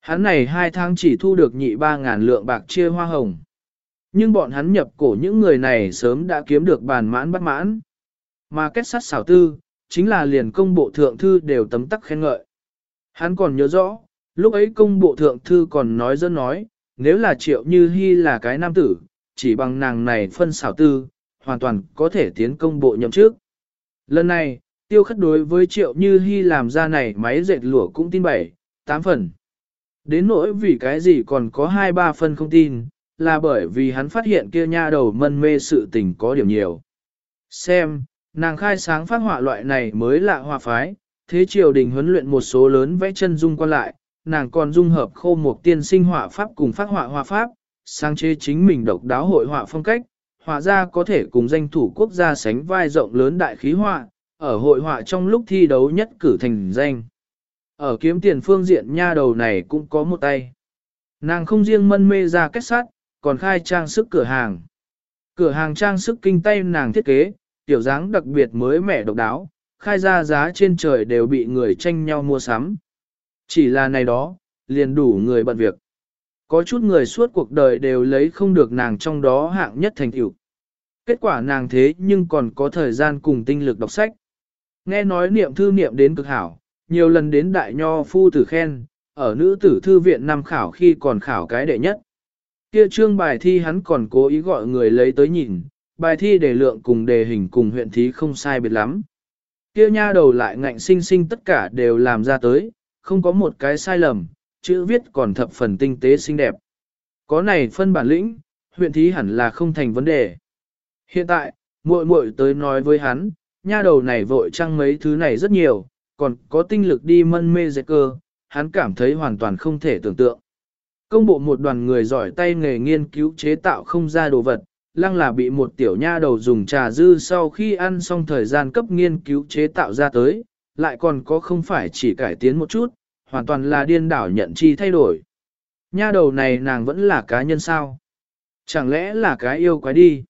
Hắn này hai tháng chỉ thu được nhị ba ngàn lượng bạc chia hoa hồng. Nhưng bọn hắn nhập cổ những người này sớm đã kiếm được bàn mãn bắt mãn. Mà kết sát xảo tư, chính là liền công bộ thượng thư đều tấm tắc khen ngợi. Hắn còn nhớ rõ, lúc ấy công bộ thượng thư còn nói dân nói, nếu là triệu như hy là cái nam tử, chỉ bằng nàng này phân xảo tư, hoàn toàn có thể tiến công bộ nhậm trước. Lần này, tiêu khất đối với triệu như hy làm ra này máy dệt lụa cũng tin bảy, tám phần. Đến nỗi vì cái gì còn có hai ba phần không tin, là bởi vì hắn phát hiện kia nha đầu mân mê sự tình có điểm nhiều. Xem, nàng khai sáng phát họa loại này mới lạ hòa phái, thế triều đình huấn luyện một số lớn vẽ chân dung quan lại, nàng còn dung hợp khô một tiên sinh họa pháp cùng phát họa hòa pháp, sáng chế chính mình độc đáo hội họa phong cách, họa ra có thể cùng danh thủ quốc gia sánh vai rộng lớn đại khí họa, ở hội họa trong lúc thi đấu nhất cử thành danh. Ở kiếm tiền phương diện nha đầu này cũng có một tay. Nàng không riêng mân mê ra kết sắt, còn khai trang sức cửa hàng. Cửa hàng trang sức kinh tay nàng thiết kế, tiểu dáng đặc biệt mới mẻ độc đáo, khai ra giá trên trời đều bị người tranh nhau mua sắm. Chỉ là này đó, liền đủ người bận việc. Có chút người suốt cuộc đời đều lấy không được nàng trong đó hạng nhất thành tựu. Kết quả nàng thế nhưng còn có thời gian cùng tinh lực đọc sách. Nghe nói niệm thư niệm đến cực hảo, nhiều lần đến đại nho phu tử khen, ở nữ tử thư viện năm khảo khi còn khảo cái đệ nhất. Kia trương bài thi hắn còn cố ý gọi người lấy tới nhìn, bài thi đề lượng cùng đề hình cùng huyện thí không sai biệt lắm. Kia nha đầu lại ngạnh sinh sinh tất cả đều làm ra tới, không có một cái sai lầm, chữ viết còn thập phần tinh tế xinh đẹp. Có này phân bản lĩnh, huyện thí hẳn là không thành vấn đề. Hiện tại, muội muội tới nói với hắn, nha đầu này vội trăng mấy thứ này rất nhiều, còn có tinh lực đi mân mê dệt cơ, hắn cảm thấy hoàn toàn không thể tưởng tượng. Công bộ một đoàn người giỏi tay nghề nghiên cứu chế tạo không ra đồ vật, lăng là bị một tiểu nha đầu dùng trà dư sau khi ăn xong thời gian cấp nghiên cứu chế tạo ra tới, lại còn có không phải chỉ cải tiến một chút, hoàn toàn là điên đảo nhận chi thay đổi. Nha đầu này nàng vẫn là cá nhân sao? Chẳng lẽ là cái yêu quái đi?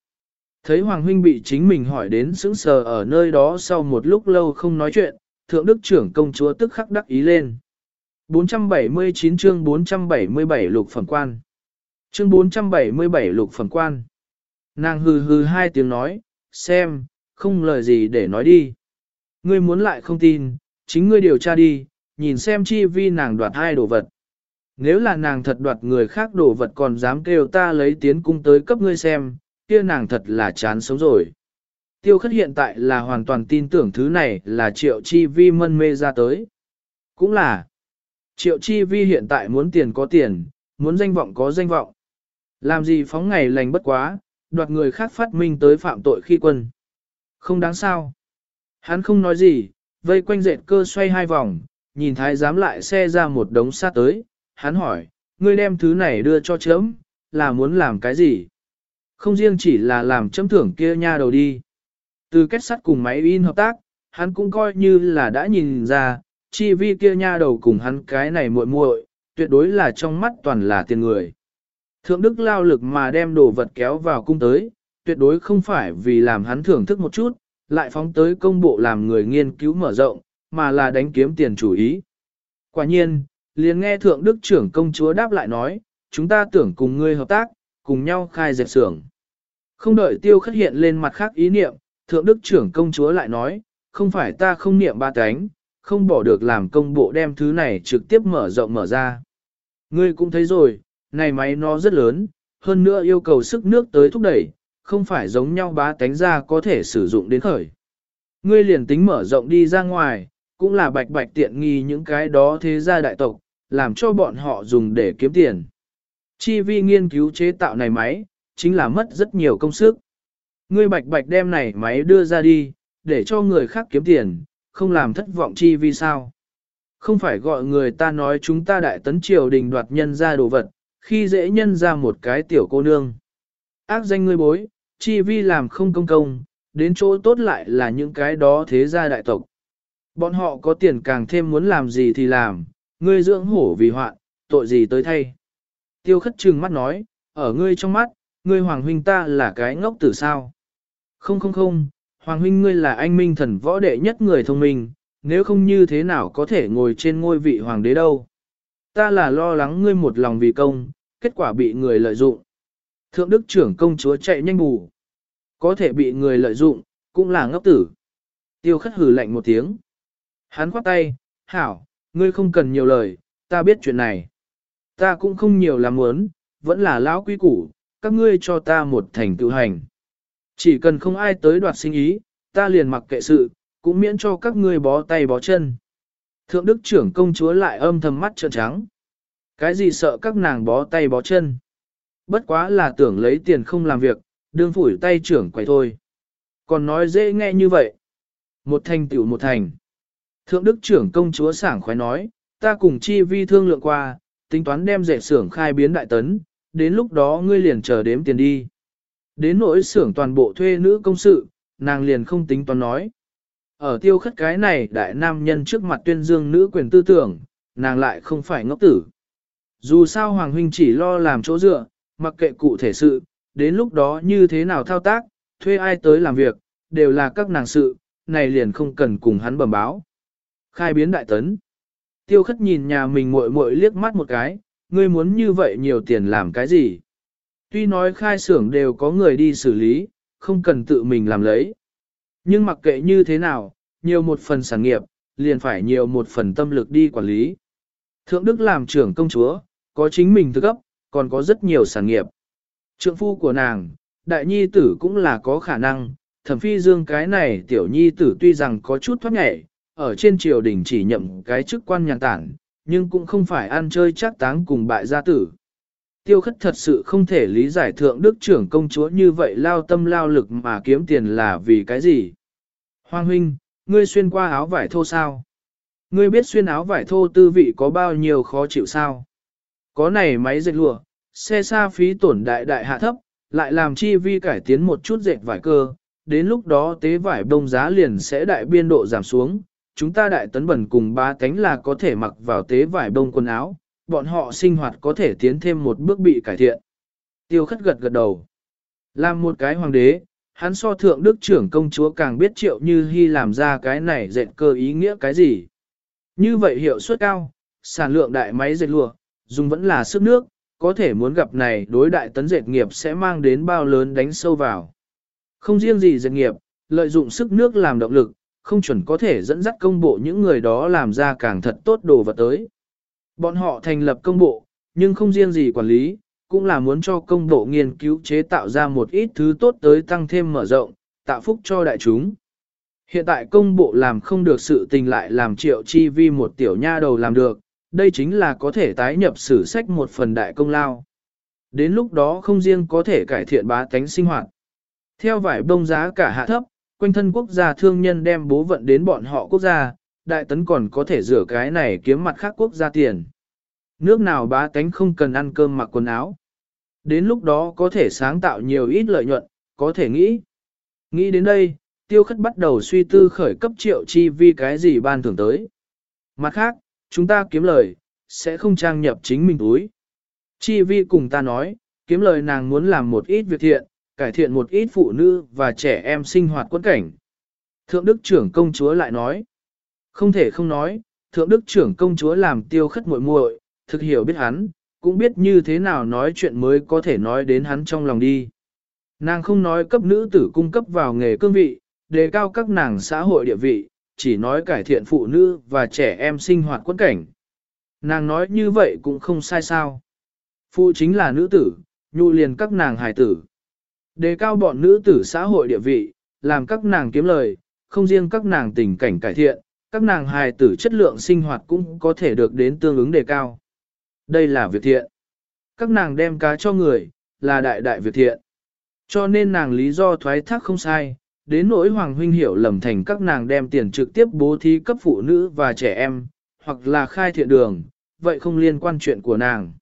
Thấy Hoàng Huynh bị chính mình hỏi đến sững sờ ở nơi đó sau một lúc lâu không nói chuyện, Thượng Đức trưởng công chúa tức khắc đắc ý lên. 479 chương 477 lục phẩm quan. Chương 477 lục phẩm quan. Nàng hừ hừ hai tiếng nói, xem, không lời gì để nói đi. Ngươi muốn lại không tin, chính ngươi điều tra đi, nhìn xem chi vi nàng đoạt hai đồ vật. Nếu là nàng thật đoạt người khác đồ vật còn dám kêu ta lấy tiến cung tới cấp ngươi xem, kia nàng thật là chán sống rồi. Tiêu khất hiện tại là hoàn toàn tin tưởng thứ này là triệu chi vi mân mê ra tới. Cũng là, triệu chi vi hiện tại muốn tiền có tiền, muốn danh vọng có danh vọng. Làm gì phóng ngày lành bất quá, đoạt người khác phát minh tới phạm tội khi quân. Không đáng sao. Hắn không nói gì, vây quanh dệt cơ xoay hai vòng, nhìn thái giám lại xe ra một đống sát tới, hắn hỏi, ngươi đem thứ này đưa cho chấm, là muốn làm cái gì? Không riêng chỉ là làm chấm thưởng kia nha đầu đi. Từ kết sắt cùng máy in hợp tác, hắn cũng coi như là đã nhìn ra, chi vi kia nha đầu cùng hắn cái này muội muội, tuyệt đối là trong mắt toàn là tiền người. Thượng đức lao lực mà đem đồ vật kéo vào cung tới, tuyệt đối không phải vì làm hắn thưởng thức một chút, lại phóng tới công bộ làm người nghiên cứu mở rộng, mà là đánh kiếm tiền chủ ý. Quả nhiên, liền nghe thượng đức trưởng công chúa đáp lại nói, chúng ta tưởng cùng ngươi hợp tác, cùng nhau khai dẹp xưởng. Không đợi tiêu khất hiện lên mặt khác ý niệm, thượng đức trưởng công chúa lại nói, không phải ta không niệm ba cánh, không bỏ được làm công bộ đem thứ này trực tiếp mở rộng mở ra. Ngươi cũng thấy rồi, này máy nó rất lớn, hơn nữa yêu cầu sức nước tới thúc đẩy, không phải giống nhau bá tánh ra có thể sử dụng đến khởi. Ngươi liền tính mở rộng đi ra ngoài, cũng là bạch bạch tiện nghi những cái đó thế gia đại tộc, làm cho bọn họ dùng để kiếm tiền. Chi vi nghiên cứu chế tạo này máy, chính là mất rất nhiều công sức. Ngươi bạch bạch đem này máy đưa ra đi, để cho người khác kiếm tiền, không làm thất vọng chi vi sao. Không phải gọi người ta nói chúng ta đại tấn triều đình đoạt nhân ra đồ vật, khi dễ nhân ra một cái tiểu cô nương. Ác danh ngươi bối, chi vi làm không công công, đến chỗ tốt lại là những cái đó thế gia đại tộc. Bọn họ có tiền càng thêm muốn làm gì thì làm, ngươi dưỡng hổ vì hoạn, tội gì tới thay. Tiêu khất trừng mắt nói, ở ngươi trong mắt, ngươi hoàng huynh ta là cái ngốc tử sao. Không không không, hoàng huynh ngươi là anh minh thần võ đệ nhất người thông minh, nếu không như thế nào có thể ngồi trên ngôi vị hoàng đế đâu. Ta là lo lắng ngươi một lòng vì công, kết quả bị người lợi dụng. Thượng đức trưởng công chúa chạy nhanh bù. Có thể bị người lợi dụng, cũng là ngốc tử. Tiêu khất hử lạnh một tiếng. Hắn khoát tay, hảo, ngươi không cần nhiều lời, ta biết chuyện này. Ta cũng không nhiều làm muốn, vẫn là lão quý củ, các ngươi cho ta một thành tự hành. Chỉ cần không ai tới đoạt sinh ý, ta liền mặc kệ sự, cũng miễn cho các ngươi bó tay bó chân. Thượng đức trưởng công chúa lại âm thầm mắt trợn trắng. Cái gì sợ các nàng bó tay bó chân? Bất quá là tưởng lấy tiền không làm việc, đương phủi tay trưởng quầy thôi. Còn nói dễ nghe như vậy. Một thành tiểu một thành. Thượng đức trưởng công chúa sảng khoái nói, ta cùng chi vi thương lượng qua, tính toán đem dệt xưởng khai biến đại tấn, đến lúc đó ngươi liền chờ đếm tiền đi. Đến nỗi xưởng toàn bộ thuê nữ công sự, nàng liền không tính toán nói. Ở tiêu khất cái này đại nam nhân trước mặt tuyên dương nữ quyền tư tưởng, nàng lại không phải ngốc tử. Dù sao Hoàng Huynh chỉ lo làm chỗ dựa, mặc kệ cụ thể sự, đến lúc đó như thế nào thao tác, thuê ai tới làm việc, đều là các nàng sự, này liền không cần cùng hắn bẩm báo. Khai biến đại tấn. Tiêu khất nhìn nhà mình muội muội liếc mắt một cái, ngươi muốn như vậy nhiều tiền làm cái gì? Tuy nói khai xưởng đều có người đi xử lý, không cần tự mình làm lấy. Nhưng mặc kệ như thế nào, nhiều một phần sản nghiệp, liền phải nhiều một phần tâm lực đi quản lý. Thượng Đức làm trưởng công chúa, có chính mình thức cấp, còn có rất nhiều sản nghiệp. Trượng phu của nàng, đại nhi tử cũng là có khả năng, thẩm phi dương cái này tiểu nhi tử tuy rằng có chút thoát nhẹ, ở trên triều đình chỉ nhậm cái chức quan nhàn tản, nhưng cũng không phải ăn chơi chắc táng cùng bại gia tử. Tiêu khất thật sự không thể lý giải thượng đức trưởng công chúa như vậy lao tâm lao lực mà kiếm tiền là vì cái gì. Hoàng huynh, ngươi xuyên qua áo vải thô sao? Ngươi biết xuyên áo vải thô tư vị có bao nhiêu khó chịu sao? Có này máy dệt lụa, xe xa phí tổn đại đại hạ thấp, lại làm chi vi cải tiến một chút dệt vải cơ, đến lúc đó tế vải bông giá liền sẽ đại biên độ giảm xuống, chúng ta đại tấn bẩn cùng ba cánh là có thể mặc vào tế vải bông quần áo, bọn họ sinh hoạt có thể tiến thêm một bước bị cải thiện. Tiêu khất gật gật đầu. Làm một cái hoàng đế, hắn so thượng đức trưởng công chúa càng biết triệu như hy làm ra cái này dệt cơ ý nghĩa cái gì. Như vậy hiệu suất cao, sản lượng đại máy dệt lụa, dùng vẫn là sức nước, có thể muốn gặp này đối đại tấn dệt nghiệp sẽ mang đến bao lớn đánh sâu vào. Không riêng gì dệt nghiệp, lợi dụng sức nước làm động lực, không chuẩn có thể dẫn dắt công bộ những người đó làm ra càng thật tốt đồ vật tới. Bọn họ thành lập công bộ, nhưng không riêng gì quản lý, cũng là muốn cho công bộ nghiên cứu chế tạo ra một ít thứ tốt tới tăng thêm mở rộng, tạo phúc cho đại chúng. Hiện tại công bộ làm không được sự tình lại làm triệu chi vi một tiểu nha đầu làm được, đây chính là có thể tái nhập sử sách một phần đại công lao. Đến lúc đó không riêng có thể cải thiện bá tánh sinh hoạt. Theo vải bông giá cả hạ thấp, quanh thân quốc gia thương nhân đem bố vận đến bọn họ quốc gia, đại tấn còn có thể rửa cái này kiếm mặt khác quốc gia tiền. Nước nào bá tánh không cần ăn cơm mặc quần áo. Đến lúc đó có thể sáng tạo nhiều ít lợi nhuận, có thể nghĩ. Nghĩ đến đây, tiêu khất bắt đầu suy tư khởi cấp triệu chi vi cái gì ban thưởng tới. Mặt khác, chúng ta kiếm lời, sẽ không trang nhập chính mình túi. Chi vi cùng ta nói, kiếm lời nàng muốn làm một ít việc thiện, cải thiện một ít phụ nữ và trẻ em sinh hoạt quân cảnh. Thượng đức trưởng công chúa lại nói, không thể không nói, thượng đức trưởng công chúa làm tiêu khất muội muội, thực hiểu biết hắn, cũng biết như thế nào nói chuyện mới có thể nói đến hắn trong lòng đi. Nàng không nói cấp nữ tử cung cấp vào nghề cương vị, đề cao các nàng xã hội địa vị, chỉ nói cải thiện phụ nữ và trẻ em sinh hoạt quân cảnh. Nàng nói như vậy cũng không sai sao. Phụ chính là nữ tử, nhu liền các nàng hài tử. Đề cao bọn nữ tử xã hội địa vị, làm các nàng kiếm lời, không riêng các nàng tình cảnh cải thiện, các nàng hài tử chất lượng sinh hoạt cũng có thể được đến tương ứng đề cao. Đây là việc thiện. Các nàng đem cá cho người, là đại đại việc thiện. Cho nên nàng lý do thoái thác không sai, đến nỗi Hoàng Huynh hiểu lầm thành các nàng đem tiền trực tiếp bố thí cấp phụ nữ và trẻ em, hoặc là khai thiện đường, vậy không liên quan chuyện của nàng.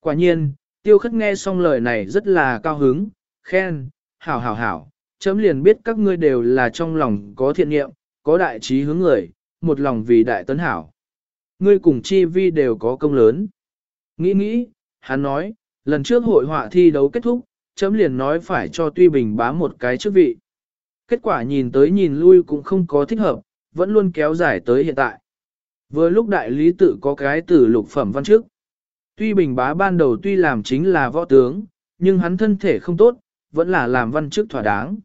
Quả nhiên, tiêu khất nghe xong lời này rất là cao hứng, khen, hảo hảo hảo, chấm liền biết các ngươi đều là trong lòng có thiện niệm, có đại trí hướng người, một lòng vì đại tấn hảo. Ngươi cùng chi vi đều có công lớn. Nghĩ nghĩ, hắn nói, lần trước hội họa thi đấu kết thúc, chấm liền nói phải cho Tuy Bình bá một cái chức vị. Kết quả nhìn tới nhìn lui cũng không có thích hợp, vẫn luôn kéo dài tới hiện tại. Vừa lúc đại lý tự có cái tử lục phẩm văn trước. Tuy Bình bá ban đầu tuy làm chính là võ tướng, nhưng hắn thân thể không tốt, vẫn là làm văn chức thỏa đáng.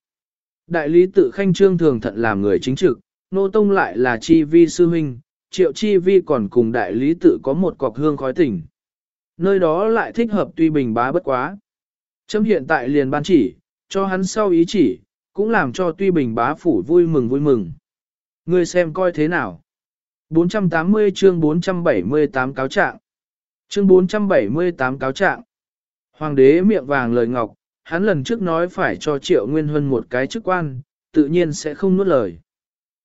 Đại lý tự khanh trương thường thận làm người chính trực, nô tông lại là chi vi sư huynh, triệu chi vi còn cùng đại lý tự có một cọc hương khói tỉnh. Nơi đó lại thích hợp tuy bình bá bất quá. Chấm hiện tại liền ban chỉ, cho hắn sau ý chỉ, cũng làm cho tuy bình bá phủ vui mừng vui mừng. Ngươi xem coi thế nào. 480 chương 478 cáo trạng. Chương 478 cáo trạng. Hoàng đế miệng vàng lời ngọc, hắn lần trước nói phải cho triệu nguyên huân một cái chức quan, tự nhiên sẽ không nuốt lời.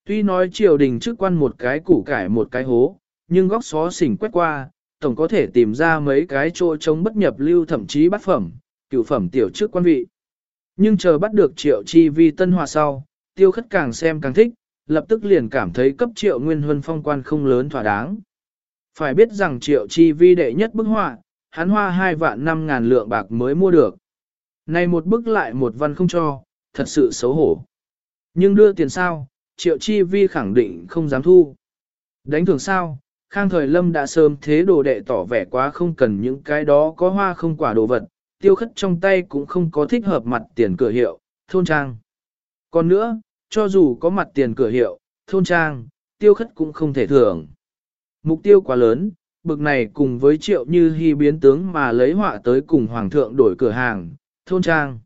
Tuy nói triều đình chức quan một cái củ cải một cái hố, nhưng góc xó xỉnh quét qua, tổng có thể tìm ra mấy cái chỗ trống bất nhập lưu thậm chí bắt phẩm, cựu phẩm tiểu chức quan vị. Nhưng chờ bắt được triệu chi vi tân hòa sau, tiêu khất càng xem càng thích, lập tức liền cảm thấy cấp triệu nguyên huân phong quan không lớn thỏa đáng. Phải biết rằng triệu chi vi đệ nhất bức họa, hắn hoa hai vạn năm ngàn lượng bạc mới mua được. Này một bức lại một văn không cho, thật sự xấu hổ. Nhưng đưa tiền sao, triệu chi vi khẳng định không dám thu. Đánh thường sao, khang thời lâm đã sớm thế đồ đệ tỏ vẻ quá không cần những cái đó có hoa không quả đồ vật, tiêu khất trong tay cũng không có thích hợp mặt tiền cửa hiệu, thôn trang. Còn nữa, cho dù có mặt tiền cửa hiệu, thôn trang, tiêu khất cũng không thể thưởng. Mục tiêu quá lớn, bực này cùng với triệu như hy biến tướng mà lấy họa tới cùng hoàng thượng đổi cửa hàng, thôn trang.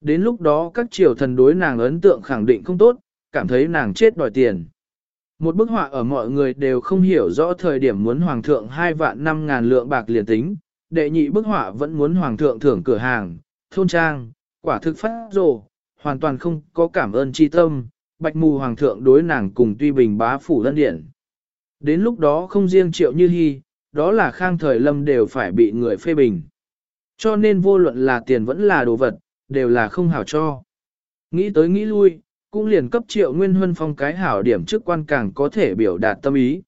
Đến lúc đó các triều thần đối nàng ấn tượng khẳng định không tốt, cảm thấy nàng chết đòi tiền. Một bức họa ở mọi người đều không hiểu rõ thời điểm muốn hoàng thượng hai vạn năm ngàn lượng bạc liền tính, đệ nhị bức họa vẫn muốn hoàng thượng thưởng cửa hàng, thôn trang, quả thực phát rồ, hoàn toàn không có cảm ơn chi tâm, bạch mù hoàng thượng đối nàng cùng tuy bình bá phủ lân điện. Đến lúc đó không riêng triệu như hy, đó là khang thời lâm đều phải bị người phê bình. Cho nên vô luận là tiền vẫn là đồ vật, đều là không hảo cho. Nghĩ tới nghĩ lui, cũng liền cấp triệu nguyên huân phong cái hảo điểm chức quan càng có thể biểu đạt tâm ý.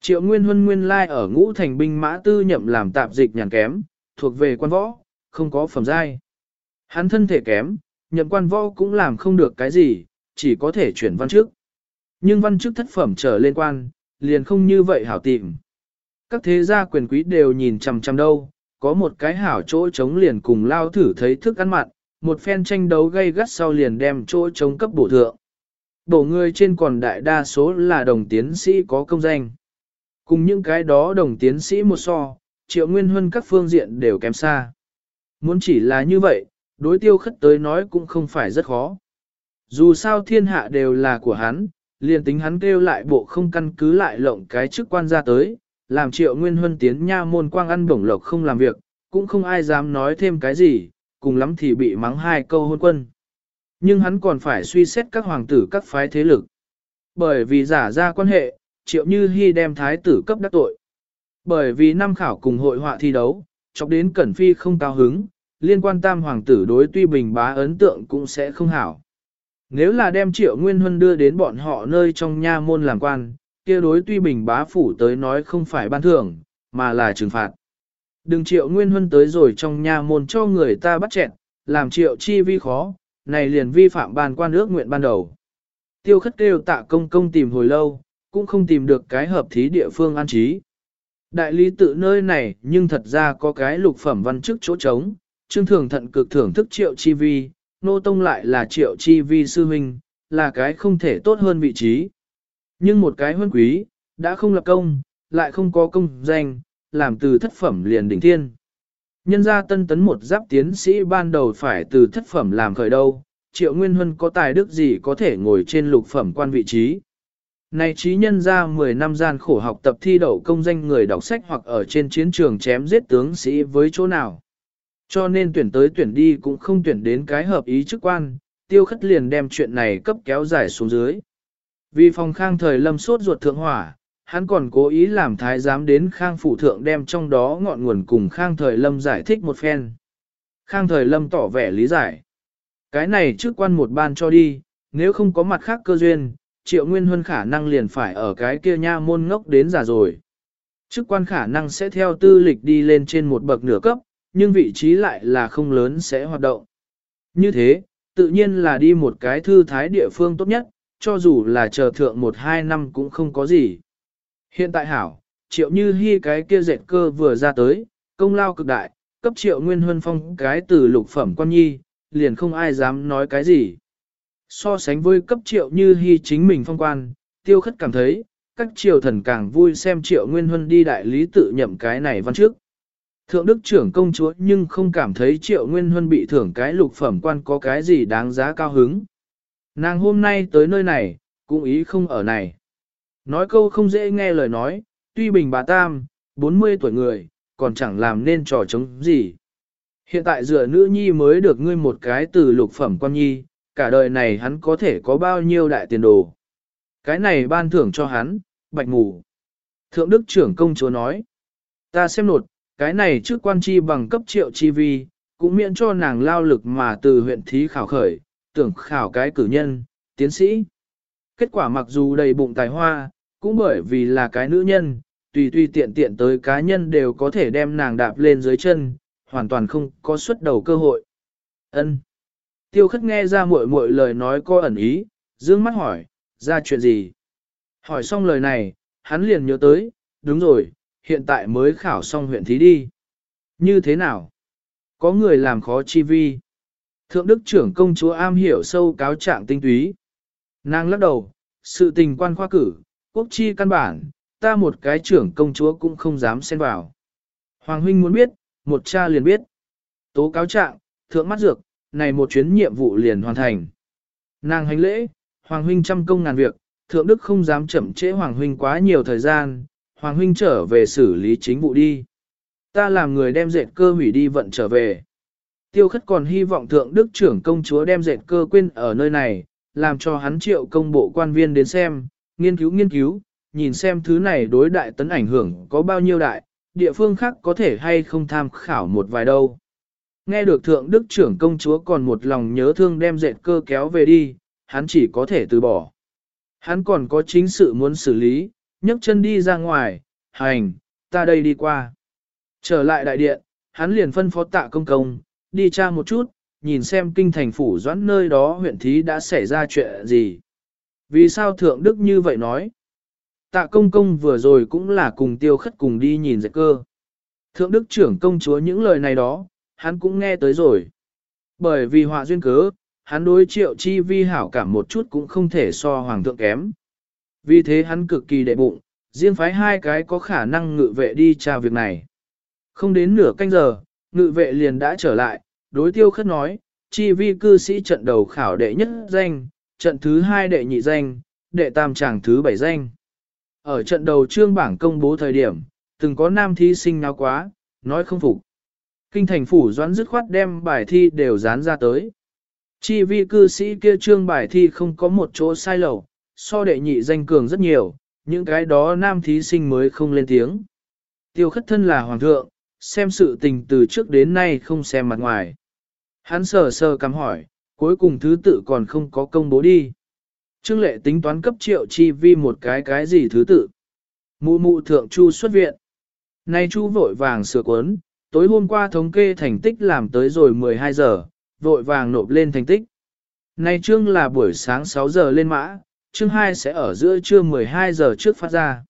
Triệu nguyên huân nguyên lai ở ngũ thành binh mã tư nhậm làm tạp dịch nhàn kém, thuộc về quan võ, không có phẩm giai. Hắn thân thể kém, nhậm quan võ cũng làm không được cái gì, chỉ có thể chuyển văn chức. Nhưng văn chức thất phẩm trở lên quan, liền không như vậy hảo tìm. Các thế gia quyền quý đều nhìn chằm chằm đâu, có một cái hảo chỗ trống liền cùng lao thử thấy thức ăn mặn, một phen tranh đấu gây gắt sau liền đem chỗ trống cấp bổ thượng. Bổ người trên còn đại đa số là đồng tiến sĩ có công danh. Cùng những cái đó đồng tiến sĩ một so, triệu nguyên huân các phương diện đều kém xa. Muốn chỉ là như vậy, đối tiêu khất tới nói cũng không phải rất khó. Dù sao thiên hạ đều là của hắn, liền tính hắn kêu lại bộ không căn cứ lại lộng cái chức quan ra tới, làm triệu nguyên huân tiến nha môn quang ăn bổng lộc không làm việc, cũng không ai dám nói thêm cái gì, cùng lắm thì bị mắng hai câu hôn quân. Nhưng hắn còn phải suy xét các hoàng tử các phái thế lực. Bởi vì giả ra quan hệ, triệu như hy đem thái tử cấp đắc tội. Bởi vì năm khảo cùng hội họa thi đấu, chọc đến Cẩn Phi không cao hứng, liên quan tam hoàng tử đối tuy bình bá ấn tượng cũng sẽ không hảo. Nếu là đem triệu nguyên huân đưa đến bọn họ nơi trong nha môn làm quan, kia đối tuy bình bá phủ tới nói không phải ban thưởng, mà là trừng phạt. Đừng triệu nguyên huân tới rồi trong nhà môn cho người ta bắt chẹn, làm triệu chi vi khó, này liền vi phạm ban quan ước nguyện ban đầu. Tiêu khất kêu tạ công công tìm hồi lâu, cũng không tìm được cái hợp thí địa phương an trí. Đại lý tự nơi này nhưng thật ra có cái lục phẩm văn chức chỗ trống, trương thường thận cực thưởng thức triệu chi vi, nô tông lại là triệu chi vi sư huynh, là cái không thể tốt hơn vị trí. Nhưng một cái huân quý, đã không lập công, lại không có công danh, làm từ thất phẩm liền đỉnh thiên. Nhân gia tân tấn một giáp tiến sĩ ban đầu phải từ thất phẩm làm khởi đâu, triệu nguyên huân có tài đức gì có thể ngồi trên lục phẩm quan vị trí. Này trí nhân ra 10 năm gian khổ học tập thi đậu công danh người đọc sách hoặc ở trên chiến trường chém giết tướng sĩ với chỗ nào. Cho nên tuyển tới tuyển đi cũng không tuyển đến cái hợp ý chức quan, tiêu khất liền đem chuyện này cấp kéo dài xuống dưới. Vì phòng khang thời lâm sốt ruột thượng hỏa, hắn còn cố ý làm thái giám đến khang phủ thượng đem trong đó ngọn nguồn cùng khang thời lâm giải thích một phen. Khang thời lâm tỏ vẻ lý giải. Cái này trước quan một ban cho đi, nếu không có mặt khác cơ duyên, triệu nguyên huân khả năng liền phải ở cái kia nha môn ngốc đến già rồi. Chức quan khả năng sẽ theo tư lịch đi lên trên một bậc nửa cấp, nhưng vị trí lại là không lớn sẽ hoạt động. Như thế, tự nhiên là đi một cái thư thái địa phương tốt nhất, cho dù là chờ thượng một hai năm cũng không có gì. Hiện tại hảo, triệu như hy cái kia dệt cơ vừa ra tới, công lao cực đại, cấp triệu nguyên huân phong cái từ lục phẩm quan nhi, liền không ai dám nói cái gì. So sánh với cấp triệu như hy chính mình phong quan, tiêu khất cảm thấy, các triều thần càng vui xem triệu nguyên huân đi đại lý tự nhậm cái này văn trước. Thượng đức trưởng công chúa nhưng không cảm thấy triệu nguyên huân bị thưởng cái lục phẩm quan có cái gì đáng giá cao hứng. Nàng hôm nay tới nơi này, cũng ý không ở này. Nói câu không dễ nghe lời nói, tuy bình bà tam, 40 tuổi người, còn chẳng làm nên trò chống gì. Hiện tại dựa nữ nhi mới được ngươi một cái từ lục phẩm quan nhi, cả đời này hắn có thể có bao nhiêu đại tiền đồ. Cái này ban thưởng cho hắn, bạch mù. Thượng đức trưởng công chúa nói, ta xem nột, cái này trước quan chi bằng cấp triệu chi vi, cũng miễn cho nàng lao lực mà từ huyện thí khảo khởi, tưởng khảo cái cử nhân, tiến sĩ. Kết quả mặc dù đầy bụng tài hoa, cũng bởi vì là cái nữ nhân, tùy tùy tiện tiện tới cá nhân đều có thể đem nàng đạp lên dưới chân, hoàn toàn không có xuất đầu cơ hội. Ân. Tiêu khất nghe ra muội muội lời nói có ẩn ý, Dương mắt hỏi, ra chuyện gì? Hỏi xong lời này, hắn liền nhớ tới, đúng rồi, hiện tại mới khảo xong huyện thí đi. Như thế nào? Có người làm khó chi vi. Thượng đức trưởng công chúa am hiểu sâu cáo trạng tinh túy. Nàng lắc đầu, sự tình quan khoa cử, quốc chi căn bản, ta một cái trưởng công chúa cũng không dám xen vào. Hoàng huynh muốn biết, một cha liền biết. Tố cáo trạng, thượng mắt dược, này một chuyến nhiệm vụ liền hoàn thành. Nàng hành lễ, Hoàng huynh trăm công ngàn việc, thượng đức không dám chậm trễ Hoàng huynh quá nhiều thời gian, Hoàng huynh trở về xử lý chính vụ đi. Ta làm người đem dệt cơ hủy đi vận trở về. Tiêu khất còn hy vọng thượng đức trưởng công chúa đem dệt cơ quên ở nơi này, làm cho hắn triệu công bộ quan viên đến xem, nghiên cứu nghiên cứu, nhìn xem thứ này đối đại tấn ảnh hưởng có bao nhiêu đại, địa phương khác có thể hay không tham khảo một vài đâu. Nghe được thượng đức trưởng công chúa còn một lòng nhớ thương đem dệt cơ kéo về đi, hắn chỉ có thể từ bỏ. Hắn còn có chính sự muốn xử lý, nhấc chân đi ra ngoài, hành, ta đây đi qua. Trở lại đại điện, hắn liền phân phó tạ công công, đi tra một chút, nhìn xem kinh thành phủ doãn nơi đó huyện thí đã xảy ra chuyện gì. Vì sao thượng đức như vậy nói? Tạ công công vừa rồi cũng là cùng tiêu khất cùng đi nhìn dạy cơ. Thượng đức trưởng công chúa những lời này đó, hắn cũng nghe tới rồi. Bởi vì họa duyên cớ, hắn đối triệu chi vi hảo cảm một chút cũng không thể so hoàng thượng kém. Vì thế hắn cực kỳ đệ bụng, riêng phái hai cái có khả năng ngự vệ đi tra việc này. Không đến nửa canh giờ, ngự vệ liền đã trở lại, đối tiêu khất nói, chi vi cư sĩ trận đầu khảo đệ nhất danh, trận thứ hai đệ nhị danh, đệ tam tràng thứ bảy danh. Ở trận đầu trương bảng công bố thời điểm, từng có nam thí sinh nào quá, nói không phục. Kinh thành phủ doãn dứt khoát đem bài thi đều dán ra tới. Chi vi cư sĩ kia trương bài thi không có một chỗ sai lầu, so đệ nhị danh cường rất nhiều, những cái đó nam thí sinh mới không lên tiếng. Tiêu khất thân là hoàng thượng, xem sự tình từ trước đến nay không xem mặt ngoài. Hắn sờ sờ cắm hỏi, cuối cùng thứ tự còn không có công bố đi. Trương lệ tính toán cấp triệu chi vi một cái cái gì thứ tự. Mụ mụ thượng chu xuất viện. Nay chu vội vàng sửa cuốn, tối hôm qua thống kê thành tích làm tới rồi 12 giờ, vội vàng nộp lên thành tích. Nay trương là buổi sáng 6 giờ lên mã, chương 2 sẽ ở giữa trưa 12 giờ trước phát ra.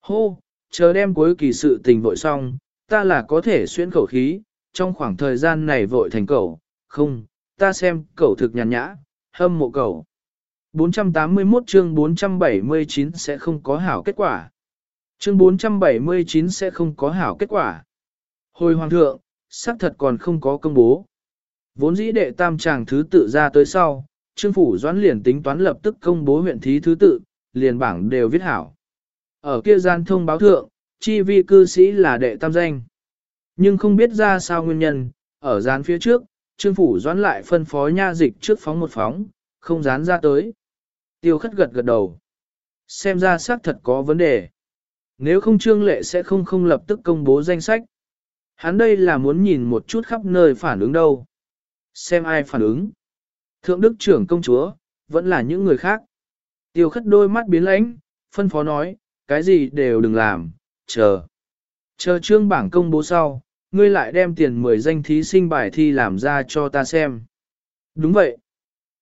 Hô, chờ đem cuối kỳ sự tình vội xong, ta là có thể xuyên khẩu khí, trong khoảng thời gian này vội thành cẩu, không, ta xem cẩu thực nhàn nhã, hâm mộ cẩu. 481 chương 479 sẽ không có hảo kết quả. Chương 479 sẽ không có hảo kết quả. Hồi hoàng thượng, xác thật còn không có công bố. Vốn dĩ đệ tam tràng thứ tự ra tới sau, trương phủ doãn liền tính toán lập tức công bố huyện thí thứ tự, liền bảng đều viết hảo. Ở kia gian thông báo thượng, chi vi cư sĩ là đệ tam danh. Nhưng không biết ra sao nguyên nhân, ở dán phía trước, trương phủ doãn lại phân phó nha dịch trước phóng một phóng, không dán ra tới. Tiêu khất gật gật đầu. Xem ra xác thật có vấn đề. Nếu không trương lệ sẽ không không lập tức công bố danh sách. Hắn đây là muốn nhìn một chút khắp nơi phản ứng đâu. Xem ai phản ứng. Thượng đức trưởng công chúa, vẫn là những người khác. Tiêu khất đôi mắt biến lãnh, phân phó nói, cái gì đều đừng làm, chờ. Chờ trương bảng công bố sau, ngươi lại đem tiền 10 danh thí sinh bài thi làm ra cho ta xem. Đúng vậy.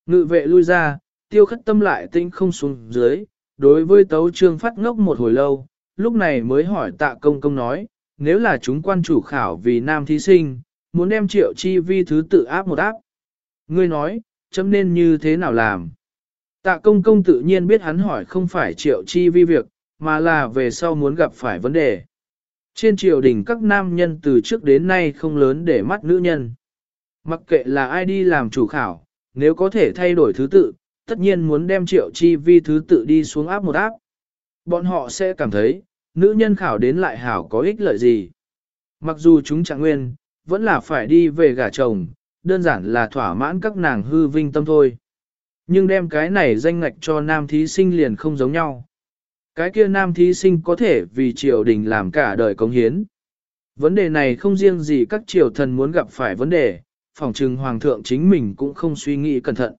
Ngự vệ lui ra, tiêu khất tâm lại tinh không xuống dưới, đối với tấu trương phát ngốc một hồi lâu, lúc này mới hỏi tạ công công nói, nếu là chúng quan chủ khảo vì nam thí sinh, muốn đem triệu chi vi thứ tự áp một áp. Ngươi nói, chấm nên như thế nào làm? Tạ công công tự nhiên biết hắn hỏi không phải triệu chi vi việc, mà là về sau muốn gặp phải vấn đề. Trên triều đình các nam nhân từ trước đến nay không lớn để mắt nữ nhân. Mặc kệ là ai đi làm chủ khảo, nếu có thể thay đổi thứ tự, tất nhiên muốn đem triệu chi vi thứ tự đi xuống áp một áp. Bọn họ sẽ cảm thấy, nữ nhân khảo đến lại hảo có ích lợi gì. Mặc dù chúng chẳng nguyên, vẫn là phải đi về gả chồng, đơn giản là thỏa mãn các nàng hư vinh tâm thôi. Nhưng đem cái này danh ngạch cho nam thí sinh liền không giống nhau. Cái kia nam thí sinh có thể vì triều đình làm cả đời công hiến. Vấn đề này không riêng gì các triều thần muốn gặp phải vấn đề, phòng trừng hoàng thượng chính mình cũng không suy nghĩ cẩn thận.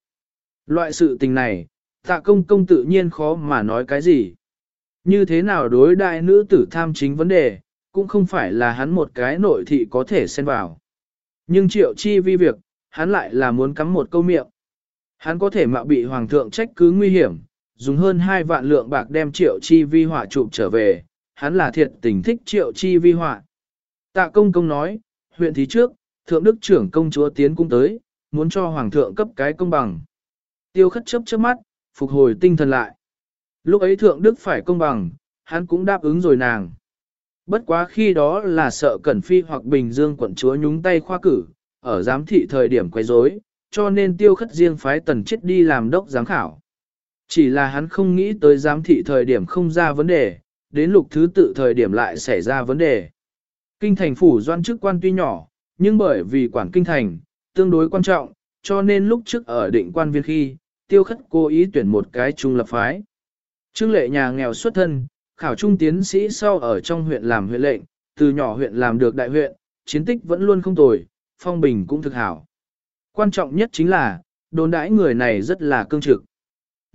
Loại sự tình này, tạ công công tự nhiên khó mà nói cái gì. Như thế nào đối đại nữ tử tham chính vấn đề, cũng không phải là hắn một cái nội thị có thể xen vào. Nhưng triệu chi vi việc, hắn lại là muốn cắm một câu miệng. Hắn có thể mạo bị hoàng thượng trách cứ nguy hiểm, dùng hơn 2 vạn lượng bạc đem triệu chi vi họa chụp trở về, hắn là thiệt tình thích triệu chi vi họa. Tạ công công nói, huyện thí trước, thượng đức trưởng công chúa tiến cung tới, muốn cho hoàng thượng cấp cái công bằng. Tiêu khất chấp chớp mắt, phục hồi tinh thần lại. Lúc ấy thượng đức phải công bằng, hắn cũng đáp ứng rồi nàng. Bất quá khi đó là sợ Cẩn Phi hoặc Bình Dương quận chúa nhúng tay khoa cử, ở giám thị thời điểm quay rối, cho nên tiêu khất riêng phái tần chết đi làm đốc giám khảo. Chỉ là hắn không nghĩ tới giám thị thời điểm không ra vấn đề, đến lục thứ tự thời điểm lại xảy ra vấn đề. Kinh thành phủ doan chức quan tuy nhỏ, nhưng bởi vì quản kinh thành, tương đối quan trọng, cho nên lúc trước ở định quan viên khi, tiêu khất cố ý tuyển một cái trung lập phái. Trương lệ nhà nghèo xuất thân, khảo trung tiến sĩ sau ở trong huyện làm huyện lệnh, từ nhỏ huyện làm được đại huyện, chiến tích vẫn luôn không tồi, phong bình cũng thực hảo. Quan trọng nhất chính là, đồn đãi người này rất là cương trực.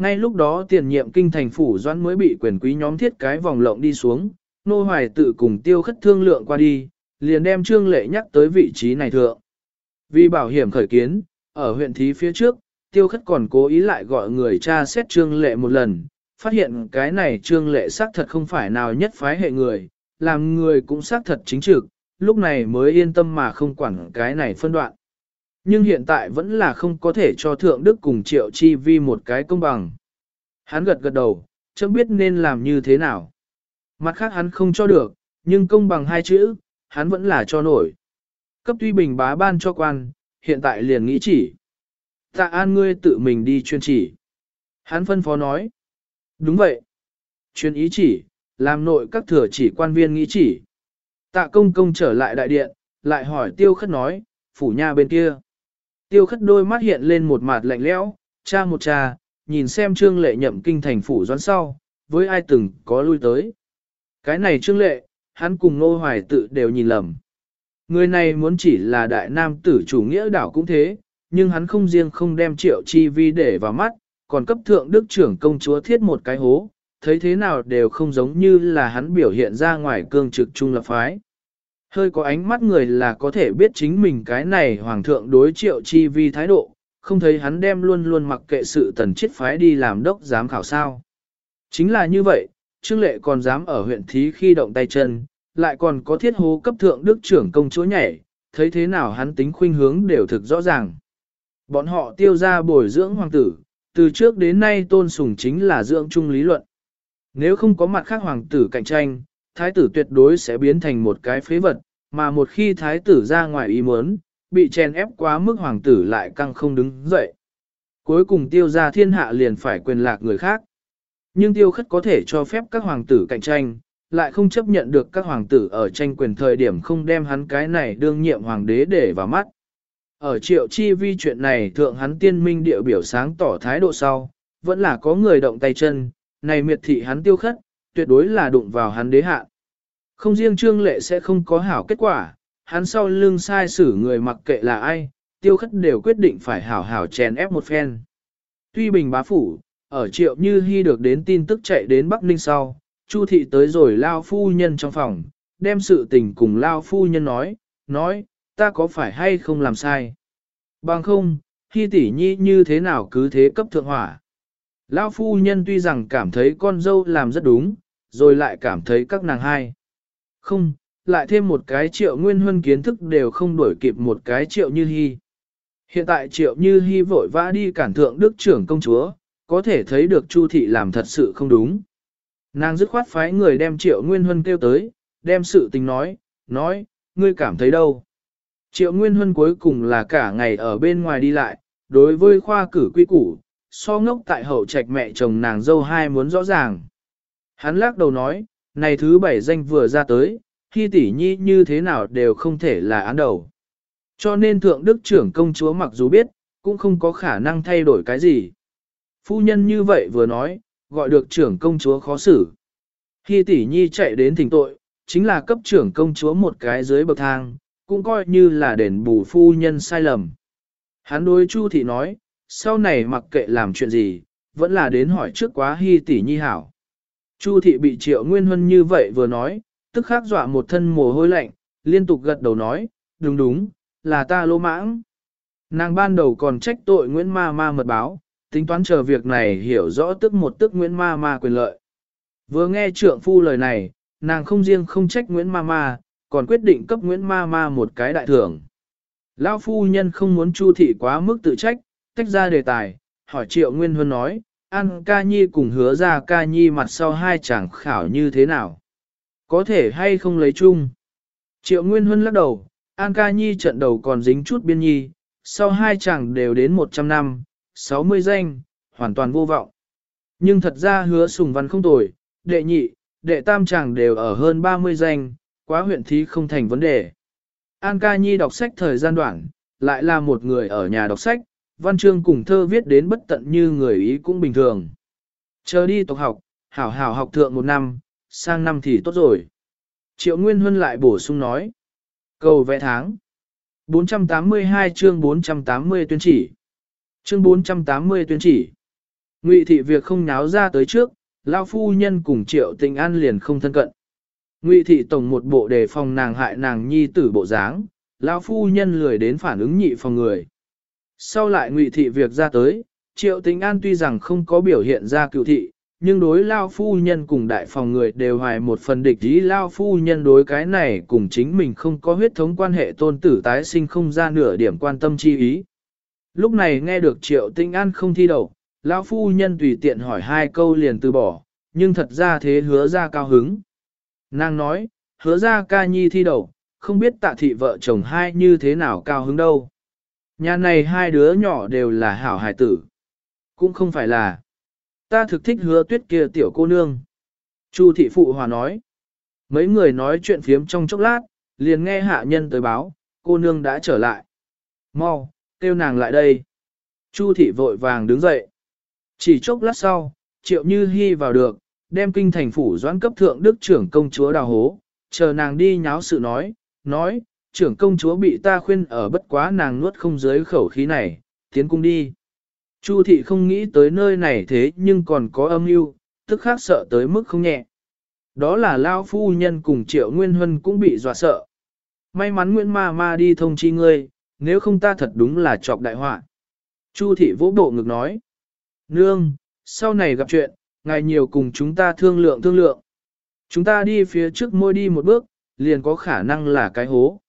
Ngay lúc đó tiền nhiệm kinh thành phủ doãn mới bị quyền quý nhóm thiết cái vòng lộng đi xuống, nô hoài tự cùng tiêu khất thương lượng qua đi, liền đem trương lệ nhắc tới vị trí này thượng. Vì bảo hiểm khởi kiến, ở huyện thí phía trước, tiêu khất còn cố ý lại gọi người cha xét trương lệ một lần, phát hiện cái này trương lệ xác thật không phải nào nhất phái hệ người, làm người cũng xác thật chính trực, lúc này mới yên tâm mà không quản cái này phân đoạn. Nhưng hiện tại vẫn là không có thể cho Thượng Đức cùng Triệu Chi Vi một cái công bằng. Hắn gật gật đầu, chẳng biết nên làm như thế nào. Mặt khác hắn không cho được, nhưng công bằng hai chữ, hắn vẫn là cho nổi. Cấp tuy bình bá ban cho quan, hiện tại liền nghĩ chỉ. Tạ an ngươi tự mình đi chuyên chỉ. Hắn phân phó nói. Đúng vậy. Chuyên ý chỉ, làm nội các thừa chỉ quan viên nghĩ chỉ. Tạ công công trở lại đại điện, lại hỏi tiêu khất nói, phủ nha bên kia. Tiêu khất đôi mắt hiện lên một mặt lạnh lẽo, cha một cha, nhìn xem trương lệ nhậm kinh thành phủ doán sau, với ai từng có lui tới. Cái này trương lệ, hắn cùng nô hoài tự đều nhìn lầm. Người này muốn chỉ là đại nam tử chủ nghĩa đảo cũng thế, nhưng hắn không riêng không đem triệu chi vi để vào mắt, còn cấp thượng đức trưởng công chúa thiết một cái hố, thấy thế nào đều không giống như là hắn biểu hiện ra ngoài cương trực trung lập phái. Hơi có ánh mắt người là có thể biết chính mình cái này hoàng thượng đối triệu chi vi thái độ, không thấy hắn đem luôn luôn mặc kệ sự tần chết phái đi làm đốc giám khảo sao. Chính là như vậy, Trương Lệ còn dám ở huyện thí khi động tay chân, lại còn có thiết hố cấp thượng đức trưởng công chúa nhảy, thấy thế nào hắn tính khuynh hướng đều thực rõ ràng. Bọn họ tiêu ra bồi dưỡng hoàng tử, từ trước đến nay tôn sùng chính là dưỡng trung lý luận. Nếu không có mặt khác hoàng tử cạnh tranh, thái tử tuyệt đối sẽ biến thành một cái phế vật, mà một khi thái tử ra ngoài ý muốn, bị chèn ép quá mức hoàng tử lại căng không đứng dậy. Cuối cùng tiêu ra thiên hạ liền phải quyền lạc người khác. Nhưng tiêu khất có thể cho phép các hoàng tử cạnh tranh, lại không chấp nhận được các hoàng tử ở tranh quyền thời điểm không đem hắn cái này đương nhiệm hoàng đế để vào mắt. Ở triệu chi vi chuyện này thượng hắn tiên minh địa biểu sáng tỏ thái độ sau, vẫn là có người động tay chân, này miệt thị hắn tiêu khất, tuyệt đối là đụng vào hắn đế hạ. Không riêng trương lệ sẽ không có hảo kết quả, hắn sau lưng sai xử người mặc kệ là ai, tiêu khất đều quyết định phải hảo hảo chèn ép một phen. Tuy bình bá phủ, ở triệu như hy được đến tin tức chạy đến Bắc Ninh sau, Chu thị tới rồi lao phu nhân trong phòng, đem sự tình cùng lao phu nhân nói, nói, ta có phải hay không làm sai? Bằng không, khi tỷ nhi như thế nào cứ thế cấp thượng hỏa. Lao phu nhân tuy rằng cảm thấy con dâu làm rất đúng, rồi lại cảm thấy các nàng hai. Không, lại thêm một cái triệu nguyên huân kiến thức đều không đổi kịp một cái triệu như hy. Hiện tại triệu như hy vội vã đi cản thượng đức trưởng công chúa, có thể thấy được Chu thị làm thật sự không đúng. Nàng dứt khoát phái người đem triệu nguyên huân kêu tới, đem sự tình nói, nói, ngươi cảm thấy đâu. Triệu Nguyên Huân cuối cùng là cả ngày ở bên ngoài đi lại, đối với khoa cử quy củ, so ngốc tại hậu trạch mẹ chồng nàng dâu hai muốn rõ ràng. Hắn lắc đầu nói, này thứ bảy danh vừa ra tới, khi tỷ nhi như thế nào đều không thể là án đầu. Cho nên thượng đức trưởng công chúa mặc dù biết, cũng không có khả năng thay đổi cái gì. Phu nhân như vậy vừa nói, gọi được trưởng công chúa khó xử. Khi tỷ nhi chạy đến thỉnh tội, chính là cấp trưởng công chúa một cái dưới bậc thang, cũng coi như là đền bù phu nhân sai lầm. Hắn đối Chu thị nói, sau này mặc kệ làm chuyện gì, vẫn là đến hỏi trước quá hy tỷ nhi hảo. Chu thị bị triệu nguyên huân như vậy vừa nói, tức khắc dọa một thân mồ hôi lạnh, liên tục gật đầu nói, đúng đúng, là ta lô mãng. Nàng ban đầu còn trách tội Nguyễn Ma Ma mật báo, tính toán chờ việc này hiểu rõ tức một tức Nguyễn Ma Ma quyền lợi. Vừa nghe trượng phu lời này, nàng không riêng không trách Nguyễn Ma Ma, còn quyết định cấp Nguyễn Ma Ma một cái đại thưởng. Lão phu nhân không muốn Chu thị quá mức tự trách, tách ra đề tài, hỏi Triệu Nguyên Huân nói, An Ca Nhi cùng hứa ra Ca Nhi mặt sau hai chàng khảo như thế nào? Có thể hay không lấy chung? Triệu Nguyên Huân lắc đầu, An Ca Nhi trận đầu còn dính chút biên nhi, sau hai chàng đều đến 100 năm, 60 danh, hoàn toàn vô vọng. Nhưng thật ra hứa sùng văn không tồi, đệ nhị, đệ tam chàng đều ở hơn 30 danh, quá huyện thí không thành vấn đề. An ca nhi đọc sách thời gian đoạn, lại là một người ở nhà đọc sách, văn chương cùng thơ viết đến bất tận như người ý cũng bình thường. Chờ đi tộc học, hảo hảo học thượng một năm, sang năm thì tốt rồi. Triệu Nguyên Huân lại bổ sung nói. Cầu vẽ tháng. 482 chương 480 tuyên chỉ. Chương 480 tuyên chỉ. Ngụy thị việc không nháo ra tới trước, Lao phu nhân cùng triệu tình an liền không thân cận. Ngụy thị tổng một bộ đề phòng nàng hại nàng nhi tử bộ dáng, Lao phu nhân lười đến phản ứng nhị phòng người. Sau lại ngụy thị việc ra tới, triệu tính an tuy rằng không có biểu hiện ra cựu thị, nhưng đối Lao phu nhân cùng đại phòng người đều hoài một phần địch ý Lao phu nhân đối cái này cùng chính mình không có huyết thống quan hệ tôn tử tái sinh không ra nửa điểm quan tâm chi ý. Lúc này nghe được triệu tinh an không thi đậu, lão phu nhân tùy tiện hỏi hai câu liền từ bỏ, nhưng thật ra thế hứa ra cao hứng. Nàng nói, hứa ra ca nhi thi đậu, không biết tạ thị vợ chồng hai như thế nào cao hứng đâu. Nhà này hai đứa nhỏ đều là hảo hài tử. Cũng không phải là. Ta thực thích hứa tuyết kia tiểu cô nương. Chu thị phụ hòa nói. Mấy người nói chuyện phiếm trong chốc lát, liền nghe hạ nhân tới báo, cô nương đã trở lại. Mau, kêu nàng lại đây. Chu thị vội vàng đứng dậy. Chỉ chốc lát sau, triệu như hy vào được, đem kinh thành phủ doãn cấp thượng đức trưởng công chúa đào hố, chờ nàng đi nháo sự nói, nói, trưởng công chúa bị ta khuyên ở bất quá nàng nuốt không dưới khẩu khí này, tiến cung đi. Chu thị không nghĩ tới nơi này thế nhưng còn có âm mưu, tức khác sợ tới mức không nhẹ. Đó là Lao Phu Nhân cùng Triệu Nguyên Huân cũng bị dọa sợ. May mắn Nguyễn Ma Ma đi thông chi ngươi, nếu không ta thật đúng là trọc đại họa. Chu thị vỗ bộ ngực nói. Nương, sau này gặp chuyện, ngài nhiều cùng chúng ta thương lượng thương lượng. Chúng ta đi phía trước môi đi một bước, liền có khả năng là cái hố.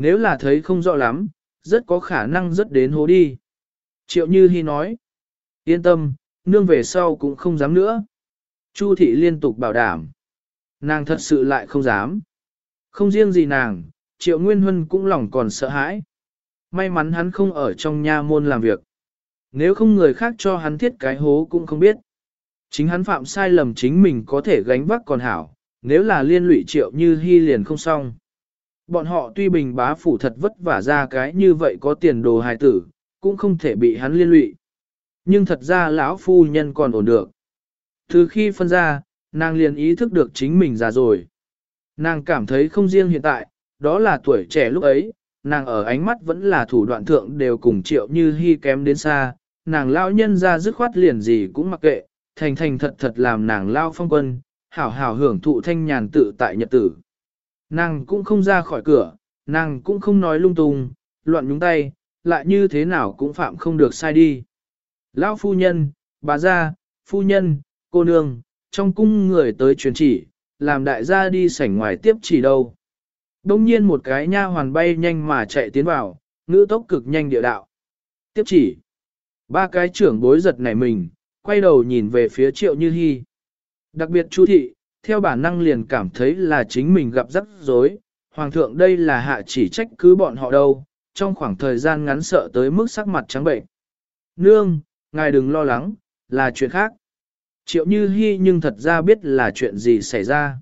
Nếu là thấy không rõ lắm, rất có khả năng rất đến hố đi. Triệu Như Hi nói, yên tâm, nương về sau cũng không dám nữa. Chu thị liên tục bảo đảm. Nàng thật sự lại không dám. Không riêng gì nàng, Triệu Nguyên Huân cũng lòng còn sợ hãi. May mắn hắn không ở trong nha môn làm việc. Nếu không người khác cho hắn thiết cái hố cũng không biết. Chính hắn phạm sai lầm chính mình có thể gánh vác còn hảo, nếu là liên lụy triệu như hy liền không xong. Bọn họ tuy bình bá phủ thật vất vả ra cái như vậy có tiền đồ hài tử, cũng không thể bị hắn liên lụy. Nhưng thật ra lão phu nhân còn ổn được. Từ khi phân ra, nàng liền ý thức được chính mình già rồi. Nàng cảm thấy không riêng hiện tại, đó là tuổi trẻ lúc ấy, nàng ở ánh mắt vẫn là thủ đoạn thượng đều cùng triệu như hy kém đến xa, nàng lao nhân ra dứt khoát liền gì cũng mặc kệ, thành thành thật thật làm nàng lao phong quân, hảo hảo hưởng thụ thanh nhàn tự tại nhật tử. Nàng cũng không ra khỏi cửa, nàng cũng không nói lung tung, loạn nhúng tay, lại như thế nào cũng phạm không được sai đi. Lão phu nhân, bà gia, phu nhân, cô nương, trong cung người tới truyền chỉ, làm đại gia đi sảnh ngoài tiếp chỉ đâu. Đông nhiên một cái nha hoàn bay nhanh mà chạy tiến vào, ngữ tốc cực nhanh địa đạo. Tiếp chỉ. Ba cái trưởng bối giật nảy mình, quay đầu nhìn về phía triệu như hy. Đặc biệt chu thị, theo bản năng liền cảm thấy là chính mình gặp rắc rối. Hoàng thượng đây là hạ chỉ trách cứ bọn họ đâu, trong khoảng thời gian ngắn sợ tới mức sắc mặt trắng bệnh. Nương, ngài đừng lo lắng, là chuyện khác. Triệu như Hi nhưng thật ra biết là chuyện gì xảy ra.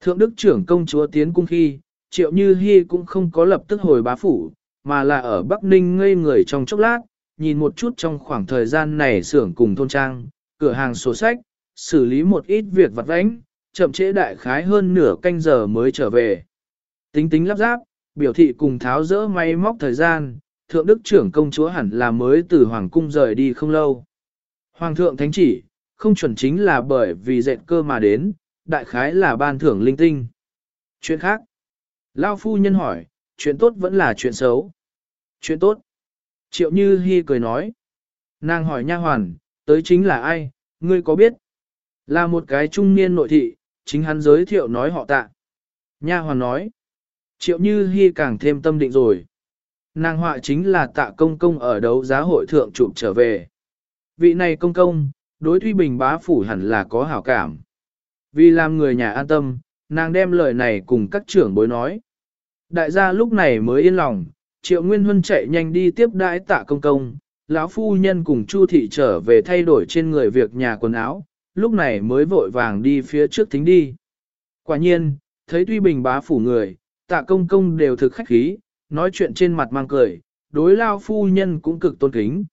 Thượng đức trưởng công chúa tiến cung khi, triệu như Hi cũng không có lập tức hồi bá phủ, mà là ở Bắc Ninh ngây người trong chốc lát, nhìn một chút trong khoảng thời gian này xưởng cùng thôn trang, cửa hàng sổ sách, xử lý một ít việc vặt vãnh, chậm trễ đại khái hơn nửa canh giờ mới trở về. Tính tính lắp ráp, biểu thị cùng tháo rỡ may móc thời gian, thượng đức trưởng công chúa hẳn là mới từ hoàng cung rời đi không lâu. Hoàng thượng thánh chỉ, không chuẩn chính là bởi vì dẹn cơ mà đến, đại khái là ban thưởng linh tinh. Chuyện khác. Lao phu nhân hỏi, chuyện tốt vẫn là chuyện xấu. Chuyện tốt. Triệu Như Hi cười nói. Nàng hỏi nha hoàn, tới chính là ai, ngươi có biết? Là một cái trung niên nội thị, chính hắn giới thiệu nói họ tạ. Nha hoàn nói. Triệu Như hy càng thêm tâm định rồi. Nàng họa chính là tạ công công ở đấu giá hội thượng chụp trở về. Vị này công công, đối Thuy Bình bá phủ hẳn là có hảo cảm. Vì làm người nhà an tâm, nàng đem lời này cùng các trưởng bối nói. Đại gia lúc này mới yên lòng, Triệu Nguyên Huân chạy nhanh đi tiếp đãi tạ công công, lão phu nhân cùng Chu thị trở về thay đổi trên người việc nhà quần áo, lúc này mới vội vàng đi phía trước thính đi. Quả nhiên, thấy tuy bình bá phủ người, tạ công công đều thực khách khí, nói chuyện trên mặt mang cười, đối lao phu nhân cũng cực tôn kính.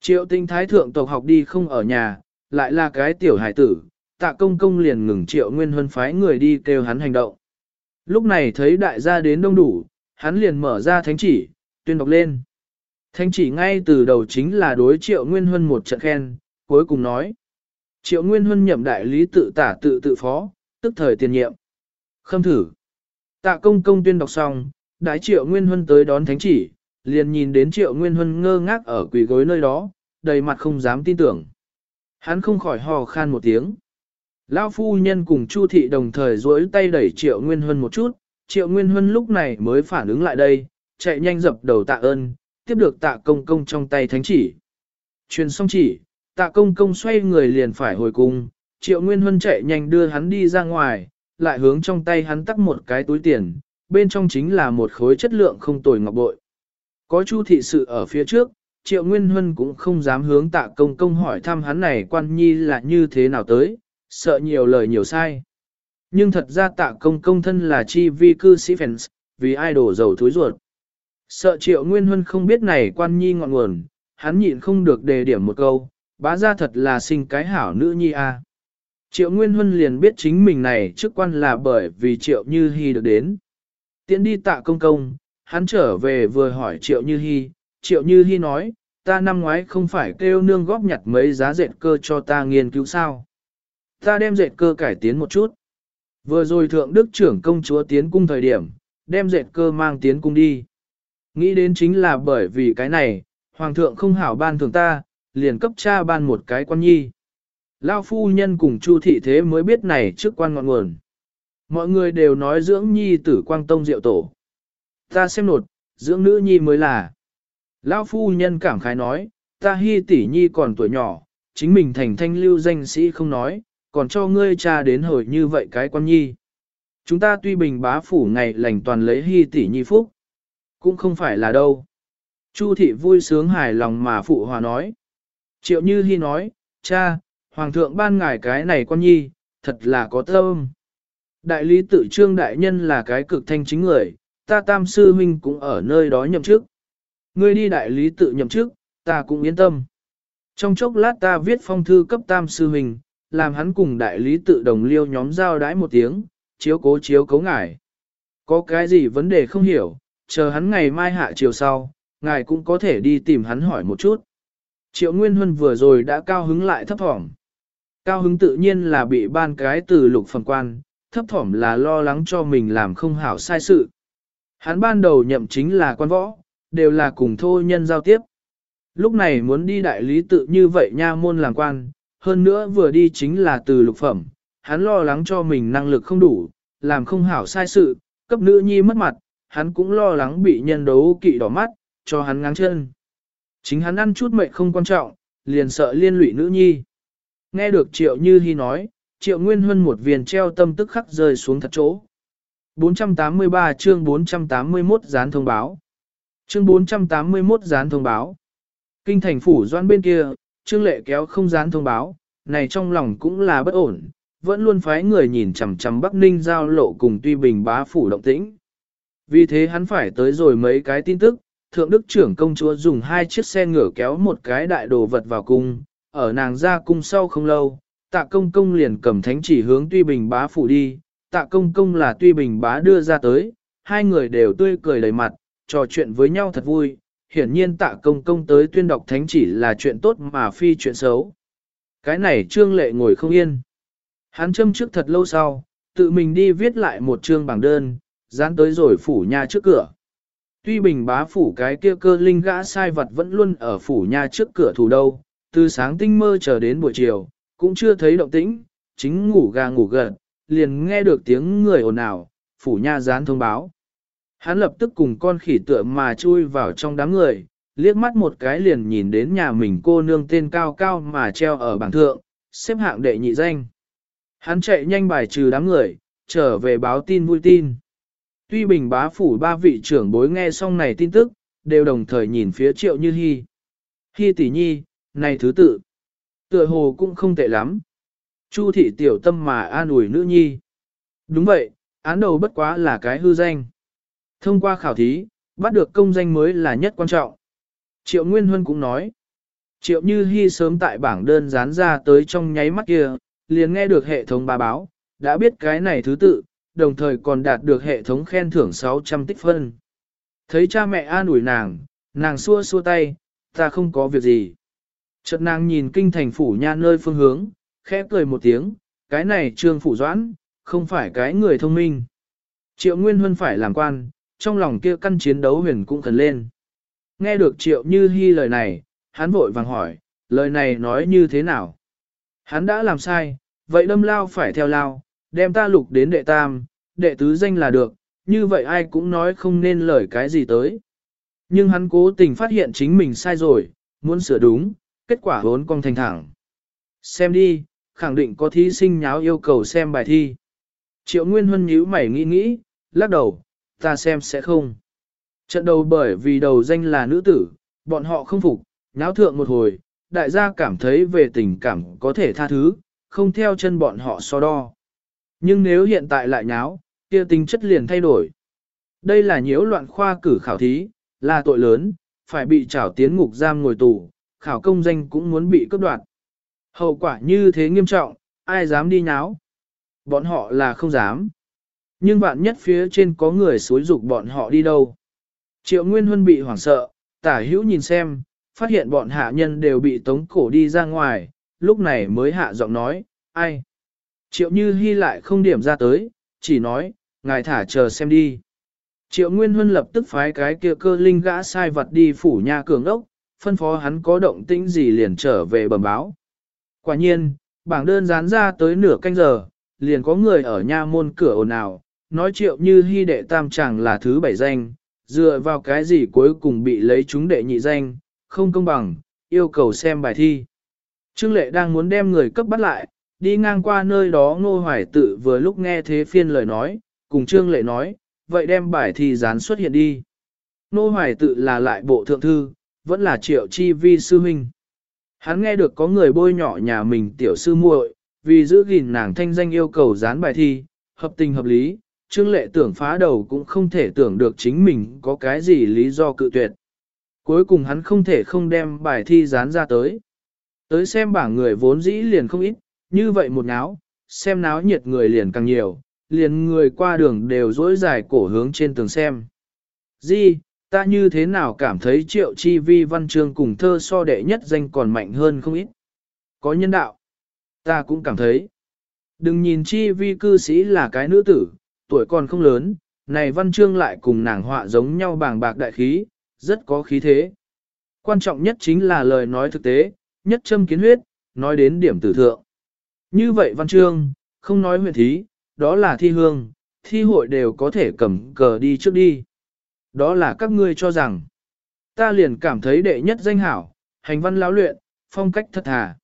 Triệu tinh thái thượng tộc học đi không ở nhà, lại là cái tiểu hải tử, tạ công công liền ngừng triệu nguyên huân phái người đi kêu hắn hành động. Lúc này thấy đại gia đến đông đủ, hắn liền mở ra thánh chỉ, tuyên đọc lên. Thánh chỉ ngay từ đầu chính là đối triệu nguyên huân một trận khen, cuối cùng nói. Triệu nguyên huân nhậm đại lý tự tả tự tự phó, tức thời tiền nhiệm. Khâm thử. Tạ công công tuyên đọc xong, đại triệu nguyên huân tới đón thánh chỉ, liền nhìn đến triệu nguyên huân ngơ ngác ở quỷ gối nơi đó, đầy mặt không dám tin tưởng. Hắn không khỏi hò khan một tiếng. Lão phu nhân cùng Chu thị đồng thời duỗi tay đẩy Triệu Nguyên Huân một chút, Triệu Nguyên Huân lúc này mới phản ứng lại đây, chạy nhanh dập đầu tạ ơn, tiếp được tạ công công trong tay thánh chỉ. Truyền xong chỉ, tạ công công xoay người liền phải hồi cung, Triệu Nguyên Huân chạy nhanh đưa hắn đi ra ngoài, lại hướng trong tay hắn tắt một cái túi tiền, bên trong chính là một khối chất lượng không tồi ngọc bội. Có Chu thị sự ở phía trước, Triệu Nguyên Huân cũng không dám hướng tạ công công hỏi thăm hắn này quan nhi là như thế nào tới, sợ nhiều lời nhiều sai. Nhưng thật ra tạ công công thân là chi vi cư sĩ fans, vì idol giàu thúi ruột. Sợ triệu nguyên huân không biết này quan nhi ngọn nguồn, hắn nhịn không được đề điểm một câu, bá ra thật là sinh cái hảo nữ nhi a. Triệu Nguyên Huân liền biết chính mình này chức quan là bởi vì Triệu Như Hi được đến. Tiến đi tạ công công, hắn trở về vừa hỏi Triệu Như Hi, Triệu Như Hi nói, ta năm ngoái không phải kêu nương góp nhặt mấy giá dệt cơ cho ta nghiên cứu sao. Ta đem dệt cơ cải tiến một chút. Vừa rồi thượng đức trưởng công chúa tiến cung thời điểm, đem dệt cơ mang tiến cung đi. Nghĩ đến chính là bởi vì cái này, hoàng thượng không hảo ban thường ta, liền cấp cha ban một cái quan nhi. Lao phu nhân cùng chu thị thế mới biết này trước quan ngọn nguồn. Mọi người đều nói dưỡng nhi tử quang tông diệu tổ. Ta xem nột, dưỡng nữ nhi mới là. Lao phu nhân cảm khái nói, ta hy tỷ nhi còn tuổi nhỏ, chính mình thành thanh lưu danh sĩ không nói, còn cho ngươi cha đến hồi như vậy cái quan nhi. Chúng ta tuy bình bá phủ ngày lành toàn lấy hy tỷ nhi phúc, cũng không phải là đâu. Chu thị vui sướng hài lòng mà phụ hòa nói. Triệu như hy nói, cha, hoàng thượng ban ngài cái này quan nhi, thật là có tâm. Đại lý tự trương đại nhân là cái cực thanh chính người, ta tam sư huynh cũng ở nơi đó nhậm chức. Ngươi đi đại lý tự nhậm chức, ta cũng yên tâm. Trong chốc lát ta viết phong thư cấp tam sư huynh, làm hắn cùng đại lý tự đồng liêu nhóm giao đãi một tiếng, chiếu cố chiếu cấu ngài. Có cái gì vấn đề không hiểu, chờ hắn ngày mai hạ chiều sau, ngài cũng có thể đi tìm hắn hỏi một chút. Triệu Nguyên Huân vừa rồi đã cao hứng lại thấp thỏm. Cao hứng tự nhiên là bị ban cái từ lục phần quan, thấp thỏm là lo lắng cho mình làm không hảo sai sự. Hắn ban đầu nhậm chính là quan võ, đều là cùng thô nhân giao tiếp. Lúc này muốn đi đại lý tự như vậy nha môn làm quan, hơn nữa vừa đi chính là từ lục phẩm, hắn lo lắng cho mình năng lực không đủ, làm không hảo sai sự, cấp nữ nhi mất mặt, hắn cũng lo lắng bị nhân đấu kỵ đỏ mắt, cho hắn ngáng chân. Chính hắn ăn chút mệnh không quan trọng, liền sợ liên lụy nữ nhi. Nghe được triệu như hy nói, triệu nguyên huân một viền treo tâm tức khắc rơi xuống thật chỗ. 483 chương 481 gián thông báo. Chương 481 gián thông báo. Kinh thành phủ doan bên kia, Trương Lệ kéo không dán thông báo, này trong lòng cũng là bất ổn, vẫn luôn phái người nhìn chằm chằm Bắc Ninh giao lộ cùng Tuy Bình bá phủ động tĩnh. Vì thế hắn phải tới rồi mấy cái tin tức, Thượng Đức trưởng công chúa dùng hai chiếc xe ngựa kéo một cái đại đồ vật vào cung, ở nàng ra cung sau không lâu, tạ công công liền cầm thánh chỉ hướng Tuy Bình bá phủ đi, tạ công công là Tuy Bình bá đưa ra tới, hai người đều tươi cười đầy mặt, trò chuyện với nhau thật vui, hiển nhiên tạ công công tới tuyên đọc thánh chỉ là chuyện tốt mà phi chuyện xấu. Cái này trương lệ ngồi không yên. Hắn châm trước thật lâu sau, tự mình đi viết lại một chương bảng đơn, dán tới rồi phủ nhà trước cửa. Tuy bình bá phủ cái kia cơ linh gã sai vật vẫn luôn ở phủ nhà trước cửa thủ đâu, từ sáng tinh mơ chờ đến buổi chiều, cũng chưa thấy động tĩnh, chính ngủ gà ngủ gật, liền nghe được tiếng người ồn ào, phủ nha gián thông báo. Hắn lập tức cùng con khỉ tựa mà chui vào trong đám người, liếc mắt một cái liền nhìn đến nhà mình cô nương tên cao cao mà treo ở bảng thượng, xếp hạng đệ nhị danh. Hắn chạy nhanh bài trừ đám người, trở về báo tin vui tin. Tuy bình bá phủ ba vị trưởng bối nghe xong này tin tức, đều đồng thời nhìn phía triệu như hy. Hy tỷ nhi, này thứ tự. Tựa hồ cũng không tệ lắm. Chu thị tiểu tâm mà an ủi nữ nhi. Đúng vậy, án đầu bất quá là cái hư danh. Thông qua khảo thí, bắt được công danh mới là nhất quan trọng. Triệu Nguyên Huân cũng nói. Triệu Như Hi sớm tại bảng đơn dán ra tới trong nháy mắt kia, liền nghe được hệ thống bà báo, đã biết cái này thứ tự, đồng thời còn đạt được hệ thống khen thưởng 600 tích phân. Thấy cha mẹ an ủi nàng, nàng xua xua tay, ta không có việc gì. Chợt nàng nhìn kinh thành phủ nha nơi phương hướng, khẽ cười một tiếng, cái này trương phủ doãn, không phải cái người thông minh. Triệu Nguyên Huân phải làm quan, trong lòng kia căn chiến đấu huyền cũng cần lên. Nghe được Triệu Như Hi lời này, hắn vội vàng hỏi, lời này nói như thế nào? Hắn đã làm sai, vậy đâm lao phải theo lao, đem ta lục đến đệ tam, đệ tứ danh là được, như vậy ai cũng nói không nên lời cái gì tới. Nhưng hắn cố tình phát hiện chính mình sai rồi, muốn sửa đúng, kết quả vốn cong thành thẳng. Xem đi, khẳng định có thí sinh nháo yêu cầu xem bài thi. Triệu Nguyên Huân nhíu mày nghĩ nghĩ, lắc đầu, ta xem sẽ không. Trận đầu bởi vì đầu danh là nữ tử, bọn họ không phục, nháo thượng một hồi, đại gia cảm thấy về tình cảm có thể tha thứ, không theo chân bọn họ so đo. Nhưng nếu hiện tại lại nháo, kia tính chất liền thay đổi. Đây là nhiễu loạn khoa cử khảo thí, là tội lớn, phải bị trảo tiến ngục giam ngồi tù, khảo công danh cũng muốn bị cấp đoạt. Hậu quả như thế nghiêm trọng, ai dám đi nháo? Bọn họ là không dám. Nhưng bạn nhất phía trên có người xối dục bọn họ đi đâu. Triệu Nguyên Huân bị hoảng sợ, tả hữu nhìn xem, phát hiện bọn hạ nhân đều bị tống cổ đi ra ngoài, lúc này mới hạ giọng nói, ai? Triệu Như Hi lại không điểm ra tới, chỉ nói, ngài thả chờ xem đi. Triệu Nguyên Huân lập tức phái cái kia cơ linh gã sai vật đi phủ nhà cường ốc, phân phó hắn có động tĩnh gì liền trở về bẩm báo. Quả nhiên, bảng đơn dán ra tới nửa canh giờ, liền có người ở nha môn cửa ồn ào, nói triệu như Hi đệ tam chẳng là thứ bảy danh, dựa vào cái gì cuối cùng bị lấy chúng đệ nhị danh, không công bằng, yêu cầu xem bài thi. Trương Lệ đang muốn đem người cấp bắt lại, đi ngang qua nơi đó ngô hoài tự vừa lúc nghe thế phiên lời nói, cùng Trương Lệ nói, vậy đem bài thi dán xuất hiện đi. Ngô hoài tự là lại bộ thượng thư, vẫn là triệu chi vi sư huynh. Hắn nghe được có người bôi nhỏ nhà mình tiểu sư muội, vì giữ gìn nàng thanh danh yêu cầu dán bài thi, hợp tình hợp lý, Trương Lệ tưởng phá đầu cũng không thể tưởng được chính mình có cái gì lý do cự tuyệt. Cuối cùng hắn không thể không đem bài thi dán ra tới. Tới xem bảng người vốn dĩ liền không ít, như vậy một náo, xem náo nhiệt người liền càng nhiều, liền người qua đường đều dối dài cổ hướng trên tường xem. Di, ta như thế nào cảm thấy triệu chi vi văn chương cùng thơ so đệ nhất danh còn mạnh hơn không ít. Có nhân đạo. Ta cũng cảm thấy. Đừng nhìn chi vi cư sĩ là cái nữ tử, tuổi còn không lớn, này văn chương lại cùng nàng họa giống nhau bàng bạc đại khí, rất có khí thế. Quan trọng nhất chính là lời nói thực tế, nhất châm kiến huyết, nói đến điểm tử thượng. Như vậy văn chương, không nói huyện thí, đó là thi hương, thi hội đều có thể cầm cờ đi trước đi. Đó là các ngươi cho rằng, ta liền cảm thấy đệ nhất danh hảo, hành văn lão luyện, phong cách thật thà.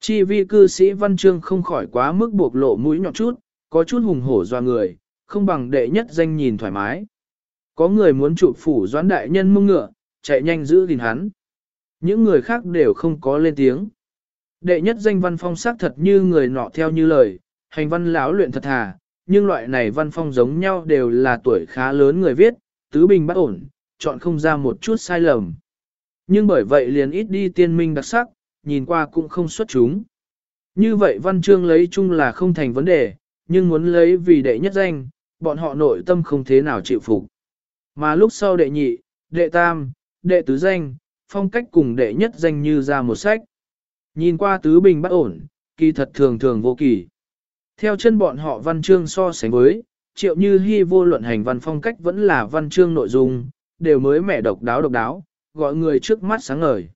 Chi vi cư sĩ văn chương không khỏi quá mức buộc lộ mũi nhọn chút, có chút hùng hổ doa người, không bằng đệ nhất danh nhìn thoải mái. Có người muốn chụp phủ doãn đại nhân mông ngựa, chạy nhanh giữ gìn hắn. Những người khác đều không có lên tiếng. Đệ nhất danh văn phong sắc thật như người nọ theo như lời, hành văn lão luyện thật thà, nhưng loại này văn phong giống nhau đều là tuổi khá lớn người viết, tứ bình bất ổn, chọn không ra một chút sai lầm. Nhưng bởi vậy liền ít đi tiên minh đặc sắc, nhìn qua cũng không xuất chúng. Như vậy văn chương lấy chung là không thành vấn đề, nhưng muốn lấy vì đệ nhất danh, bọn họ nội tâm không thế nào chịu phục. Mà lúc sau đệ nhị, đệ tam, đệ tứ danh, phong cách cùng đệ nhất danh như ra một sách. Nhìn qua tứ bình bất ổn, kỳ thật thường thường vô kỳ. Theo chân bọn họ văn chương so sánh với, triệu như hy vô luận hành văn phong cách vẫn là văn chương nội dung, đều mới mẻ độc đáo độc đáo, gọi người trước mắt sáng ngời.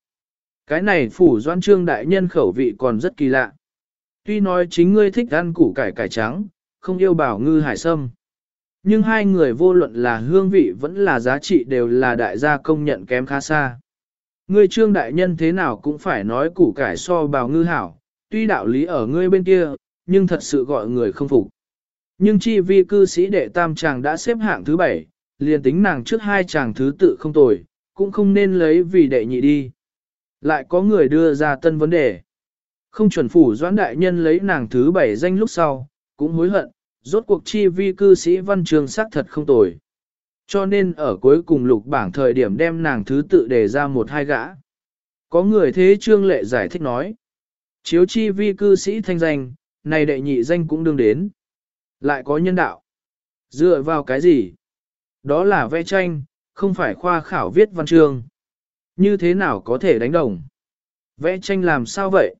Cái này phủ doan trương đại nhân khẩu vị còn rất kỳ lạ. Tuy nói chính ngươi thích ăn củ cải cải trắng, không yêu bảo ngư hải sâm. Nhưng hai người vô luận là hương vị vẫn là giá trị đều là đại gia công nhận kém khá xa. Ngươi trương đại nhân thế nào cũng phải nói củ cải so bào ngư hảo, tuy đạo lý ở ngươi bên kia, nhưng thật sự gọi người không phục. Nhưng chi vi cư sĩ đệ tam chàng đã xếp hạng thứ bảy, liền tính nàng trước hai chàng thứ tự không tồi, cũng không nên lấy vì đệ nhị đi. Lại có người đưa ra tân vấn đề. Không chuẩn phủ doãn đại nhân lấy nàng thứ bảy danh lúc sau, cũng hối hận, rốt cuộc chi vi cư sĩ văn trường xác thật không tồi. Cho nên ở cuối cùng lục bảng thời điểm đem nàng thứ tự đề ra một hai gã. Có người thế trương lệ giải thích nói. Chiếu chi vi cư sĩ thanh danh, này đệ nhị danh cũng đương đến. Lại có nhân đạo. Dựa vào cái gì? Đó là vẽ tranh, không phải khoa khảo viết văn chương. Như thế nào có thể đánh đồng? Vẽ tranh làm sao vậy?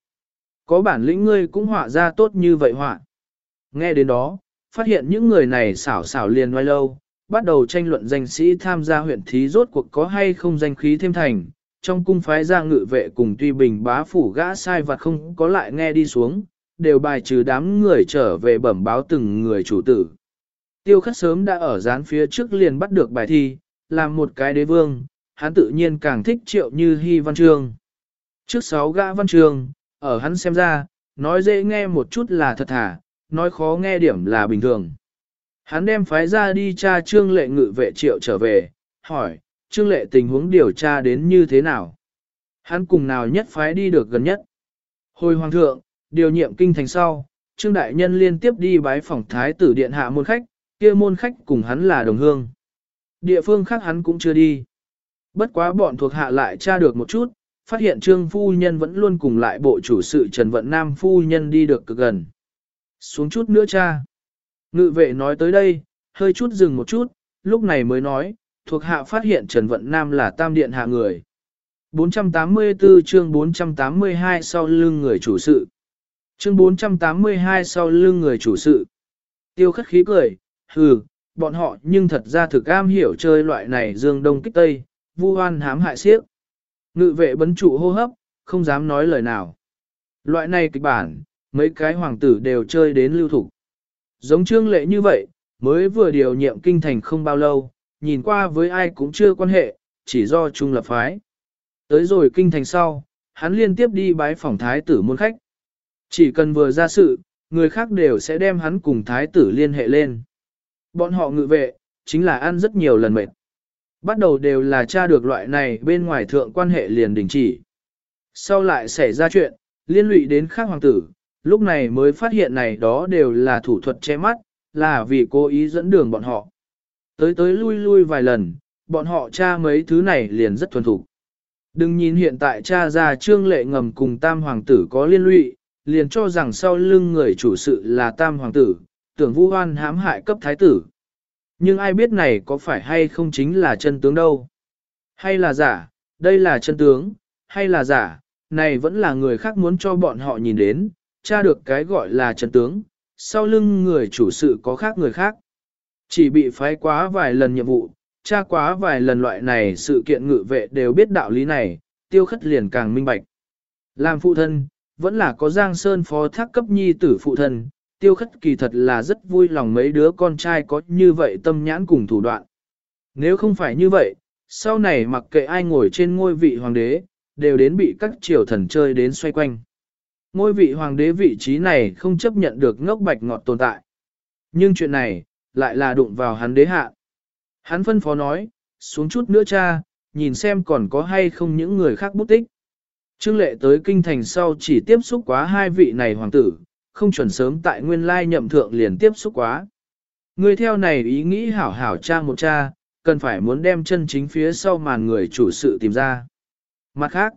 Có bản lĩnh ngươi cũng họa ra tốt như vậy họa. Nghe đến đó, phát hiện những người này xảo xảo liền ngoài lâu, bắt đầu tranh luận danh sĩ tham gia huyện thí rốt cuộc có hay không danh khí thêm thành. Trong cung phái ra ngự vệ cùng tuy bình bá phủ gã sai vặt không có lại nghe đi xuống, đều bài trừ đám người trở về bẩm báo từng người chủ tử. Tiêu khất sớm đã ở gián phía trước liền bắt được bài thi, làm một cái đế vương, hắn tự nhiên càng thích triệu như hy văn trường Trước sáu gã văn trường ở hắn xem ra, nói dễ nghe một chút là thật thà, nói khó nghe điểm là bình thường. Hắn đem phái ra đi tra trương lệ ngự vệ triệu trở về, hỏi, trương lệ tình huống điều tra đến như thế nào? Hắn cùng nào nhất phái đi được gần nhất? Hồi hoàng thượng, điều nhiệm kinh thành sau, trương đại nhân liên tiếp đi bái phỏng thái tử điện hạ môn khách, kia môn khách cùng hắn là đồng hương. Địa phương khác hắn cũng chưa đi. Bất quá bọn thuộc hạ lại tra được một chút, phát hiện trương phu nhân vẫn luôn cùng lại bộ chủ sự Trần Vận Nam phu nhân đi được cực gần. Xuống chút nữa cha. Ngự vệ nói tới đây, hơi chút dừng một chút, lúc này mới nói, thuộc hạ phát hiện Trần Vận Nam là tam điện hạ người. 484 chương 482 sau lưng người chủ sự. Chương 482 sau lưng người chủ sự. Tiêu khất khí cười, hừ, bọn họ nhưng thật ra thực am hiểu chơi loại này dương đông kích tây, vu hoan hám hại siếc. Ngự vệ bấn trụ hô hấp, không dám nói lời nào. Loại này kịch bản, mấy cái hoàng tử đều chơi đến lưu thủ. Giống trương lệ như vậy, mới vừa điều nhiệm kinh thành không bao lâu, nhìn qua với ai cũng chưa quan hệ, chỉ do trung lập phái. Tới rồi kinh thành sau, hắn liên tiếp đi bái phòng thái tử môn khách. Chỉ cần vừa ra sự, người khác đều sẽ đem hắn cùng thái tử liên hệ lên. Bọn họ ngự vệ, chính là ăn rất nhiều lần mệt. Bắt đầu đều là tra được loại này bên ngoài thượng quan hệ liền đình chỉ. Sau lại xảy ra chuyện, liên lụy đến khác hoàng tử, lúc này mới phát hiện này đó đều là thủ thuật che mắt, là vì cố ý dẫn đường bọn họ. Tới tới lui lui vài lần, bọn họ tra mấy thứ này liền rất thuần thủ. Đừng nhìn hiện tại cha ra trương lệ ngầm cùng tam hoàng tử có liên lụy, liền cho rằng sau lưng người chủ sự là tam hoàng tử, tưởng vu hoan hãm hại cấp thái tử. Nhưng ai biết này có phải hay không chính là chân tướng đâu? Hay là giả, đây là chân tướng, hay là giả, này vẫn là người khác muốn cho bọn họ nhìn đến, tra được cái gọi là trần tướng, sau lưng người chủ sự có khác người khác. Chỉ bị phái quá vài lần nhiệm vụ, tra quá vài lần loại này sự kiện ngự vệ đều biết đạo lý này, tiêu khất liền càng minh bạch. Làm phụ thân, vẫn là có Giang Sơn phó thác cấp nhi tử phụ thân, tiêu khất kỳ thật là rất vui lòng mấy đứa con trai có như vậy tâm nhãn cùng thủ đoạn. Nếu không phải như vậy, sau này mặc kệ ai ngồi trên ngôi vị hoàng đế, đều đến bị các triều thần chơi đến xoay quanh. Ngôi vị hoàng đế vị trí này không chấp nhận được ngốc bạch ngọt tồn tại. Nhưng chuyện này, lại là đụng vào hắn đế hạ. Hắn phân phó nói, xuống chút nữa cha, nhìn xem còn có hay không những người khác bút tích. Trương lệ tới kinh thành sau chỉ tiếp xúc quá hai vị này hoàng tử, không chuẩn sớm tại nguyên lai nhậm thượng liền tiếp xúc quá. Người theo này ý nghĩ hảo hảo cha một cha, cần phải muốn đem chân chính phía sau màn người chủ sự tìm ra. Mặt khác,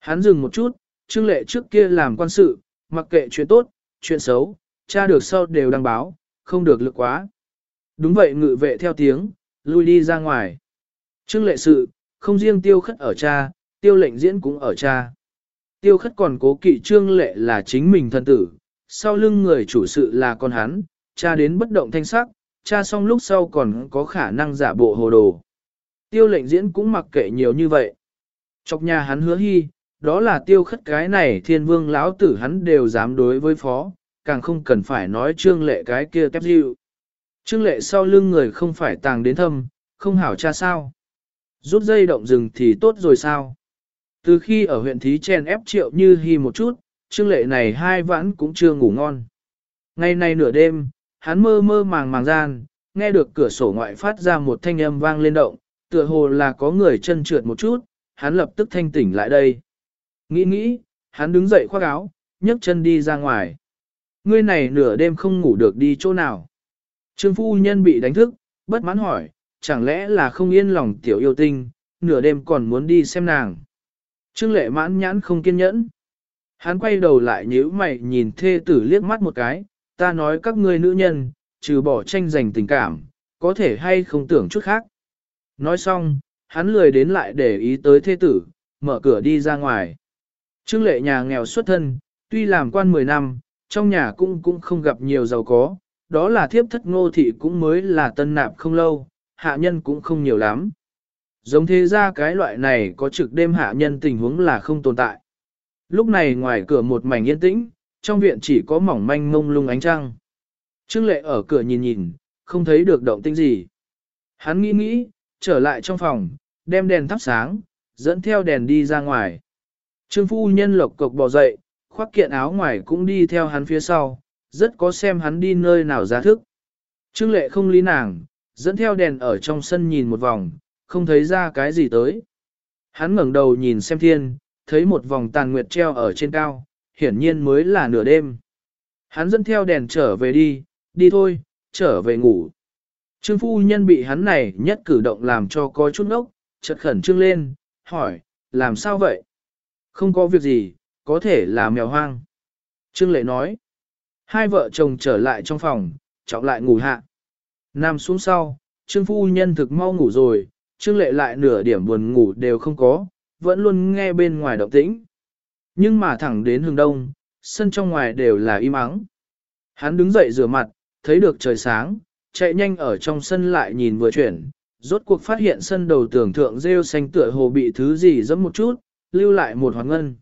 hắn dừng một chút, trương lệ trước kia làm quan sự, mặc kệ chuyện tốt, chuyện xấu, cha được sau đều đăng báo, không được lực quá. Đúng vậy ngự vệ theo tiếng, lui đi ra ngoài. Trương lệ sự, không riêng tiêu khất ở cha, tiêu lệnh diễn cũng ở cha. Tiêu khất còn cố kỵ trương lệ là chính mình thân tử, sau lưng người chủ sự là con hắn, cha đến bất động thanh sắc, cha xong lúc sau còn có khả năng giả bộ hồ đồ. Tiêu lệnh diễn cũng mặc kệ nhiều như vậy. Chọc nhà hắn hứa hy, đó là tiêu khất cái này thiên vương lão tử hắn đều dám đối với phó, càng không cần phải nói trương lệ cái kia tép dịu. Trương lệ sau lưng người không phải tàng đến thâm, không hảo cha sao. Rút dây động rừng thì tốt rồi sao. Từ khi ở huyện Thí chen ép triệu như hy một chút, trương lệ này hai vãn cũng chưa ngủ ngon. Ngày nay nửa đêm, hắn mơ mơ màng màng gian, nghe được cửa sổ ngoại phát ra một thanh âm vang lên động, tựa hồ là có người chân trượt một chút, hắn lập tức thanh tỉnh lại đây. Nghĩ nghĩ, hắn đứng dậy khoác áo, nhấc chân đi ra ngoài. Ngươi này nửa đêm không ngủ được đi chỗ nào. Trương phu nhân bị đánh thức, bất mãn hỏi, chẳng lẽ là không yên lòng tiểu yêu tinh, nửa đêm còn muốn đi xem nàng. Trương lệ mãn nhãn không kiên nhẫn. Hắn quay đầu lại nhíu mày nhìn thê tử liếc mắt một cái, ta nói các ngươi nữ nhân, trừ bỏ tranh giành tình cảm, có thể hay không tưởng chút khác. Nói xong, hắn lười đến lại để ý tới thê tử, mở cửa đi ra ngoài. Trương lệ nhà nghèo xuất thân, tuy làm quan 10 năm, trong nhà cũng cũng không gặp nhiều giàu có, đó là thiếp thất ngô thị cũng mới là tân nạp không lâu, hạ nhân cũng không nhiều lắm. Giống thế ra cái loại này có trực đêm hạ nhân tình huống là không tồn tại. Lúc này ngoài cửa một mảnh yên tĩnh, trong viện chỉ có mỏng manh mông lung ánh trăng. Trương lệ ở cửa nhìn nhìn, không thấy được động tĩnh gì. Hắn nghĩ nghĩ, trở lại trong phòng, đem đèn thắp sáng, dẫn theo đèn đi ra ngoài. Trương phu nhân lộc cộc bò dậy, khoác kiện áo ngoài cũng đi theo hắn phía sau, rất có xem hắn đi nơi nào ra thức. Trương lệ không lý nàng, dẫn theo đèn ở trong sân nhìn một vòng, không thấy ra cái gì tới. Hắn ngẩng đầu nhìn xem thiên, thấy một vòng tàn nguyệt treo ở trên cao, hiển nhiên mới là nửa đêm. Hắn dẫn theo đèn trở về đi, đi thôi, trở về ngủ. Trương phu nhân bị hắn này nhất cử động làm cho có chút ngốc, chợt khẩn trương lên, hỏi, làm sao vậy? Không có việc gì, có thể là mèo hoang. Trương lệ nói, hai vợ chồng trở lại trong phòng, trọng lại ngủ hạ. Nằm xuống sau, Trương phu nhân thực mau ngủ rồi, Trương lệ lại nửa điểm buồn ngủ đều không có, vẫn luôn nghe bên ngoài động tĩnh. Nhưng mà thẳng đến hướng đông, sân trong ngoài đều là im ắng. Hắn đứng dậy rửa mặt, thấy được trời sáng, chạy nhanh ở trong sân lại nhìn vừa chuyển, rốt cuộc phát hiện sân đầu tưởng thượng rêu xanh tựa hồ bị thứ gì dẫm một chút, lưu lại một hoạt ngân.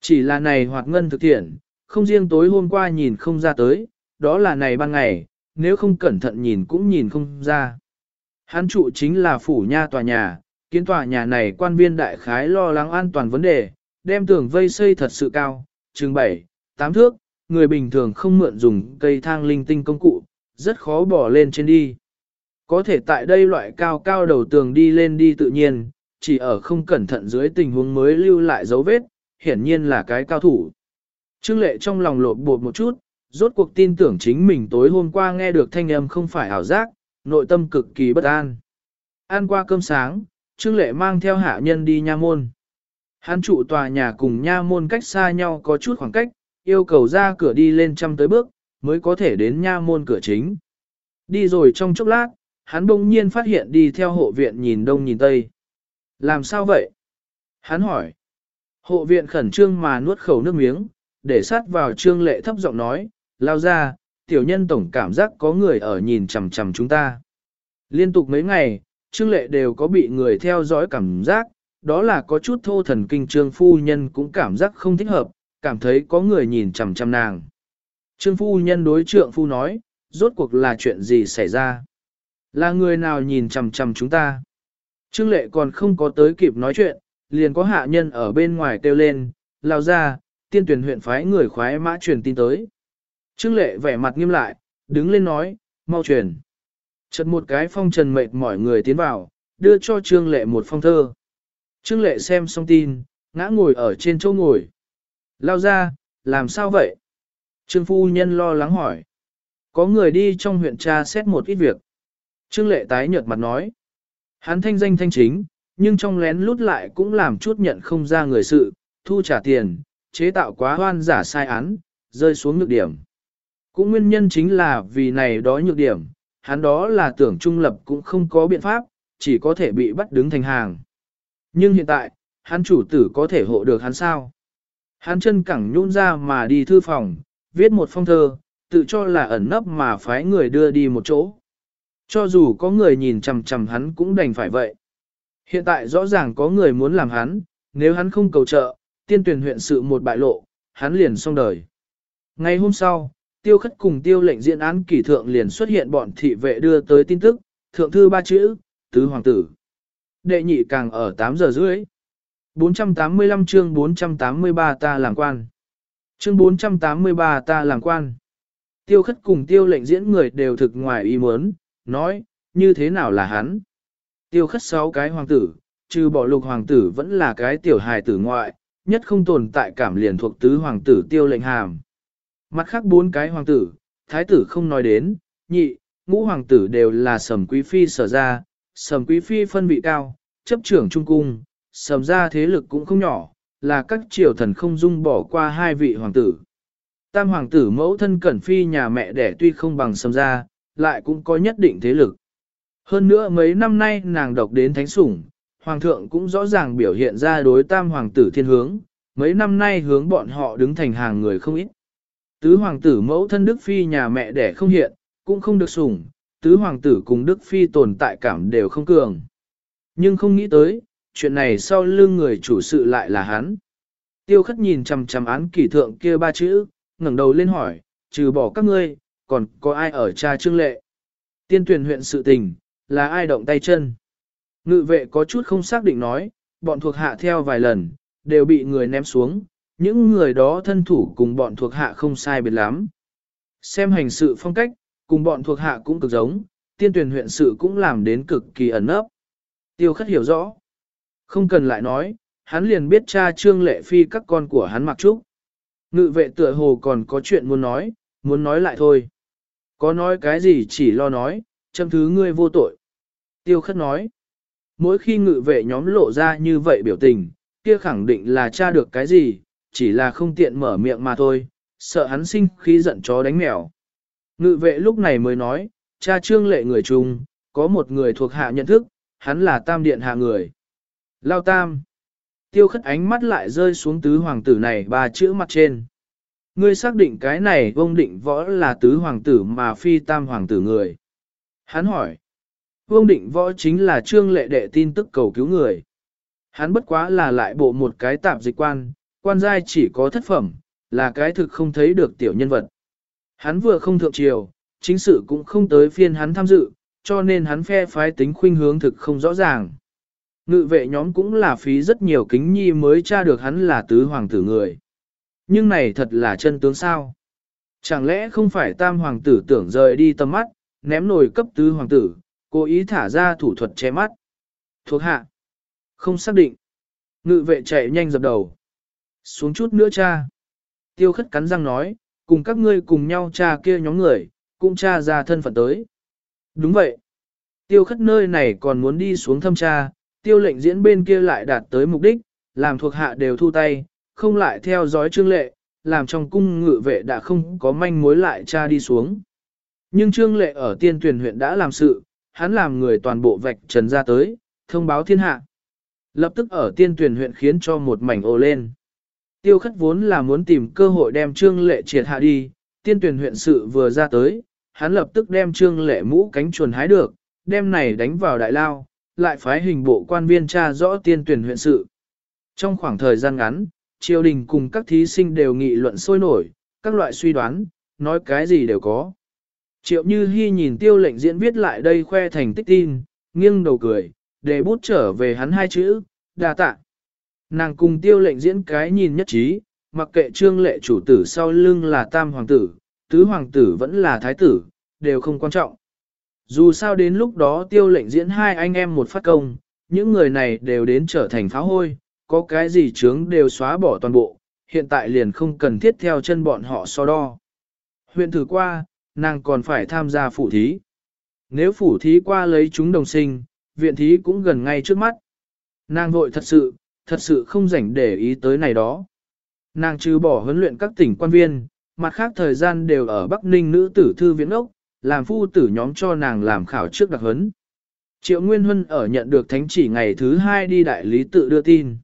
Chỉ là này hoạt ngân thực thiện, không riêng tối hôm qua nhìn không ra tới, đó là này ban ngày, nếu không cẩn thận nhìn cũng nhìn không ra. Hắn trụ chính là phủ nha tòa nhà, kiến tòa nhà này quan viên đại khái lo lắng an toàn vấn đề, đem tường vây xây thật sự cao, chừng 7, 8 thước, người bình thường không mượn dùng cây thang linh tinh công cụ, rất khó bỏ lên trên đi. Có thể tại đây loại cao cao đầu tường đi lên đi tự nhiên, chỉ ở không cẩn thận dưới tình huống mới lưu lại dấu vết, hiển nhiên là cái cao thủ. Trương lệ trong lòng lột bột một chút, rốt cuộc tin tưởng chính mình tối hôm qua nghe được thanh âm không phải ảo giác, nội tâm cực kỳ bất an. Ăn qua cơm sáng, Trương lệ mang theo hạ nhân đi nha môn. Hắn trụ tòa nhà cùng nha môn cách xa nhau có chút khoảng cách, yêu cầu ra cửa đi lên trăm tới bước, mới có thể đến nha môn cửa chính. Đi rồi trong chốc lát, hắn bỗng nhiên phát hiện đi theo hộ viện nhìn đông nhìn tây. Làm sao vậy? Hắn hỏi. Hộ viện khẩn trương mà nuốt khẩu nước miếng, để sát vào trương lệ thấp giọng nói, lao ra, tiểu nhân tổng cảm giác có người ở nhìn chằm chằm chúng ta. Liên tục mấy ngày, trương lệ đều có bị người theo dõi cảm giác, đó là có chút thô thần kinh trương phu nhân cũng cảm giác không thích hợp, cảm thấy có người nhìn chằm chằm nàng. Trương phu nhân đối trượng phu nói, rốt cuộc là chuyện gì xảy ra? Là người nào nhìn chằm chằm chúng ta? Trương lệ còn không có tới kịp nói chuyện, liền có hạ nhân ở bên ngoài kêu lên, lao ra, tiên tuyển huyện phái người khoái mã truyền tin tới. Trương lệ vẻ mặt nghiêm lại, đứng lên nói, mau truyền. Chật một cái phong trần mệt mỏi người tiến vào, đưa cho Trương lệ một phong thơ. Trương lệ xem xong tin, ngã ngồi ở trên chỗ ngồi. Lao ra, làm sao vậy? Trương phu nhân lo lắng hỏi. Có người đi trong huyện tra xét một ít việc. Trương lệ tái nhợt mặt nói. Hắn thanh danh thanh chính, nhưng trong lén lút lại cũng làm chút nhận không ra người sự, thu trả tiền, chế tạo quá hoan giả sai án, rơi xuống nhược điểm. Cũng nguyên nhân chính là vì này đó nhược điểm, hắn đó là tưởng trung lập cũng không có biện pháp, chỉ có thể bị bắt đứng thành hàng. Nhưng hiện tại, hắn chủ tử có thể hộ được hắn sao? Hắn chân cẳng nhún ra mà đi thư phòng, viết một phong thơ, tự cho là ẩn nấp mà phái người đưa đi một chỗ. Cho dù có người nhìn chằm chằm hắn cũng đành phải vậy. Hiện tại rõ ràng có người muốn làm hắn, nếu hắn không cầu trợ, tiên tuyển huyện sự một bại lộ, hắn liền xong đời. Ngày hôm sau, tiêu khất cùng tiêu lệnh diễn án kỷ thượng liền xuất hiện bọn thị vệ đưa tới tin tức, thượng thư ba chữ, tứ hoàng tử. Đệ nhị càng ở 8 giờ rưỡi. 485 chương 483 ta làm quan. Chương 483 ta làm quan. Tiêu khất cùng tiêu lệnh diễn người đều thực ngoài ý muốn, nói, như thế nào là hắn. Tiêu khất sáu cái hoàng tử, trừ bỏ lục hoàng tử vẫn là cái tiểu hài tử ngoại, nhất không tồn tại cảm liền thuộc tứ hoàng tử tiêu lệnh hàm. Mặt khác bốn cái hoàng tử, thái tử không nói đến, nhị, ngũ hoàng tử đều là sầm quý phi sở ra, sầm quý phi phân vị cao, chấp trưởng trung cung, sầm ra thế lực cũng không nhỏ, là các triều thần không dung bỏ qua hai vị hoàng tử. Tam hoàng tử mẫu thân cẩn phi nhà mẹ đẻ tuy không bằng sầm ra, lại cũng có nhất định thế lực. Hơn nữa mấy năm nay nàng độc đến thánh sủng, hoàng thượng cũng rõ ràng biểu hiện ra đối tam hoàng tử thiên hướng, mấy năm nay hướng bọn họ đứng thành hàng người không ít. Tứ hoàng tử mẫu thân Đức Phi nhà mẹ đẻ không hiện, cũng không được sủng, tứ hoàng tử cùng Đức Phi tồn tại cảm đều không cường. Nhưng không nghĩ tới, chuyện này sau lưng người chủ sự lại là hắn. Tiêu khất nhìn chằm chằm án kỷ thượng kia ba chữ, ngẩng đầu lên hỏi, trừ bỏ các ngươi, còn có ai ở cha trương lệ? Tiên tuyển huyện sự tình, là ai động tay chân? Ngự vệ có chút không xác định nói, bọn thuộc hạ theo vài lần, đều bị người ném xuống, những người đó thân thủ cùng bọn thuộc hạ không sai biệt lắm. Xem hành sự phong cách, cùng bọn thuộc hạ cũng cực giống, tiên tuyển huyện sự cũng làm đến cực kỳ ẩn ấp. Tiêu khất hiểu rõ. Không cần lại nói, hắn liền biết cha trương lệ phi các con của hắn mặc trúc. Ngự vệ tựa hồ còn có chuyện muốn nói, muốn nói lại thôi. Có nói cái gì chỉ lo nói, châm thứ ngươi vô tội. Tiêu khất nói. Mỗi khi ngự vệ nhóm lộ ra như vậy biểu tình, kia khẳng định là cha được cái gì, chỉ là không tiện mở miệng mà thôi, sợ hắn sinh khí giận chó đánh mèo. Ngự vệ lúc này mới nói, cha trương lệ người chung, có một người thuộc hạ nhận thức, hắn là tam điện hạ người. Lao tam. Tiêu khất ánh mắt lại rơi xuống tứ hoàng tử này ba chữ mặt trên. Ngươi xác định cái này vông định võ là tứ hoàng tử mà phi tam hoàng tử người. Hắn hỏi. Vương định võ chính là trương lệ đệ tin tức cầu cứu người. Hắn bất quá là lại bộ một cái tạp dịch quan, quan giai chỉ có thất phẩm, là cái thực không thấy được tiểu nhân vật. Hắn vừa không thượng triều, chính sự cũng không tới phiên hắn tham dự, cho nên hắn phe phái tính khuynh hướng thực không rõ ràng. Ngự vệ nhóm cũng là phí rất nhiều kính nhi mới tra được hắn là tứ hoàng tử người. Nhưng này thật là chân tướng sao? Chẳng lẽ không phải tam hoàng tử tưởng rời đi tầm mắt, ném nồi cấp tứ hoàng tử, cố ý thả ra thủ thuật che mắt. Thuộc hạ. Không xác định. Ngự vệ chạy nhanh dập đầu. Xuống chút nữa cha. Tiêu khất cắn răng nói, cùng các ngươi cùng nhau cha kia nhóm người, cũng cha ra thân phận tới. Đúng vậy. Tiêu khất nơi này còn muốn đi xuống thâm tra, tiêu lệnh diễn bên kia lại đạt tới mục đích, làm thuộc hạ đều thu tay, không lại theo dõi trương lệ, làm trong cung ngự vệ đã không có manh mối lại tra đi xuống. Nhưng trương lệ ở tiên tuyển huyện đã làm sự, hắn làm người toàn bộ vạch trần ra tới, thông báo thiên hạ. Lập tức ở tiên tuyển huyện khiến cho một mảnh ô lên. Tiêu khất vốn là muốn tìm cơ hội đem trương lệ triệt hạ đi, tiên tuyển huyện sự vừa ra tới, hắn lập tức đem trương lệ mũ cánh chuồn hái được, đem này đánh vào đại lao, lại phái hình bộ quan viên tra rõ tiên tuyển huyện sự. Trong khoảng thời gian ngắn, triều đình cùng các thí sinh đều nghị luận sôi nổi, các loại suy đoán, nói cái gì đều có. Triệu Như Hi nhìn tiêu lệnh diễn viết lại đây khoe thành tích tin, nghiêng đầu cười, để bút trở về hắn hai chữ, đa tạ. Nàng cùng tiêu lệnh diễn cái nhìn nhất trí, mặc kệ trương lệ chủ tử sau lưng là tam hoàng tử, tứ hoàng tử vẫn là thái tử, đều không quan trọng. Dù sao đến lúc đó tiêu lệnh diễn hai anh em một phát công, những người này đều đến trở thành pháo hôi, có cái gì chướng đều xóa bỏ toàn bộ, hiện tại liền không cần thiết theo chân bọn họ so đo. Huyện thử qua, nàng còn phải tham gia phủ thí. Nếu phủ thí qua lấy chúng đồng sinh, viện thí cũng gần ngay trước mắt. Nàng vội thật sự, thật sự không rảnh để ý tới này đó. Nàng trừ bỏ huấn luyện các tỉnh quan viên, mặt khác thời gian đều ở Bắc Ninh nữ tử thư viện ốc, làm phu tử nhóm cho nàng làm khảo trước đặc huấn. Triệu Nguyên Huân ở nhận được thánh chỉ ngày thứ hai đi đại lý tự đưa tin.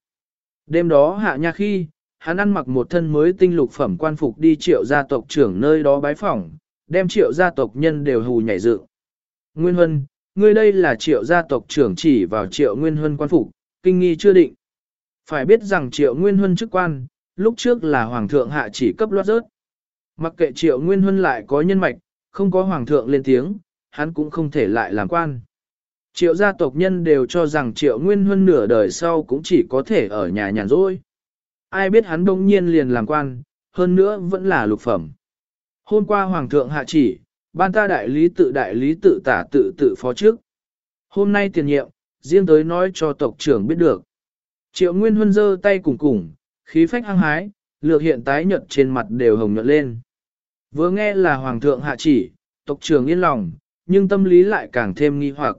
Đêm đó hạ nha khi, hắn ăn mặc một thân mới tinh lục phẩm quan phục đi triệu gia tộc trưởng nơi đó bái phỏng, đem triệu gia tộc nhân đều hù nhảy dựng. Nguyên Huân, ngươi đây là triệu gia tộc trưởng chỉ vào triệu nguyên huân quan phục, kinh nghi chưa định. Phải biết rằng triệu nguyên huân chức quan, lúc trước là hoàng thượng hạ chỉ cấp loát rớt. Mặc kệ triệu nguyên huân lại có nhân mạch, không có hoàng thượng lên tiếng, hắn cũng không thể lại làm quan. Triệu gia tộc nhân đều cho rằng triệu nguyên huân nửa đời sau cũng chỉ có thể ở nhà nhàn rỗi. Ai biết hắn đông nhiên liền làm quan, hơn nữa vẫn là lục phẩm. Hôm qua hoàng thượng hạ chỉ, ban ta đại lý tự đại lý tự tả tự tự phó trước. Hôm nay tiền nhiệm, riêng tới nói cho tộc trưởng biết được. Triệu Nguyên Huân giơ tay cùng cùng, khí phách hăng hái, lược hiện tái nhợt trên mặt đều hồng nhuận lên. Vừa nghe là hoàng thượng hạ chỉ, tộc trưởng yên lòng, nhưng tâm lý lại càng thêm nghi hoặc.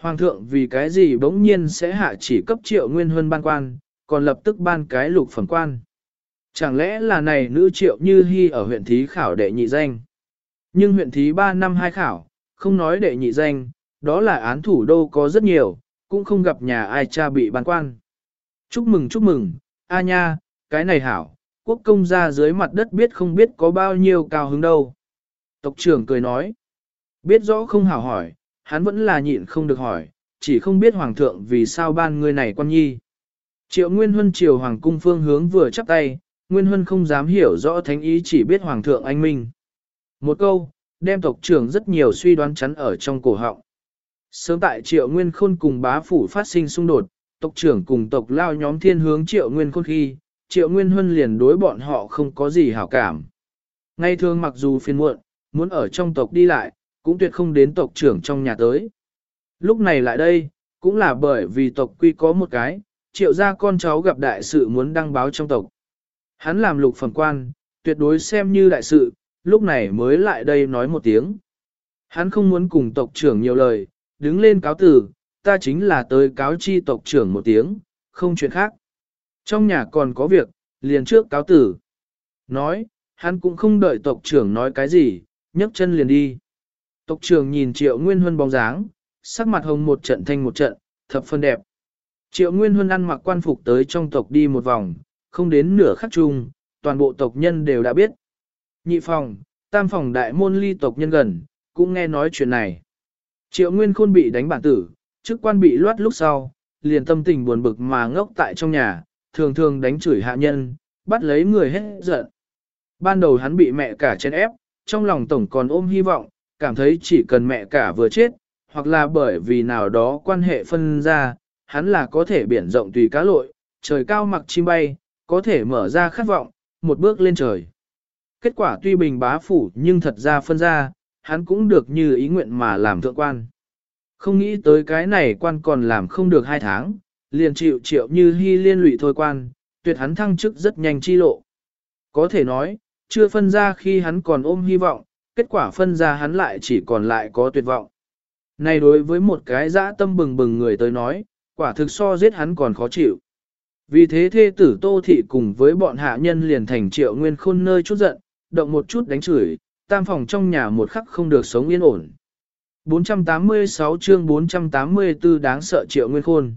Hoàng thượng vì cái gì bỗng nhiên sẽ hạ chỉ cấp triệu nguyên huân ban quan, còn lập tức ban cái lục phẩm quan. Chẳng lẽ là này nữ triệu như hy ở huyện thí khảo đệ nhị danh. Nhưng huyện thí 3 năm hai khảo, không nói đệ nhị danh, đó là án thủ đô có rất nhiều, cũng không gặp nhà ai cha bị ban quan. Chúc mừng chúc mừng, a nha, cái này hảo, quốc công gia dưới mặt đất biết không biết có bao nhiêu cao hứng đâu. Tộc trưởng cười nói, biết rõ không hảo hỏi, hắn vẫn là nhịn không được hỏi, chỉ không biết hoàng thượng vì sao ban người này quan nhi. Triệu Nguyên Huân triều hoàng cung phương hướng vừa chắp tay, Nguyên Huân không dám hiểu rõ thánh ý chỉ biết hoàng thượng anh minh. Một câu, đem tộc trưởng rất nhiều suy đoán chắn ở trong cổ họng. Sớm tại Triệu Nguyên Khôn cùng bá phủ phát sinh xung đột, tộc trưởng cùng tộc lao nhóm thiên hướng Triệu Nguyên Khôn khi, Triệu Nguyên Huân liền đối bọn họ không có gì hảo cảm. Ngay thường mặc dù phiền muộn, muốn ở trong tộc đi lại, cũng tuyệt không đến tộc trưởng trong nhà tới. Lúc này lại đây, cũng là bởi vì tộc quy có một cái, triệu gia con cháu gặp đại sự muốn đăng báo trong tộc. Hắn làm lục phẩm quan, tuyệt đối xem như đại sự, lúc này mới lại đây nói một tiếng. Hắn không muốn cùng tộc trưởng nhiều lời, đứng lên cáo tử, ta chính là tới cáo chi tộc trưởng một tiếng, không chuyện khác. Trong nhà còn có việc, liền trước cáo tử. Nói, hắn cũng không đợi tộc trưởng nói cái gì, nhấc chân liền đi. Tộc trưởng nhìn triệu nguyên huân bóng dáng, sắc mặt hồng một trận thanh một trận, thập phân đẹp. Triệu nguyên huân ăn mặc quan phục tới trong tộc đi một vòng, không đến nửa khắc chung, toàn bộ tộc nhân đều đã biết. Nhị phòng, tam phòng đại môn ly tộc nhân gần, cũng nghe nói chuyện này. Triệu Nguyên Khôn bị đánh bản tử, chức quan bị loát lúc sau, liền tâm tình buồn bực mà ngốc tại trong nhà, thường thường đánh chửi hạ nhân, bắt lấy người hết giận. Ban đầu hắn bị mẹ cả chen ép, trong lòng tổng còn ôm hy vọng, cảm thấy chỉ cần mẹ cả vừa chết, hoặc là bởi vì nào đó quan hệ phân ra, hắn là có thể biển rộng tùy cá lội, trời cao mặc chim bay, có thể mở ra khát vọng, một bước lên trời. Kết quả tuy bình bá phủ nhưng thật ra phân ra, hắn cũng được như ý nguyện mà làm thượng quan. Không nghĩ tới cái này quan còn làm không được hai tháng, liền chịu triệu như hy liên lụy thôi quan, tuyệt hắn thăng chức rất nhanh chi lộ. Có thể nói, chưa phân ra khi hắn còn ôm hy vọng, kết quả phân ra hắn lại chỉ còn lại có tuyệt vọng. Này đối với một cái dã tâm bừng bừng người tới nói, quả thực so giết hắn còn khó chịu. Vì thế thê tử Tô Thị cùng với bọn hạ nhân liền thành triệu nguyên khôn nơi chút giận, động một chút đánh chửi, tam phòng trong nhà một khắc không được sống yên ổn. 486 chương 484 đáng sợ triệu nguyên khôn.